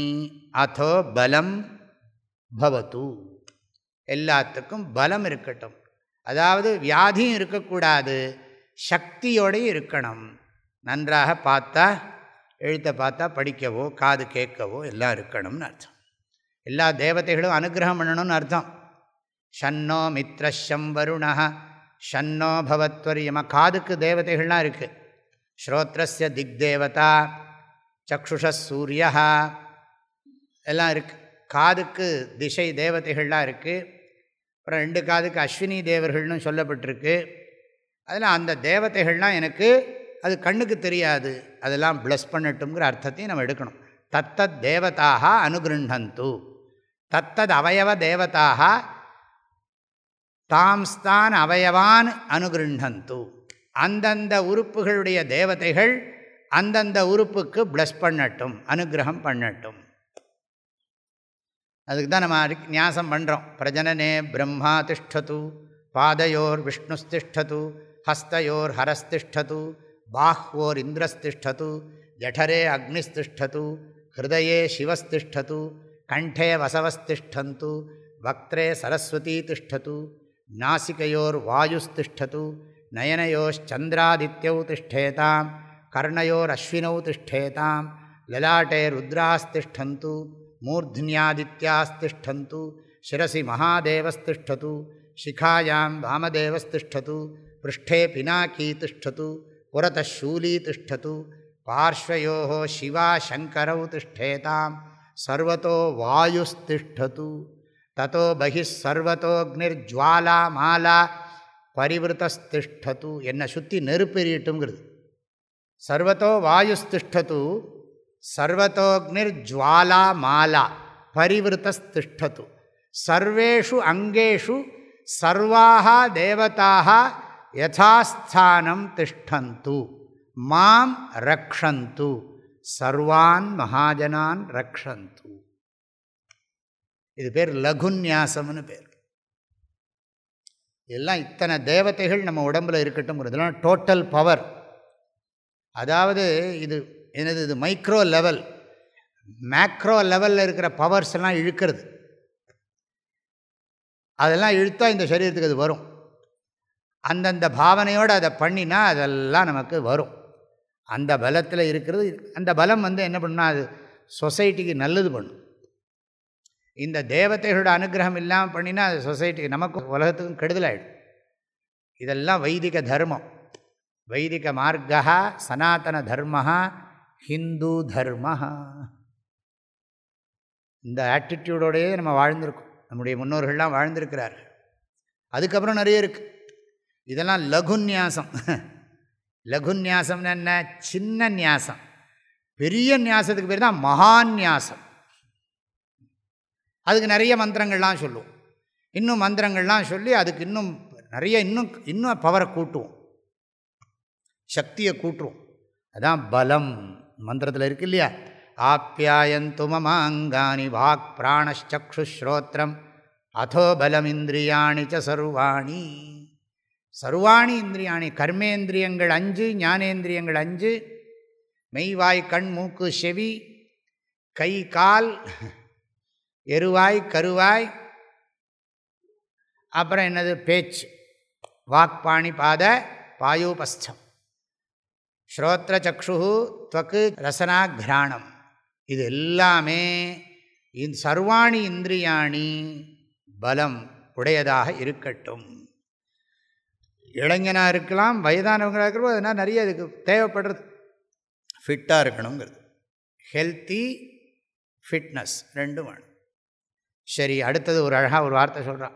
அதோ பலம் பவத்து. எல்லாத்துக்கும் பலம் இருக்கட்டும். அதாவது வியாதியும் இருக்கக்கூடாது சக்தியோடையும் இருக்கணும். நன்றாக பார்த்தா எழுத்தை பார்த்தா படிக்கவோ காது கேட்கவோ எல்லாம் இருக்கணும்னு அர்த்தம். எல்லா தேவதைகளும் அனுகிரகம் பண்ணணும்னு அர்த்தம். ஷன்னோ மித்ரஷம் வருணா ஷன்னோ பவத்வரியம காதுக்கு தேவதைகள்லாம் இருக்குது ஸ்ரோத்ரஸ்ய திக் தேவதா சக்ஷுஷ சூரியா எல்லாம் இருக்குது காதுக்கு திசை தேவதைகள்லாம் இருக்குது அப்புறம் ரெண்டு காதுக்கு அஸ்வினி தேவர்கள்னு சொல்லப்பட்டிருக்கு. அதில் அந்த தேவதைகள்லாம் எனக்கு அது கண்ணுக்கு தெரியாது. அதெல்லாம் ப்ளஸ் பண்ணட்டுங்கிற அர்த்தத்தையும் நம்ம எடுக்கணும். தத்தத் தேவதாக அனுகிருண்டந்து தத்தது அவயவ தேவதாக தாம்ஸ்தான் அவயவான் அனுகிருண்ணந்து அந்தந்த உறுப்புகளுடைய தேவதைகள் அந்தந்த உறுப்புக்கு பிளஸ் பண்ணட்டும் அனுகிரகம் பண்ணட்டும். அதுக்கு தான் நம்ம நியாசம் பண்ணுறோம் பிரஜனனே பிரம்மா திஷ்டது பாதையோர் விஷ்ணுஸ்திஷ்டது ஹஸ்தையோர் ஹரஸ்திஷ்டது பாஹ்வோர் இந்திரஸ்திஷ்டது ஜடரே அக்னிஸ்திஷ்டது ஹிருதயே சிவஸ்திஷ்டது கண்டே வசவஸ்திஷ்டந்து வக்ரே சரஸ்வதி திஷ்டது நாசிகையோர் வாயுஸ்திஷ்டது நயனையோச்சந்திராதித்யௌ திஷ்டேதாம் கர்ணையோர் அஸ்வினௌ திஷ்டேதாம் லலாட்டே ருத்ராஸ்திஷ்டந்து மூர்த்ன்யாதித்யாஸ்திஷ்டந்து சிரசி மகாதேவஸ்திஷ்டது சிகாயாம் வாமதேவஸ்திஷ்டது பிருஷ்டே பினாக்கீ திஷ்டது புரதூலீ திஷ்டது பார்ஷ்வோ சிவா சங்கரௌ திஷ்டேதாம் சர்வத்தோ வாயுஸ்திஷ்டது. தத்தோ பகிர்வத்தோக்னிர்ஜ்வாலா மாலா பரிவிரதஸ்திஷ்டது என்னை சுற்றி நெருப்பெரியட்டுங்கிறது சர்வத்தோ வாயுஸ்திஷ்டது சர்வத்தோக்னிர்ஜ்வாலா மாலா பரிவிரதஸ்திஷ்டது சர்வேஷு அங்கேஷு சர்வாக தேவதாக யதாஸ்தானம் திஷ்டந்து. மாம் ரக்ஷந்து. சர்வான் மகாஜனான் ரக்ஷந்து. இது பேர் லகுநியாசம்னு பேர். எல்லாம் இத்தனை தேவதைகள் நம்ம உடம்பில் இருக்கட்டும் இதெல்லாம் டோட்டல் பவர் அதாவது இது எனது இது மைக்ரோ லெவல் மேக்ரோ லெவலில் இருக்கிற பவர்ஸ் எல்லாம் இழுக்கிறது. அதெல்லாம் இழுத்தா இந்த சரீரத்துக்கு அது வரும். அந்தந்த பாவனையோடு அதை பண்ணினா அதெல்லாம் நமக்கு வரும். அந்த பலத்தில் இருக்கிறது அந்த பலம் வந்து என்ன பண்ணால் அது சொசைட்டிக்கு நல்லது பண்ணும். இந்த தேவதைகளோட அனுகிரகம் இல்லாமல் பண்ணினா அது சொசைட்டிக்கு நமக்கும் உலகத்துக்கும் கெடுதலாயிடும். இதெல்லாம் வைதிக தர்மம். வைதிக மார்க்கா சனாத்தன தர்மஹா ஹிந்து தர்மஹா இந்த ஆட்டிடியூடோடையே நம்ம வாழ்ந்திருக்கோம். நம்முடைய முன்னோர்கள்லாம் வாழ்ந்திருக்கிறார்கள். அதுக்கப்புறம் நிறைய இருக்குது இதெல்லாம் லகுநியாசம் லகுநியாசம்னு என்ன? சின்ன நியாசம். பெரிய நியாசத்துக்கு பேர் தான் மகாநியாசம் அதுக்கு நிறைய மந்திரங்கள்லாம் சொல்லுவோம். இன்னும் மந்திரங்கள்லாம் சொல்லி அதுக்கு இன்னும் நிறைய இன்னும் இன்னும் பவரை கூட்டுவோம். சக்தியை கூட்டுவோம். அதான் பலம் மந்திரத்தில் இருக்கு இல்லையா? ஆப்யாயந்து மமாங்கானி வாக் பிராணச்சக்ஷுஸ்ரோத்திரம் அதோ பலமிந்திரியாணி ச சர்வாணி. சர்வாணி இந்திரியாணி கர்மேந்திரியங்கள் அஞ்சு ஞானேந்திரியங்கள் அஞ்சு மெய்வாய் கண் மூக்கு செவி கை கால் எருவாய் கருவாய் அப்புறம் என்னது? பேச்சு. வாக்பாணி பாத பாயூபஸ்தம் ஸ்ரோத்திர சக்ஷு துவக்கு ரசனா கிராணம். இது எல்லாமே இந்த சர்வாணி இந்திரியாணி பலம் உடையதாக இருக்கட்டும். இளைஞனாக இருக்கலாம் வயதானவங்களாக இருக்கிறப்போ அதனால் நிறைய இதுக்கு தேவைப்படுறது. ஃபிட்டாக இருக்கணுங்கிறது. ஹெல்த்தி ஃபிட்னஸ் ரெண்டும் வேணும். சரி அடுத்தது ஒரு அழகாக ஒரு வார்த்தை சொல்கிறான்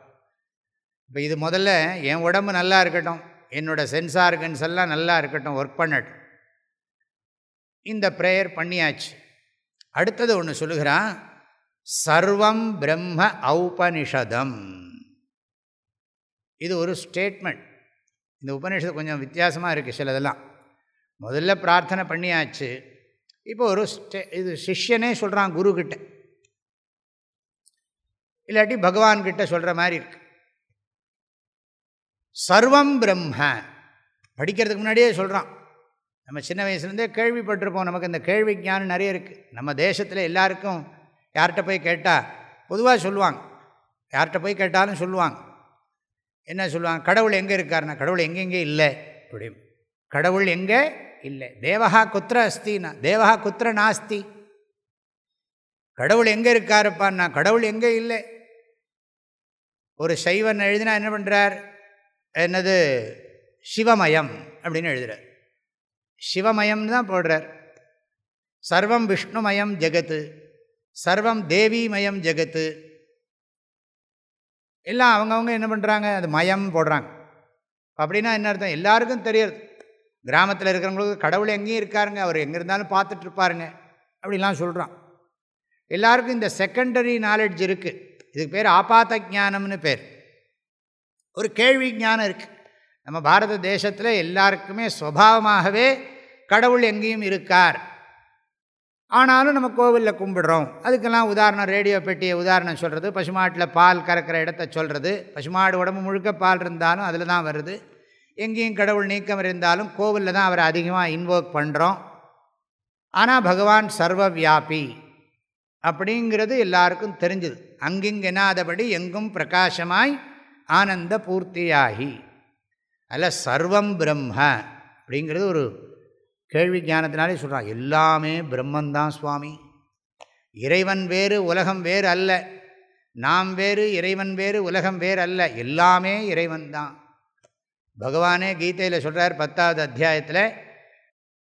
இப்போ இது முதல்ல என் உடம்பு நல்லா இருக்கட்டும் என்னோடய சென்ஸ் ஆர்கன்ஸ் எல்லாம் நல்லா இருக்கட்டும் ஒர்க் பண்ணட்டும். இந்த ப்ரேயர் பண்ணியாச்சு. அடுத்தது ஒன்று சொல்லுகிறான் சர்வம் பிரம்ம ஔபனிஷதம். இது ஒரு ஸ்டேட்மெண்ட் இந்த உபநிஷத்து கொஞ்சம் வித்தியாசமாக இருக்குது சிலதெல்லாம். முதல்ல பிரார்த்தனை பண்ணியாச்சு. இப்போ ஒரு ஸ்டே இது சிஷ்யனே சொல்கிறான் குருக்கிட்ட இல்லாட்டி பகவான்கிட்ட சொல்கிற மாதிரி இருக்கு. சர்வம் பிரம்ம படிக்கிறதுக்கு முன்னாடியே சொல்கிறான் நம்ம சின்ன வயசுலேருந்தே கேள்விப்பட்டிருப்போம். நமக்கு இந்த கேள்வி ஞானம் நிறைய இருக்குது நம்ம தேசத்தில் எல்லாருக்கும் யார்கிட்ட போய் கேட்டால் பொதுவாக சொல்லுவாங்க. யார்கிட்ட போய் கேட்டாலும் சொல்லுவாங்க. என்ன சொல்லுவாங்க? கடவுள் எங்கே இருக்காருன்னா கடவுள் எங்கெங்கே இல்லை? அப்படி கடவுள் எங்கே இல்லை? தேவஹா குத்திர அஸ்தினா தேவஹா குத்திர நாஸ்தி. கடவுள் எங்கே இருக்காருப்பான்னா கடவுள் எங்கே இல்லை? ஒரு சைவன் எழுதினா என்ன பண்ணுறார் என்னது? சிவமயம் அப்படின்னு எழுதுகிறார் சிவமயம்னு தான் போடுறார். சர்வம் விஷ்ணுமயம் ஜெகத்து. சர்வம் தேவிமயம் ஜெகத்து. எல்லாம் அவங்கவுங்க என்ன பண்ணுறாங்க அது மயம் போடுறாங்க. அப்படின்னா என்ன அர்த்தம்? எல்லாருக்கும் தெரியாது கிராமத்தில் இருக்கிறவங்களுக்கு கடவுள் எங்கேயும் இருக்காருங்க. அவர் எங்கே இருந்தாலும் பார்த்துட்ருப்பாருங்க அப்படிலாம் சொல்கிறான் எல்லாருக்கும் இந்த செகண்டரி நாலெட்ஜ் இருக்குது இதுக்கு பேர் ஆபாத்த ஜானம்னு பேர். ஒரு கேள்வி ஞானம் இருக்குது நம்ம பாரத தேசத்தில் எல்லாருக்குமே சுவாவமாகவே கடவுள் எங்கேயும் இருக்கார். ஆனாலும் நம்ம கோவிலில் கும்பிடுறோம். அதுக்கெல்லாம் உதாரணம் ரேடியோ பெட்டியை உதாரணம் சொல்கிறது பசுமாட்டில் பால் கறக்கிற இடத்த சொல்கிறது பசுமாடு உடம்பு முழுக்க பால் இருந்தாலும் அதில் தான் வருது. எங்கேயும் கடவுள் நீக்கம் இருந்தாலும் கோவிலில் தான் அவரை அதிகமாக இன்வோக் பண்ணுறோம் ஆனால் பகவான் சர்வ வியாபி அப்படிங்கிறது எல்லாருக்கும் தெரிஞ்சுது. அங்கிங்கெனாதபடி எங்கும் பிரகாசமாய் ஆனந்த பூர்த்தியாகி. அதில் சர்வம் பிரம்ம அப்படிங்கிறது ஒரு கேள்வி ஞானத்தினாலே சொல்கிறான் எல்லாமே பிரம்மந்தான் சுவாமி. இறைவன் வேறு உலகம் வேறு அல்ல. நாம் வேறு இறைவன் வேறு உலகம் வேறு அல்ல. எல்லாமே இறைவன் தான் பகவானே கீதையில் சொல்கிறார் பத்தாவது அத்தியாயத்தில்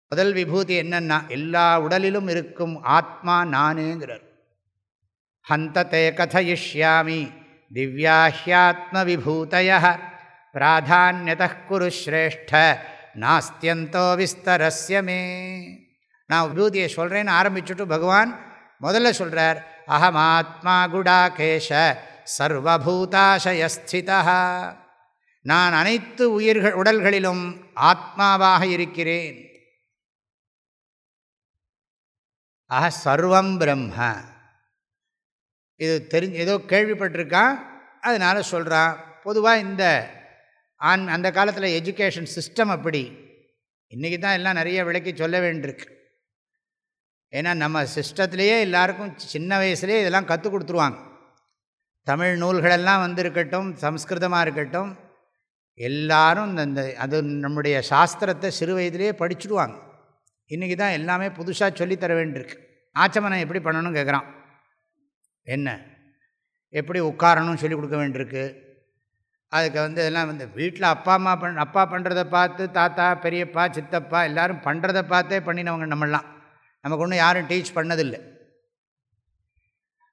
முதல் விபூதி என்னன்னா எல்லா உடலிலும் இருக்கும் ஆத்மா நானேங்கிறார். ஹந்தத்தை கதையிஷ்யாமி திவ்யாஹ்யாத்ம விபூதய பிராதான்யத குரு ஸ்ரேஷ்ட நாஸ்தியந்தோ விஸ்தரஸ்யமே நான் விபூதியை சொல்கிறேன்னு ஆரம்பிச்சுட்டு பகவான் முதல்ல சொல்கிறார் அகமாத்மா குடாகேஷ சர்வபூதாசயஸ்திதா நான் அனைத்து உயிர்கள் உடல்களிலும் ஆத்மாவாக இருக்கிறேன். ஆஹ சர்வம் பிரம்ம. இது தெரிஞ்சு ஏதோ கேள்விப்பட்டிருக்கான் அதனால் சொல்கிறான் பொதுவாக இந்த ஆன் அந்த காலத்தில் எஜுகேஷன் சிஸ்டம் அப்படி. இன்றைக்கி தான் எல்லாம் நிறைய விளக்கி சொல்ல வேண்டியிருக்கு. ஏன்னா நம்ம சிஸ்டத்துலேயே எல்லாருக்கும் சின்ன வயசுலேயே இதெல்லாம் கற்றுக் கொடுத்துருவாங்க. தமிழ் நூல்களெல்லாம் வந்திருக்கட்டும் சம்ஸ்கிருதமாக இருக்கட்டும் எல்லாரும் இந்த அது நம்முடைய சாஸ்திரத்தை சிறு வயதிலேயே படிச்சுடுவாங்க. இன்றைக்கி தான் எல்லாமே புதுசாக சொல்லித்தர வேண்டியிருக்கு. ஆச்சமனம் எப்படி பண்ணணும்னு கேட்குறான் என்ன? எப்படி உட்காரணும் சொல்லி கொடுக்க வேண்டியிருக்கு? அதுக்கு வந்து எல்லாம் வந்து வீட்டில் அப்பா அம்மா பண் அப்பா பண்ணுறத பார்த்து தாத்தா பெரியப்பா சித்தப்பா எல்லோரும் பண்ணுறத பார்த்தே பண்ணினவங்க நம்மளாம் நமக்கு ஒன்றும் யாரும் டீச் பண்ணதில்லை.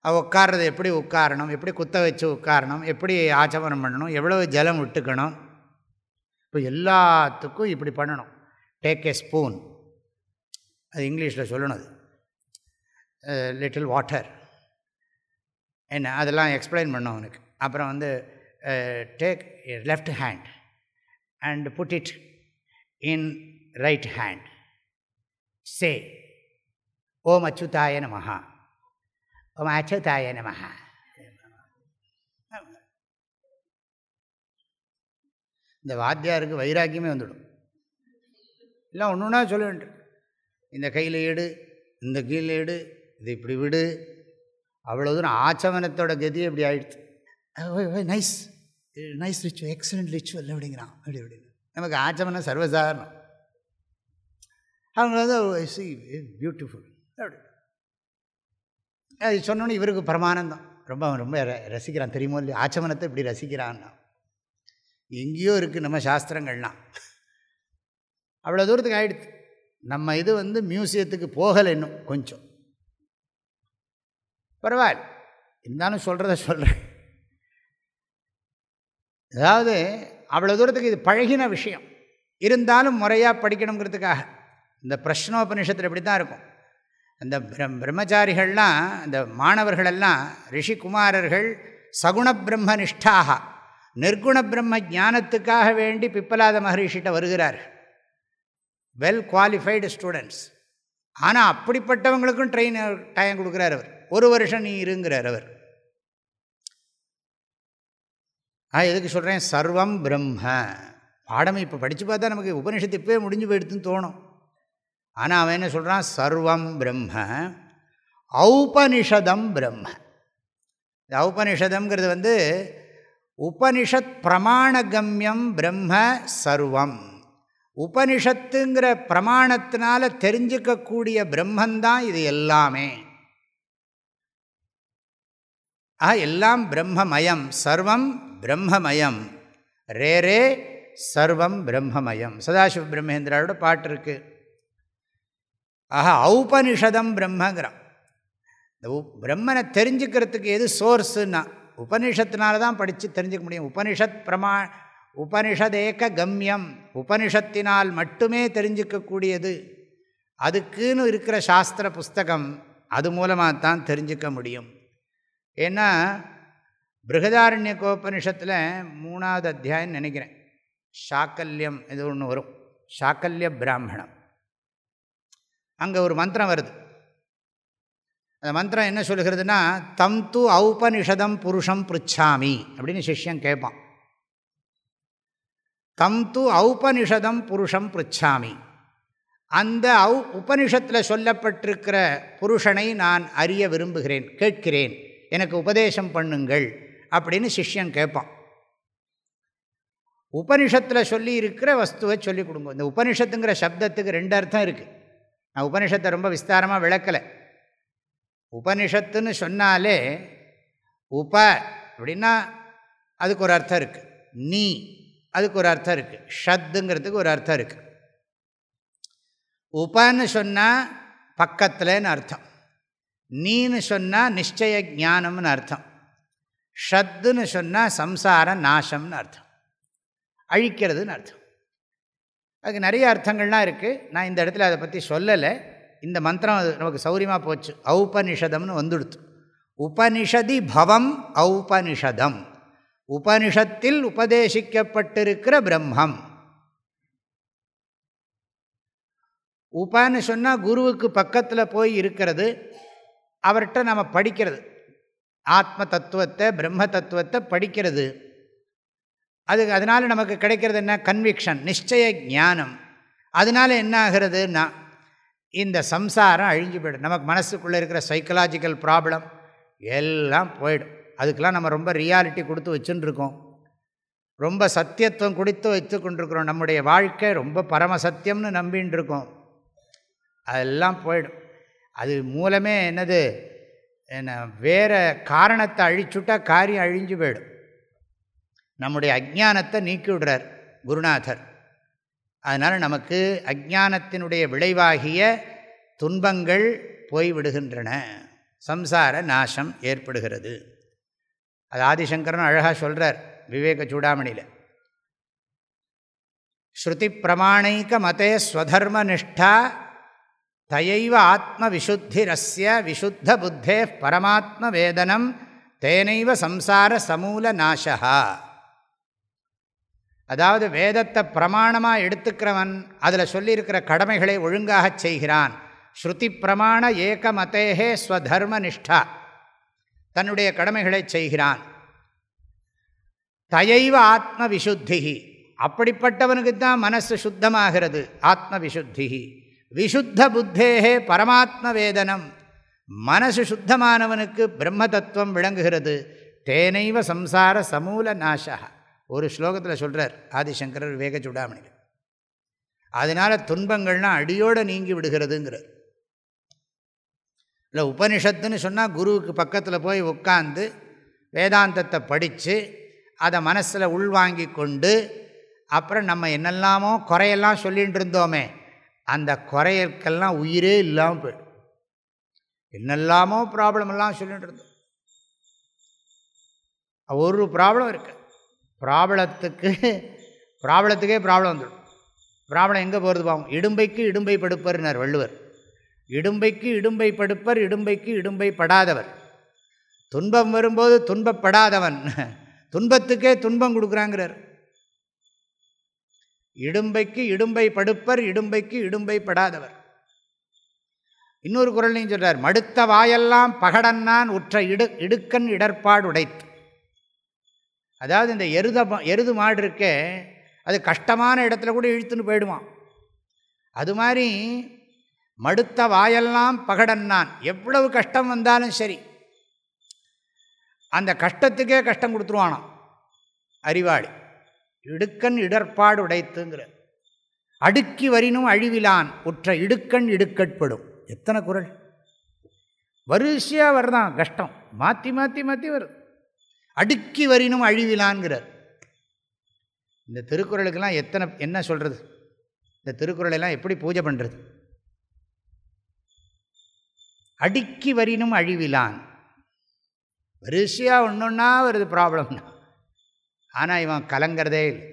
அவள் உட்கார்றது எப்படி உட்காரணும் எப்படி குத்த வச்சு உட்காரணும் எப்படி ஆச்சமனம் பண்ணணும் எவ்வளோ ஜலம் விட்டுக்கணும். இப்போ எல்லாத்துக்கும் இப்படி பண்ணணும். டேக் ஏ ஸ்பூன் அது இங்கிலீஷில் சொல்லணும் அது. லிட்டில் வாட்டர் என்ன? அதெல்லாம் எக்ஸ்பிளைன் பண்ணோம் அவனுக்கு. அப்புறம் வந்து take left hand and put it in right hand say ஓம் அச்சுதாய நமஹா ஓம் அச்சுதாய நமஹா இந்த வாத்தியாருக்கு வைராக்கியமே வந்துடும். இல்லை ஒன்று ஒன்றா சொல்ல வேண்டும். இந்த கையில் எடு இந்த கீழே எடு இது இப்படி விடு. அவ்வளோ தூரம் ஆச்சமனத்தோட கதி இப்படி ஆயிடுச்சு. Nice nice ritual excellent ritual அப்படிங்கிறான். அப்படி அப்படின்னு நமக்கு ஆச்சமனம் சர்வசாதாரணம். அவங்க வந்து oh, சி பியூட்டிஃபுல் eh, அப்படி. அது சொன்னோன்னே இவருக்கு பிரமானந்தம். ரொம்ப அவன் ரொம்ப ரசிக்கிறான். தெரியுமோ இல்லையா? ஆச்சமனத்தை இப்படி ரசிக்கிறான்னா. எங்கேயோ இருக்குது நம்ம சாஸ்திரங்கள்லாம். அவ்வளோ தூரத்துக்கு ஆகிடுது நம்ம இது வந்து மியூசியத்துக்கு போகலை இன்னும் கொஞ்சம். பரவாயில்ல. இருந்தாலும் சொல்கிறத சொல்கிறேன் அதாவது அவ்வளோ தூரத்துக்கு இது பழகின விஷயம். இருந்தாலும் முறையாக படிக்கணுங்கிறதுக்காக. இந்த பிரஷ்னோபனிஷத்தில் இப்படி தான் இருக்கும். அந்த பிரம் பிரம்மச்சாரிகள்லாம் இந்த மாணவர்களெல்லாம் ரிஷிகுமாரர்கள் சகுண பிரம்ம நிஷ்டாக நிர்குண பிரம்ம ஞானத்துக்காக வேண்டி பிப்பலாத மகரிஷிட்ட வருகிறார் வெல் குவாலிஃபைடு ஸ்டூடெண்ட்ஸ் ஆனால் அப்படிப்பட்டவங்களுக்கும் ட்ரெயின் டைம் கொடுக்குறார் அவர். ஒரு வருஷம் நீ இருங்கிறார் அவர். ஆ எதுக்கு சொல்கிறேன் சர்வம் பிரம்ம. பாடம் இப்போ படித்து பார்த்தா நமக்கு உபனிஷத்து இப்போயே முடிஞ்சு போயிடுதுன்னு தோணும். ஆனால் அவன் என்ன சொல்கிறான் சர்வம் பிரம்ம. ஔபனிஷதம் பிரம்ம. இந்த ஔபனிஷதம்ங்கிறது வந்து உபனிஷத் பிரமாணகம்யம் பிரம்ம சர்வம். உபனிஷத்துங்கிற பிரமாணத்தினால தெரிஞ்சுக்கக்கூடிய பிரம்மந்தான் இது எல்லாமே. ஆ எல்லாம் பிரம்மமயம். சர்வம் பிரம்மமயம். ரே ரே சர்வம் பிரம்மமயம். சதாசிவ பிரம்மேந்திராவோட பாட்டு இருக்கு. ஆஹா ஔபனிஷதம் பிரம்மங்கிறான். இந்த பிரம்மனை தெரிஞ்சுக்கிறதுக்கு எது சோர்ஸுன்னா உபனிஷத்தினால தான் படித்து தெரிஞ்சுக்க முடியும். உபனிஷத் பிரமா உபனிஷதேக கம்யம். உபனிஷத்தினால் மட்டுமே தெரிஞ்சிக்கக்கூடியது. அதுக்குன்னு இருக்கிற சாஸ்திர புஸ்தகம் அது மூலமாக தான் தெரிஞ்சுக்க முடியும். ஏன்னா பிருகதாரண்ய கோபனிஷத்தில் மூணாவது அத்தியாயம் நினைக்கிறேன். சாக்கல்யம் இது ஒன்று வரும். சாக்கல்ய பிராமணம். அங்கே ஒரு மந்திரம் வருது. அந்த மந்திரம் என்ன சொல்கிறதுனா தம் து ஔபனிஷதம் புருஷம் பிருச்சாமி அப்படின்னு சிஷ்யம் கேட்பான். தம் து ஔபனிஷதம் புருஷம் பிருச்சாமி. அந்த ஔ உபனிஷத்தில் சொல்லப்பட்டிருக்கிற புருஷனை நான் அறிய விரும்புகிறேன் கேட்கிறேன். எனக்கு உபதேசம் பண்ணுங்கள் அப்படின்னு சிஷ்யன் கேட்பான். உபனிஷத்தில் சொல்லி இருக்கிற வஸ்துவை சொல்லிக் கொடுங்க. இந்த உபனிஷத்துங்கிற சப்தத்துக்கு ரெண்டு அர்த்தம் இருக்குது நான் உபனிஷத்தை ரொம்ப விஸ்தாரமாக விளக்கலை. உபனிஷத்துன்னு சொன்னாலே உப அப்படின்னா அதுக்கு ஒரு அர்த்தம் இருக்குது நீ அதுக்கு ஒரு அர்த்தம் இருக்குது ஷத்துங்கிறதுக்கு ஒரு அர்த்தம் இருக்குது உபன்னு சொன்னால் பக்கத்தில்னு அர்த்தம். நீன்னு சொன்னால் நிச்சய ஞானம்னு அர்த்தம். ஷத்துன்னு சொன்னால் சம்சார நாசம்னு அர்த்தம். அழிக்கிறதுன்னு அர்த்தம். அதுக்கு நிறைய அர்த்தங்கள்லாம் இருக்குது நான் இந்த இடத்துல அதை பற்றி சொல்லலை. இந்த மந்திரம் அது நமக்கு சௌரியமாக போச்சு. ஔபனிஷதம்னு வந்துடுத்து. உபனிஷதி பவம் ஔபனிஷதம். உபனிஷத்தில் உபதேசிக்கப்பட்டிருக்கிற பிரம்மம். உபான்னு சொன்னால் குருவுக்கு பக்கத்தில் போய் இருக்கிறது. அவர்கிட்ட நம்ம படிக்கிறது. ஆத்ம தத்துவத்தை பிரம்ம தத்துவத்தை படிக்கிறது. அது அதனால் நமக்கு கிடைக்கிறது என்ன? கன்விக்ஷன் நிச்சய ஞானம். அதனால் என்ன ஆகிறதுனா இந்த சம்சாரம் அழிஞ்சு போயிடும். நமக்கு மனசுக்குள்ளே இருக்கிற சைக்கலாஜிக்கல் ப்ராப்ளம் எல்லாம் போயிடும். அதுக்கெலாம் நம்ம ரொம்ப ரியாலிட்டி கொடுத்து வச்சுட்டுருக்கோம் ரொம்ப சத்தியத்துவம் கொடுத்து வைத்து கொண்டிருக்கிறோம். நம்முடைய வாழ்க்கை ரொம்ப பரமசத்தியம்னு நம்பின்னு இருக்கோம் அதெல்லாம் போயிடும். அது மூலமே என்னது? என்ன வேறு காரணத்தை அழிச்சுட்டா காரியம் அழிஞ்சு போயிடும். நம்முடைய அஜானத்தை நீக்கி விடுறார் குருநாதர். அதனால் நமக்கு அஜானத்தினுடைய விளைவாகிய துன்பங்கள் போய்விடுகின்றன சம்சார நாசம் ஏற்படுகிறது. அது ஆதிசங்கரன் அழகாக சொல்கிறார் விவேக சூடாமணியில். ஸ்ருதி பிரமாணைக்க மதே ஸ்வதர்ம நிஷ்டா தயைவ ஆத்ம விசுத்திரஸ்ய விசுத்த புத்தே பரமாத்ம வேதனம் தேனைவ சம்சார சமூல நாசா அதாவது வேதத்தை பிரமாணமாக எடுத்துக்கிறவன் அதில் சொல்லியிருக்கிற கடமைகளை ஒழுங்காக செய்கிறான். ஸ்ருதி பிரமாண ஏக ஸ்வதர்ம நிஷ்டா. தன்னுடைய கடமைகளை செய்கிறான். தயைவ ஆத்ம விசுத்தி அப்படிப்பட்டவனுக்கு தான் மனசு சுத்தமாகிறது ஆத்ம விசுத்தி விஷுத்த புத்தேகே பரமாத்ம வேதனம் மனசு சுத்தமானவனுக்கு பிரம்ம தத்துவம் விளங்குகிறது. தேனைவ சம்சார சமூல நாசா. ஒரு ஸ்லோகத்தில் சொல்கிறார் ஆதிசங்கரர் விவேக சுடாமணியில் அதனால் துன்பங்கள்லாம் அடியோடு நீங்கி விடுகிறதுங்கிறார். இல்லை உபனிஷத்துன்னு சொன்னால் குருவுக்கு பக்கத்தில் போய் உட்காந்து வேதாந்தத்தை படித்து அதை மனசில் உள்வாங்கி கொண்டு அப்புறம் நம்ம என்னெல்லாமோ குறையெல்லாம் சொல்லிகிட்டு இருந்தோமே அந்த குறையற்கெல்லாம் உயிரே இல்லாமல் போயிடும். என்னெல்லாமோ ப்ராப்ளமெல்லாம் சொல்லிகிட்டு இருந்தோம். ஒரு ப்ராப்ளம் இருக்குது ப்ராப்ளத்துக்கு ப்ராப்ளத்துக்கே ப்ராப்ளம் வந்துடும். ப்ராப்ளம் எங்கே போகிறது பாவம்? இடும்பைக்கு இடும்பை படுப்பர்னார் வள்ளுவர். இடும்பைக்கு இடும்பை படுப்பர் இடும்பைக்கு இடும்பை படாதவர். துன்பம் வரும்போது துன்பப்படாதவன். துன்பத்துக்கே துன்பம் கொடுக்குறாங்கிறார். இடும்பைக்கு இடும்பை படுப்பர் இடும்பைக்கு இடும்பை படாதவர். இன்னொரு குரல்லையும் சொல்கிறார் மடுத்த வாயெல்லாம் பகடன்னான் உற்ற இடு இடுக்கன் இடர்பாடு உடைத்து அதாவது இந்த எருத எருது மாடு இருக்கே அது கஷ்டமான இடத்துல கூட இழுத்துன்னு போயிடுவான் அது மாதிரி மடுத்த வாயெல்லாம் பகடன்னான். எவ்வளவு கஷ்டம் வந்தாலும் சரி. அந்த கஷ்டத்துக்கே கஷ்டம் கொடுத்துருவானான் அறிவாளி. இடுக்கண் இடர்பாடு உடைத்துங்கிற அடுக்கி வரினும் அழிவிலான் உற்ற இடுக்கண் இடுக்கட்படும். எத்தனை குரல்? வரிசையாக வருதான் கஷ்டம். மாற்றி மாற்றி மாற்றி வரும். அடுக்கி வரினும் அழிவிலான்கிறார். இந்த திருக்குறளுக்கெல்லாம் எத்தனை என்ன சொல்கிறது இந்த திருக்குறளெல்லாம் எப்படி பூஜை பண்ணுறது அடுக்கி வரினும் அழிவிலான். வரிசையாக ஒன்று ஒன்றா வருது ப்ராப்ளம்னா ஆனால் இவன் கலங்கிறதே இல்லை.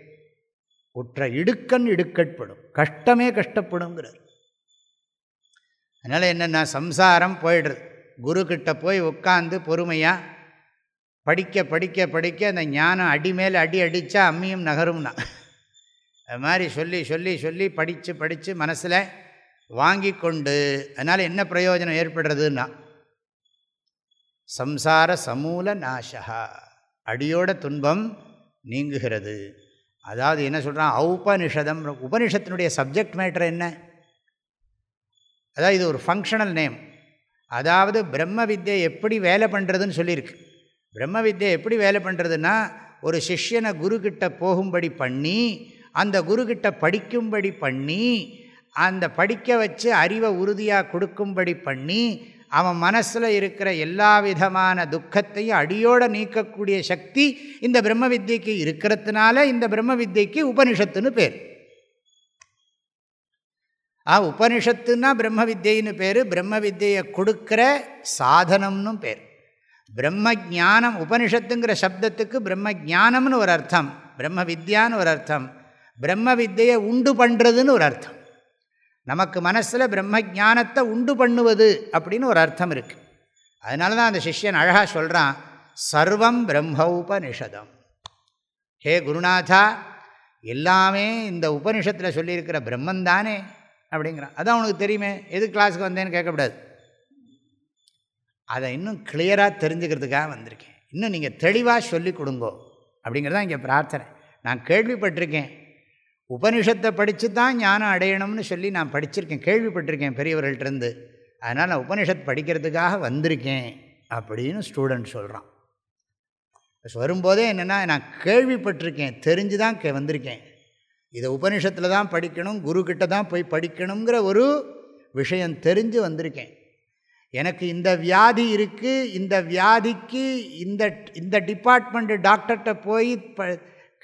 உற்ற இடுக்கண் இடுக்கட்படும். கஷ்டமே கஷ்டப்படுங்கிறார் அதனால் என்னென்னா சம்சாரம் போயிடுறது. குருக்கிட்ட போய் உட்காந்து பொறுமையாக படிக்க படிக்க படிக்க அந்த ஞானம் அடி மேலே அடி அடித்தா அம்மியும் நகரும்னா. அது மாதிரி சொல்லி சொல்லி சொல்லி படித்து படித்து மனசில் வாங்கி கொண்டு அதனால் என்ன பிரயோஜனம் ஏற்படுறதுன்னா சம்சார சமூல நாசகா அடியோட துன்பம் நீங்குகிறது. அதாவது என்ன சொல்கிறான் ஔபனிஷதம் உபனிஷத்தினுடைய சப்ஜெக்ட் மேட்டர் என்ன? அதாவது இது ஒரு ஃபங்க்ஷனல் நேம் அதாவது பிரம்ம வித்யை எப்படி வேலை பண்ணுறதுன்னு சொல்லியிருக்கு. பிரம்ம வித்யை எப்படி வேலை பண்ணுறதுன்னா ஒரு சிஷ்யனை குருக்கிட்ட போகும்படி பண்ணி அந்த குருக்கிட்ட படிக்கும்படி பண்ணி அந்த படிக்க வச்சு அறிவை உறுதியாக கொடுக்கும்படி பண்ணி அவன் மனசில் இருக்கிற எல்லா விதமான துக்கத்தையும் அடியோடு நீக்கக்கூடிய சக்தி இந்த பிரம்ம வித்தியக்கு இருக்கிறதுனால இந்த பிரம்ம வித்தியக்கு உபனிஷத்துன்னு பேர். ஆ உபனிஷத்துன்னா பிரம்ம வித்தியின்னு பேர். பிரம்ம வித்தியை கொடுக்குற சாதனம்னு பேர். பிரம்ம ஜானம் உபனிஷத்துங்கிற சப்தத்துக்கு பிரம்ம ஜானம்னு ஒரு அர்த்தம். பிரம்ம வித்யான்னு ஒரு அர்த்தம். பிரம்ம வித்தியை உண்டு பண்ணுறதுன்னு ஒரு அர்த்தம். நமக்கு மனசில் பிரம்ம ஜானத்தை உண்டு பண்ணுவது அப்படின்னு ஒரு அர்த்தம் இருக்குது அதனால தான் அந்த சிஷ்யன் அழகாக சொல்கிறான் சர்வம் பிரம்ம உபனிஷதம் ஹே குருநாதா எல்லாமே இந்த உபனிஷத்தில் சொல்லியிருக்கிற பிரம்மன் தானே அப்படிங்கிறான். அதான் உனக்கு தெரியுமே எது கிளாஸுக்கு வந்தேன்னு கேட்கக்கூடாது. அதை இன்னும் கிளியராக தெரிஞ்சுக்கிறதுக்காக வந்திருக்கேன். இன்னும் நீங்கள் தெளிவாக சொல்லி கொடுங்கோ அப்படிங்கிறதான் இங்கே பிரார்த்தனை. நான் கேள்விப்பட்டிருக்கேன். உபனிஷத்தை படித்து தான் ஞானம் அடையணும்னு சொல்லி நான் படிச்சிருக்கேன் கேள்விப்பட்டிருக்கேன் பெரியவர்கள்ட்டருந்து. அதனால் நான் உபனிஷத் படிக்கிறதுக்காக வந்திருக்கேன் அப்படின்னு ஸ்டூடெண்ட் சொல்கிறான் வரும்போதே என்னென்னா நான் கேள்விப்பட்டிருக்கேன் தெரிஞ்சு தான் கே வந்திருக்கேன். இதை உபனிஷத்தில் தான் படிக்கணும் குருக்கிட்ட தான் போய் படிக்கணுங்கிற ஒரு விஷயம் தெரிஞ்சு வந்திருக்கேன். எனக்கு இந்த வியாதி இருக்குது இந்த வியாதிக்கு இந்த இந்த டிபார்ட்மெண்ட்டு டாக்டர்கிட்ட போய் ப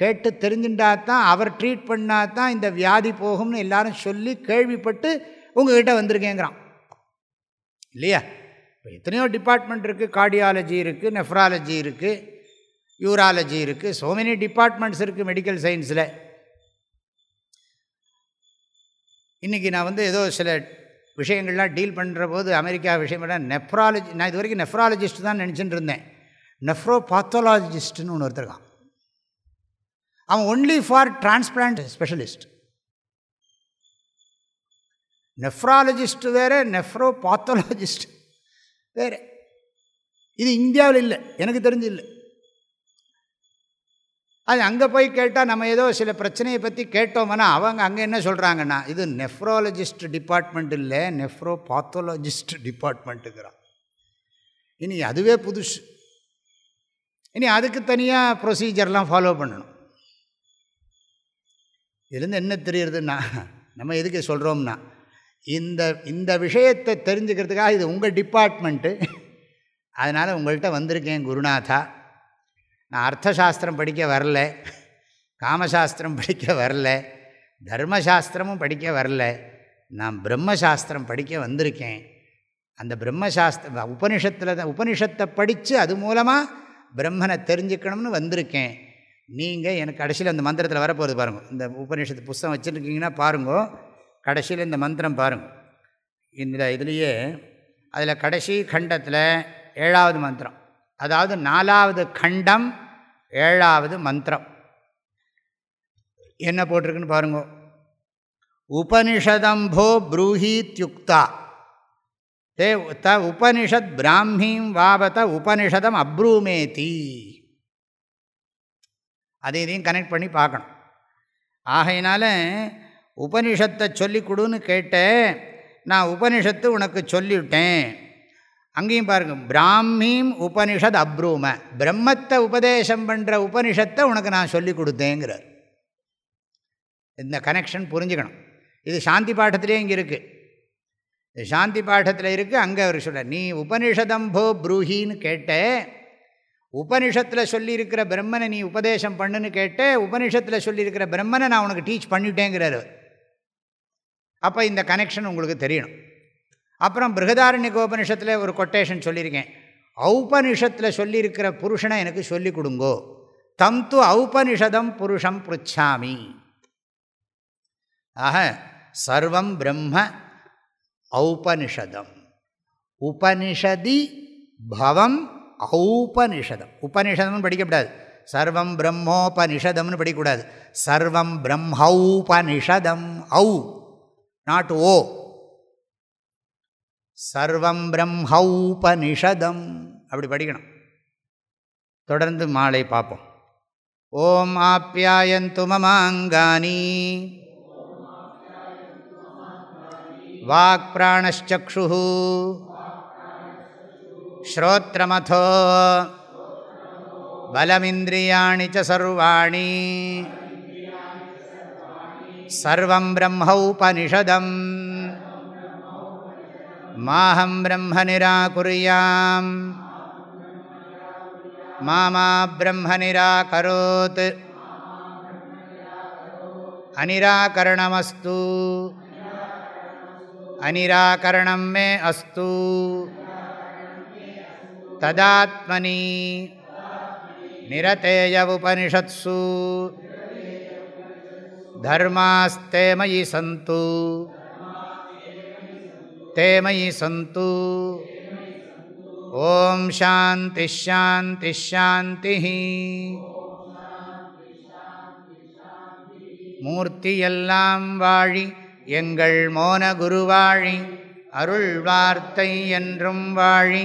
கேட்டு தெரிஞ்சுட்டா தான் அவர் ட்ரீட் பண்ணால் தான் இந்த வியாதி போகும்னு எல்லாரும் சொல்லி கேள்விப்பட்டு உங்ககிட்ட வந்திருக்கேங்கிறான். இல்லையா? இப்போ எத்தனையோ டிபார்ட்மெண்ட் இருக்குது கார்டியாலஜி இருக்குது நெஃப்ராலஜி இருக்குது யூராலஜி இருக்குது ஸோ மெனி டிபார்ட்மெண்ட்ஸ் இருக்குது மெடிக்கல் சயின்ஸில் இன்றைக்கி நான் வந்து ஏதோ சில விஷயங்கள்லாம் டீல் பண்ணுற போது அமெரிக்கா விஷயம் நெஃப்ராலஜி நான் இது வரைக்கும் நெஃப்ராலஜிஸ்ட் தான் நினச்சிட்டு இருந்தேன். நெஃப்ரோ பாத்தோலாஜிஸ்ட்னு ஒன்று ஒருத்தருக்கான் அவன் only for transplant specialist nephrologist வேறு நெஃப்ரோ பாத்தாலஜிஸ்ட் வேறு. இது இந்தியாவில் இல்லை. எனக்கு தெரிஞ்சு இல்லை. அது அங்கே போய் கேட்டால் நம்ம ஏதோ சில பிரச்சனையை பற்றி கேட்டோம்னா அவங்க அங்கே என்ன சொல்கிறாங்கன்னா இது நெஃப்ராலஜிஸ்ட் டிபார்ட்மெண்ட் இல்லை நெஃப்ரோ பாத்தோலஜிஸ்ட் டிபார்ட்மெண்ட்டுங்கிறான் இனி அதுவே புதுசு. இனி அதுக்கு தனியாக ப்ரொசீஜர்லாம் ஃபாலோ பண்ணணும். இதுலேருந்து என்ன தெரியுறதுன்னா நம்ம எதுக்கு சொல்கிறோம்னா இந்த இந்த விஷயத்தை தெரிஞ்சுக்கிறதுக்காக இது உங்கள் டிபார்ட்மெண்ட்டு அதனால் உங்கள்கிட்ட வந்திருக்கேன் குருநாதா. நான் அர்த்தசாஸ்திரம் படிக்க வரல காமசாஸ்திரம் படிக்க வரல தர்மசாஸ்திரமும் படிக்க வரல. நான் பிரம்மசாஸ்திரம் படிக்க வந்திருக்கேன். அந்த பிரம்மசாஸ்திர உபனிஷத்தில் தான் உபனிஷத்தை படித்து அது மூலமாக பிரம்மனை தெரிஞ்சுக்கணும்னு வந்திருக்கேன். நீங்கள் எனக்கு கடைசியில் அந்த மந்திரத்தில் வரப்போகுது பாருங்கள் இந்த உபநிஷத்து புஸ்தகம் வச்சுருக்கீங்கன்னா பாருங்கோ. கடைசியில் இந்த மந்திரம் பாருங்கள் இந்த இதுலேயே அதில் கடைசி கண்டத்தில் ஏழாவது மந்திரம். அதாவது நாலாவது கண்டம் ஏழாவது மந்திரம். என்ன போட்டிருக்குன்னு பாருங்க. உபனிஷதம்போ ப்ரூஹீத்யுக்தா. தே த உபனிஷத் பிராமீம் வாவத உபனிஷதம் அப்ரூமேதி. அதை இதையும் கனெக்ட் பண்ணி பார்க்கணும். ஆகையினால உபனிஷத்தை சொல்லி கொடுன்னு கேட்டேன். நான் உபனிஷத்து உனக்கு சொல்லிவிட்டேன். அங்கேயும் பாருங்கள் பிராமீம் உபனிஷத் அப்ரூம. பிரம்மத்தை உபதேசம் பண்ணுற உபனிஷத்தை உனக்கு நான் சொல்லி கொடுத்தேங்கிறார். இந்த கனெக்ஷன் புரிஞ்சுக்கணும். இது சாந்தி பாட்டத்திலே இங்கே இருக்குது இது சாந்தி பாட்டத்தில் இருக்குது அங்கே அவர் சொல்ல நீ உபனிஷதம்போ ப்ரூஹின்னு கேட்ட உபனிஷத்தில் சொல்லியிருக்கிற பிரம்மனை நீ உபதேசம் பண்ணுன்னு கேட்டு உபனிஷத்தில் சொல்லியிருக்கிற பிரம்மனை நான் உனக்கு டீச் பண்ணிட்டேங்கிறார் அப்போ இந்த கனெக்ஷன் உங்களுக்கு தெரியணும். அப்புறம் பிருகதாரண்யக உபனிஷத்தில் ஒரு கொட்டேஷன் சொல்லியிருக்கேன். ஔபனிஷத்தில் சொல்லியிருக்கிற புருஷனை எனக்கு சொல்லி கொடுங்கோ. தம் து ஔபனிஷதம் புருஷம் புருச்சாமி. ஆக சர்வம் பிரம்ம ஔபனிஷதம். உபனிஷதி பவம் ஔபனிஷதம் உபனிஷதம்னு படிக்கக்கூடாது சர்வம் பிரம்மோபனிஷதம்னு படிக்கக்கூடாது. சர்வம் பிரம்மௌபனிஷதம். ஔ. நாட் ஓ. சர்வம் பிரம்மௌபனிஷதம். அப்படி படிக்கணும். தொடர்ந்து மாலை பார்ப்போம். ஓம் ஆப்யாயந்து மமாங்கானி வாக் பிராணச்சக்ஷு श्रोत्रमथो बलमिन्द्रियाणि च सर्वाणि सर्वं ब्रह्मौपनिषदम् माहं ब्रह्म निराकुर्याम् मा मा ब्रह्म निराकरोत् अनिराकरणमस्तु अनिराकरणं मे अस्तु ததாத்மனி நிரதேய உபனிஷத்சு தர்மாஸ்தே மயி சந்து தே மயி சந்து ஓம் சாந்தி ஷாந்தி ஷாந்தி மூர்த்தியெல்லாம் வாழி எங்கள் மோன குருவாழி அருள் வார்த்தை என்றும் வாழி